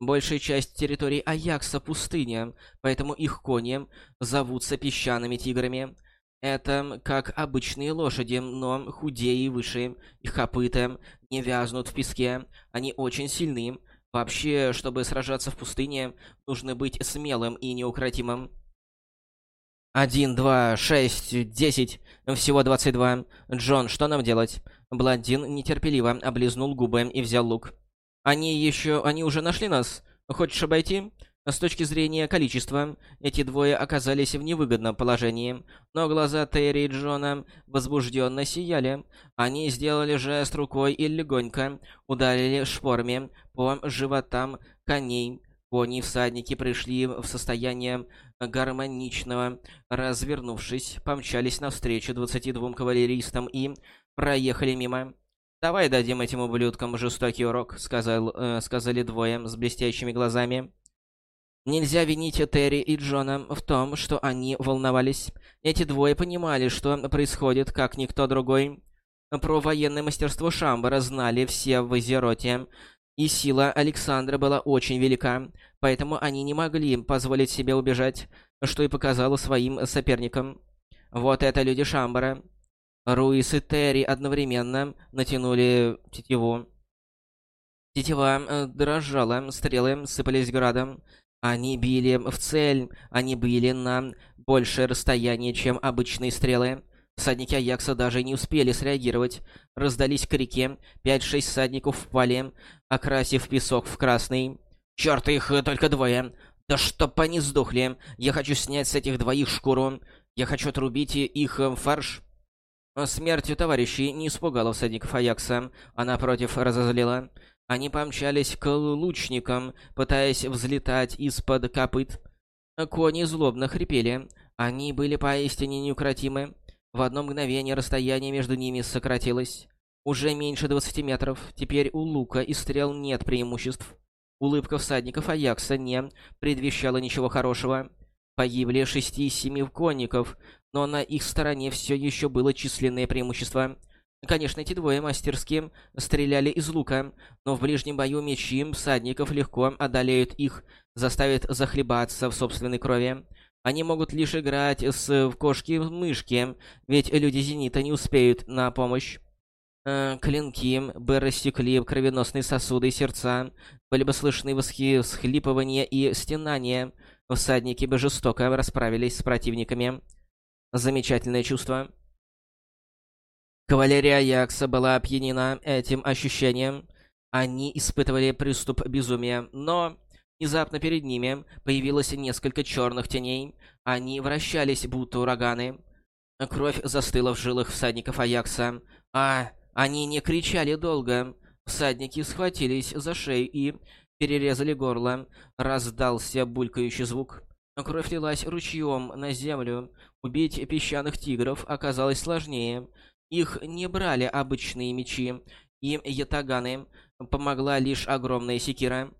Большая часть территории Аякса пустыня, поэтому их кони зовутся песчаными тиграми. Это как обычные лошади, но худее и выше. Их копыта не вязнут в песке, они очень сильны. Вообще, чтобы сражаться в пустыне, нужно быть смелым и неукротимым. Один, два, шесть, десять. Всего двадцать два. Джон, что нам делать? Блондин нетерпеливо облизнул губы и взял лук. Они еще... Они уже нашли нас? Хочешь обойти? С точки зрения количества, эти двое оказались в невыгодном положении, но глаза Терри и Джона возбужденно сияли. Они сделали жест рукой и легонько ударили шпорами по животам коней. Кони всадники пришли в состояние гармоничного, развернувшись, помчались навстречу двадцати двум кавалеристам и проехали мимо. «Давай дадим этим ублюдкам жестокий урок», — сказал, э, сказали двое с блестящими глазами. Нельзя винить Терри и Джона в том, что они волновались. Эти двое понимали, что происходит, как никто другой. Про военное мастерство Шамбара знали все в Азероте, и сила Александра была очень велика, поэтому они не могли позволить себе убежать, что и показало своим соперникам. Вот это люди Шамбара. Руис и Терри одновременно натянули тетиву. Тетива э, дрожала, стрелы сыпались градом. Они били в цель, они были на большее расстояние, чем обычные стрелы. Всадники Аякса даже не успели среагировать. Раздались крики, пять-шесть всадников впали, окрасив песок в красный. «Чёрт, их только двое! Да чтоб они сдохли! Я хочу снять с этих двоих шкуру! Я хочу отрубить их фарш!» Смертью товарищей не испугала всадников Аякса, а напротив разозлила. Они помчались к лучникам, пытаясь взлетать из-под копыт. Кони злобно хрипели. Они были поистине неукротимы. В одно мгновение расстояние между ними сократилось. Уже меньше 20 метров. Теперь у лука и стрел нет преимуществ. Улыбка всадников Аякса не предвещала ничего хорошего. Погибли шести из семи конников, но на их стороне все еще было численное преимущество. Конечно, эти двое мастерски стреляли из лука, но в ближнем бою мечи всадников легко одолеют их, заставят захлебаться в собственной крови. Они могут лишь играть с кошки-мышки, ведь люди Зенита не успеют на помощь. Э, клинки бы рассекли кровеносные сосуды и сердца, были бы слышны всхлипывания и стенания. Всадники бы жестоко расправились с противниками. Замечательное чувство. Кавалерия Якса была опьянена этим ощущением. Они испытывали приступ безумия, но Внезапно перед ними появилось несколько черных теней. Они вращались, будто ураганы. Кровь застыла в жилах всадников Аякса. А, они не кричали долго. Всадники схватились за шею и перерезали горло. Раздался булькающий звук. Кровь лилась ручьем на землю. Убить песчаных тигров оказалось сложнее. Их не брали обычные мечи и ятаганы. Помогла лишь огромная секира.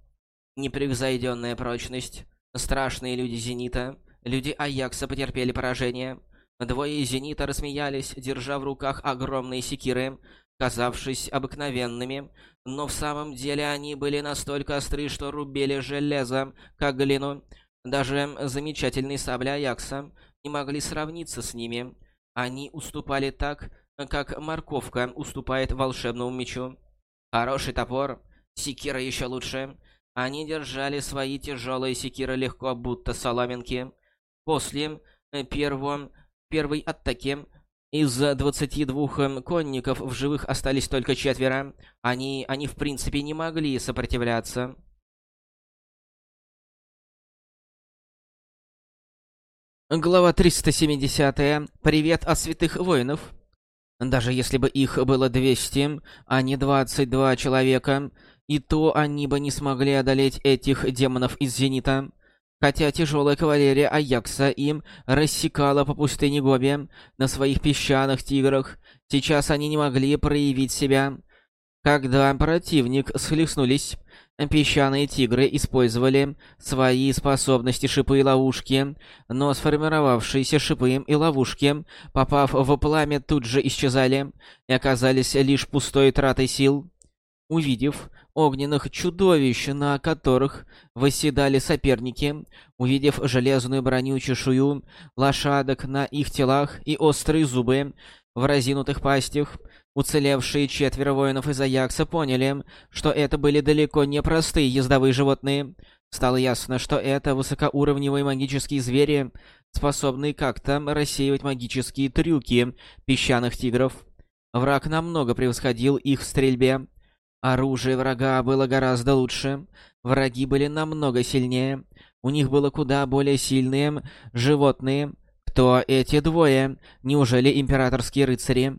Непревзойденная прочность. Страшные люди Зенита. Люди Аякса потерпели поражение. Двое Зенита рассмеялись, держа в руках огромные секиры, казавшись обыкновенными, но в самом деле они были настолько остры, что рубили железо, как глину. Даже замечательные сабли Аякса не могли сравниться с ними. Они уступали так, как морковка уступает волшебному мечу. Хороший топор, секира еще лучше. Они держали свои тяжелые секиры легко, будто соломинки. После э, первого, первой атаки из 22 конников в живых остались только четверо. Они, они в принципе не могли сопротивляться. Глава 370. Привет от святых воинов. Даже если бы их было 200, а не 22 человека, и то они бы не смогли одолеть этих демонов из Зенита. Хотя тяжелая кавалерия Аякса им рассекала по пустыне Гоби на своих песчаных тиграх, сейчас они не могли проявить себя. Когда противник схлестнулись, Песчаные тигры использовали свои способности шипы и ловушки, но сформировавшиеся шипы и ловушки, попав в пламя, тут же исчезали и оказались лишь пустой тратой сил. Увидев огненных чудовищ, на которых восседали соперники, увидев железную броню чешую, лошадок на их телах и острые зубы в разинутых пастях, Уцелевшие четверо воинов из Аякса поняли, что это были далеко не простые ездовые животные. Стало ясно, что это высокоуровневые магические звери, способные как-то рассеивать магические трюки песчаных тигров. Враг намного превосходил их в стрельбе. Оружие врага было гораздо лучше. Враги были намного сильнее. У них было куда более сильные животные. Кто эти двое? Неужели императорские рыцари?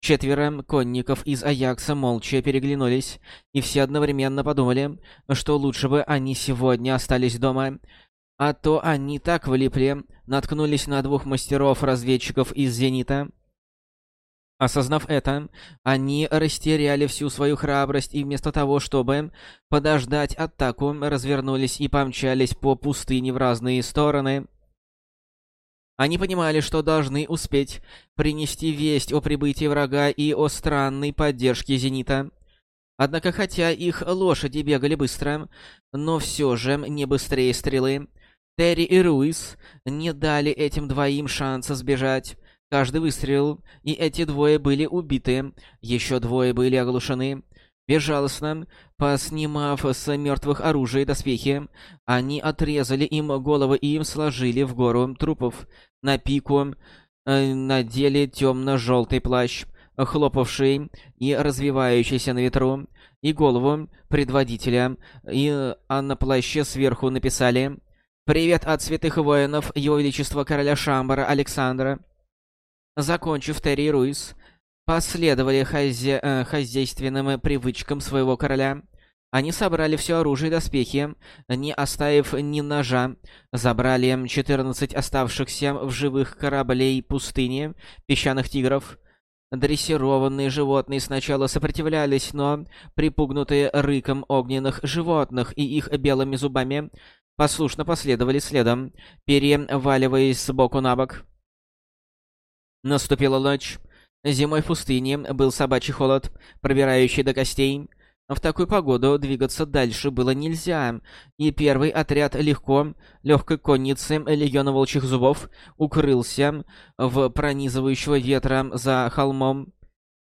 Четверо конников из Аякса молча переглянулись, и все одновременно подумали, что лучше бы они сегодня остались дома. А то они так влипли, наткнулись на двух мастеров-разведчиков из «Зенита». Осознав это, они растеряли всю свою храбрость и вместо того, чтобы подождать атаку, развернулись и помчались по пустыне в разные стороны. Они понимали, что должны успеть принести весть о прибытии врага и о странной поддержке «Зенита». Однако, хотя их лошади бегали быстро, но все же не быстрее стрелы, Терри и Руис не дали этим двоим шанса сбежать. Каждый выстрел, и эти двое были убиты, еще двое были оглушены. Безжалостно, поснимав с мертвых оружие и доспехи, они отрезали им головы и им сложили в гору трупов. На пику э, надели темно-желтый плащ, хлопавший и развивающийся на ветру, и голову предводителя, и а на плаще сверху написали «Привет от святых воинов, его величество короля Шамбара Александра». Закончив Терри Руис, последовали хазе... э, хозяйственным привычкам своего короля. Они собрали все оружие и доспехи, не оставив ни ножа, забрали 14 оставшихся в живых кораблей пустыни, песчаных тигров. Дрессированные животные сначала сопротивлялись, но, припугнутые рыком огненных животных и их белыми зубами, послушно последовали следом, переваливаясь с боку на бок. Наступила ночь. Зимой в пустыне был собачий холод, пробирающий до костей. В такую погоду двигаться дальше было нельзя, и первый отряд легко, легкой конницы легиона волчьих зубов укрылся в пронизывающего ветра за холмом.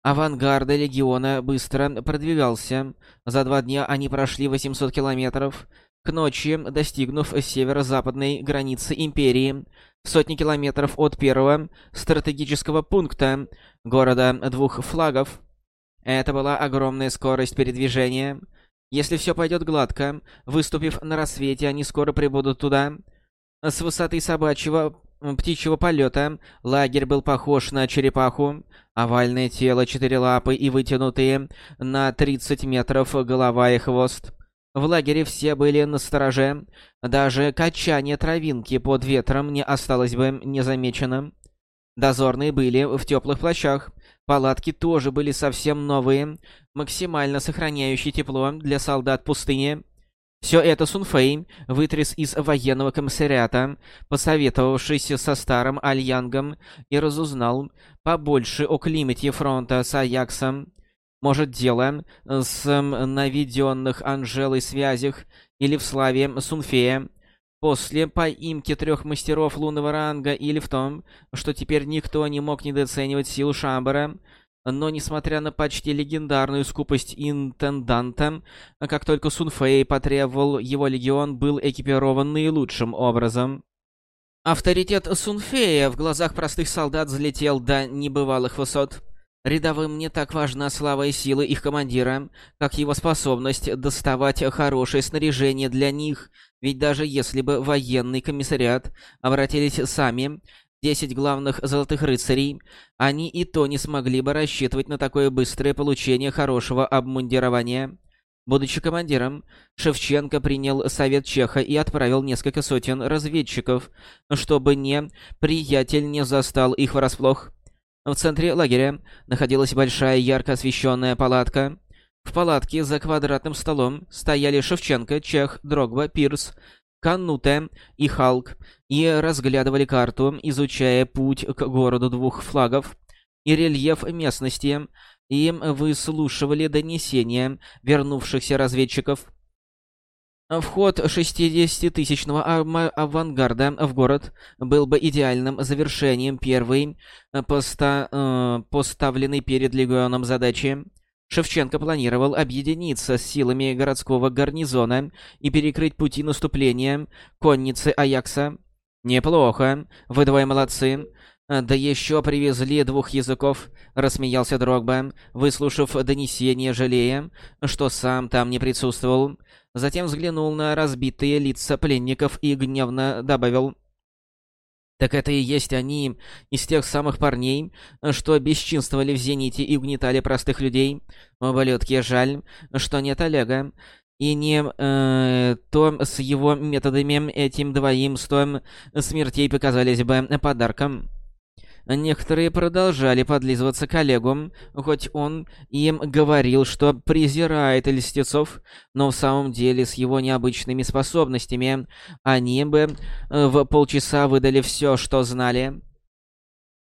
Авангарда легиона быстро продвигался. За два дня они прошли 800 километров. К ночи, достигнув северо-западной границы Империи, сотни километров от первого стратегического пункта города двух флагов. Это была огромная скорость передвижения. Если все пойдет гладко, выступив на рассвете, они скоро прибудут туда. С высоты собачьего птичьего полета лагерь был похож на черепаху. Овальное тело, четыре лапы и вытянутые на 30 метров голова и хвост. В лагере все были на стороже. Даже качание травинки под ветром не осталось бы незамеченным. Дозорные были в теплых плащах. Палатки тоже были совсем новые, максимально сохраняющие тепло для солдат пустыни. Все это Сунфэй вытряс из военного комиссариата, посоветовавшись со старым Альянгом, и разузнал побольше о климате фронта с Аяксом. Может, дело с наведенных Анжелой связях или в славе Сунфея после поимки трех мастеров лунного ранга или в том, что теперь никто не мог недооценивать силу Шамбара, но, несмотря на почти легендарную скупость интенданта, как только Сунфэй потребовал, его легион был экипирован наилучшим образом. Авторитет Сунфея в глазах простых солдат взлетел до небывалых высот. Рядовым не так важна слава и сила их командира, как его способность доставать хорошее снаряжение для них, ведь даже если бы военный комиссариат обратились сами, Десять главных золотых рыцарей, они и то не смогли бы рассчитывать на такое быстрое получение хорошего обмундирования. Будучи командиром, Шевченко принял совет Чеха и отправил несколько сотен разведчиков, чтобы не приятель не застал их врасплох. В центре лагеря находилась большая ярко освещенная палатка. В палатке за квадратным столом стояли Шевченко, Чех, Дрогба, Пирс, Каннуте и Халк и разглядывали карту, изучая путь к городу двух флагов и рельеф местности, и выслушивали донесения вернувшихся разведчиков. Вход 60-тысячного авангарда в город был бы идеальным завершением первой поста э, поставленной перед легионом задачи. Шевченко планировал объединиться с силами городского гарнизона и перекрыть пути наступления конницы Аякса. «Неплохо. Вы двое молодцы. Да еще привезли двух языков», — рассмеялся Дрогба, выслушав донесение, жалея, что сам там не присутствовал. Затем взглянул на разбитые лица пленников и гневно добавил так это и есть они, из тех самых парней, что бесчинствовали в Зените и угнетали простых людей. Ублюдки, жаль, что нет Олега. И не э, то с его методами этим двоим сто смертей показались бы подарком. Некоторые продолжали подлизываться к Олегу, хоть он им говорил, что презирает льстецов, но в самом деле с его необычными способностями они бы э, в полчаса выдали все, что знали.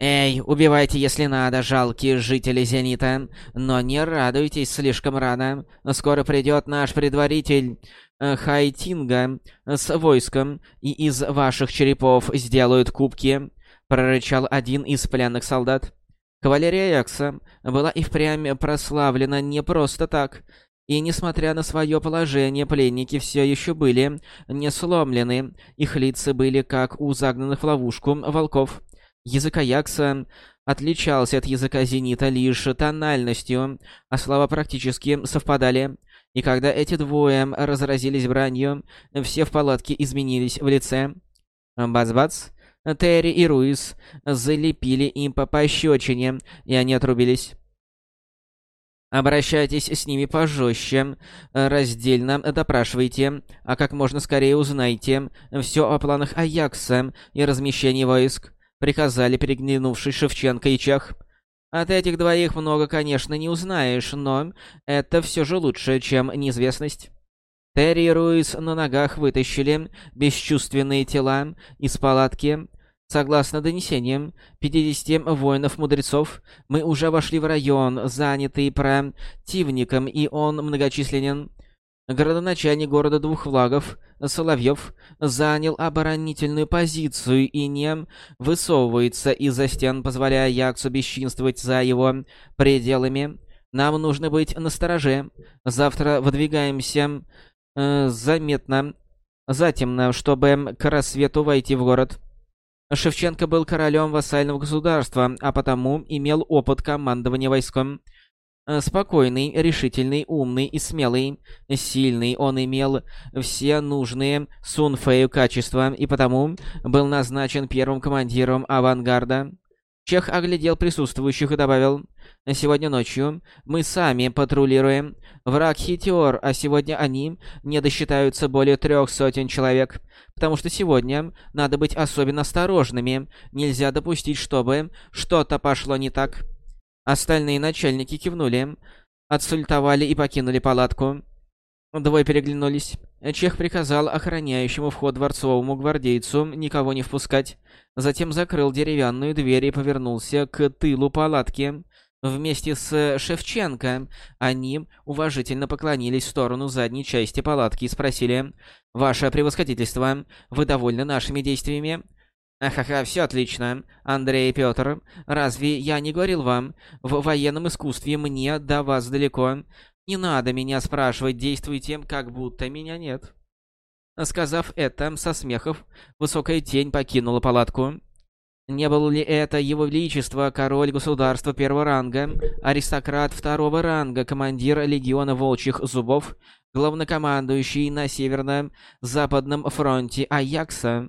«Эй, убивайте, если надо, жалкие жители Зенита, но не радуйтесь слишком рано. Скоро придет наш предваритель э, Хайтинга с войском, и из ваших черепов сделают кубки» прорычал один из пленных солдат. Кавалерия Якса была и впрямь прославлена не просто так, и несмотря на свое положение, пленники все еще были не сломлены, их лица были как у загнанных в ловушку волков. Язык Аякса отличался от языка Зенита лишь тональностью, а слова практически совпадали. И когда эти двое разразились бранью, все в палатке изменились в лице. Бац-бац. Терри и Руис залепили им по пощечине, и они отрубились. Обращайтесь с ними пожестче, раздельно допрашивайте, а как можно скорее узнайте все о планах Аякса и размещении войск, приказали переглянувший Шевченко и Чах. От этих двоих много, конечно, не узнаешь, но это все же лучше, чем неизвестность. Терри и Руис на ногах вытащили бесчувственные тела из палатки. Согласно донесениям 50 воинов-мудрецов, мы уже вошли в район, занятый противником, и он многочисленен. Городоначальник города двух флагов, Соловьев, занял оборонительную позицию и не высовывается из-за стен, позволяя Яксу бесчинствовать за его пределами. Нам нужно быть настороже. Завтра выдвигаемся э, заметно, затемно, чтобы к рассвету войти в город. Шевченко был королем вассального государства, а потому имел опыт командования войском. Э, спокойный, решительный, умный и смелый, сильный, он имел все нужные Сунфею качества и потому был назначен первым командиром авангарда. Чех оглядел присутствующих и добавил, «Сегодня ночью мы сами патрулируем. Враг хитер, а сегодня они не досчитаются более трех сотен человек. Потому что сегодня надо быть особенно осторожными. Нельзя допустить, чтобы что-то пошло не так». Остальные начальники кивнули, отсультовали и покинули палатку. Двое переглянулись. Чех приказал охраняющему вход дворцовому гвардейцу никого не впускать. Затем закрыл деревянную дверь и повернулся к тылу палатки. Вместе с Шевченко они уважительно поклонились в сторону задней части палатки и спросили «Ваше превосходительство, вы довольны нашими действиями?» «Ахаха, все отлично. Андрей и Пётр, разве я не говорил вам? В военном искусстве мне до вас далеко. Не надо меня спрашивать, действуйте, как будто меня нет». Сказав это, со смехов, высокая тень покинула палатку. Не был ли это его величество, король государства первого ранга, аристократ второго ранга, командир легиона волчьих зубов, главнокомандующий на северном западном фронте Аякса?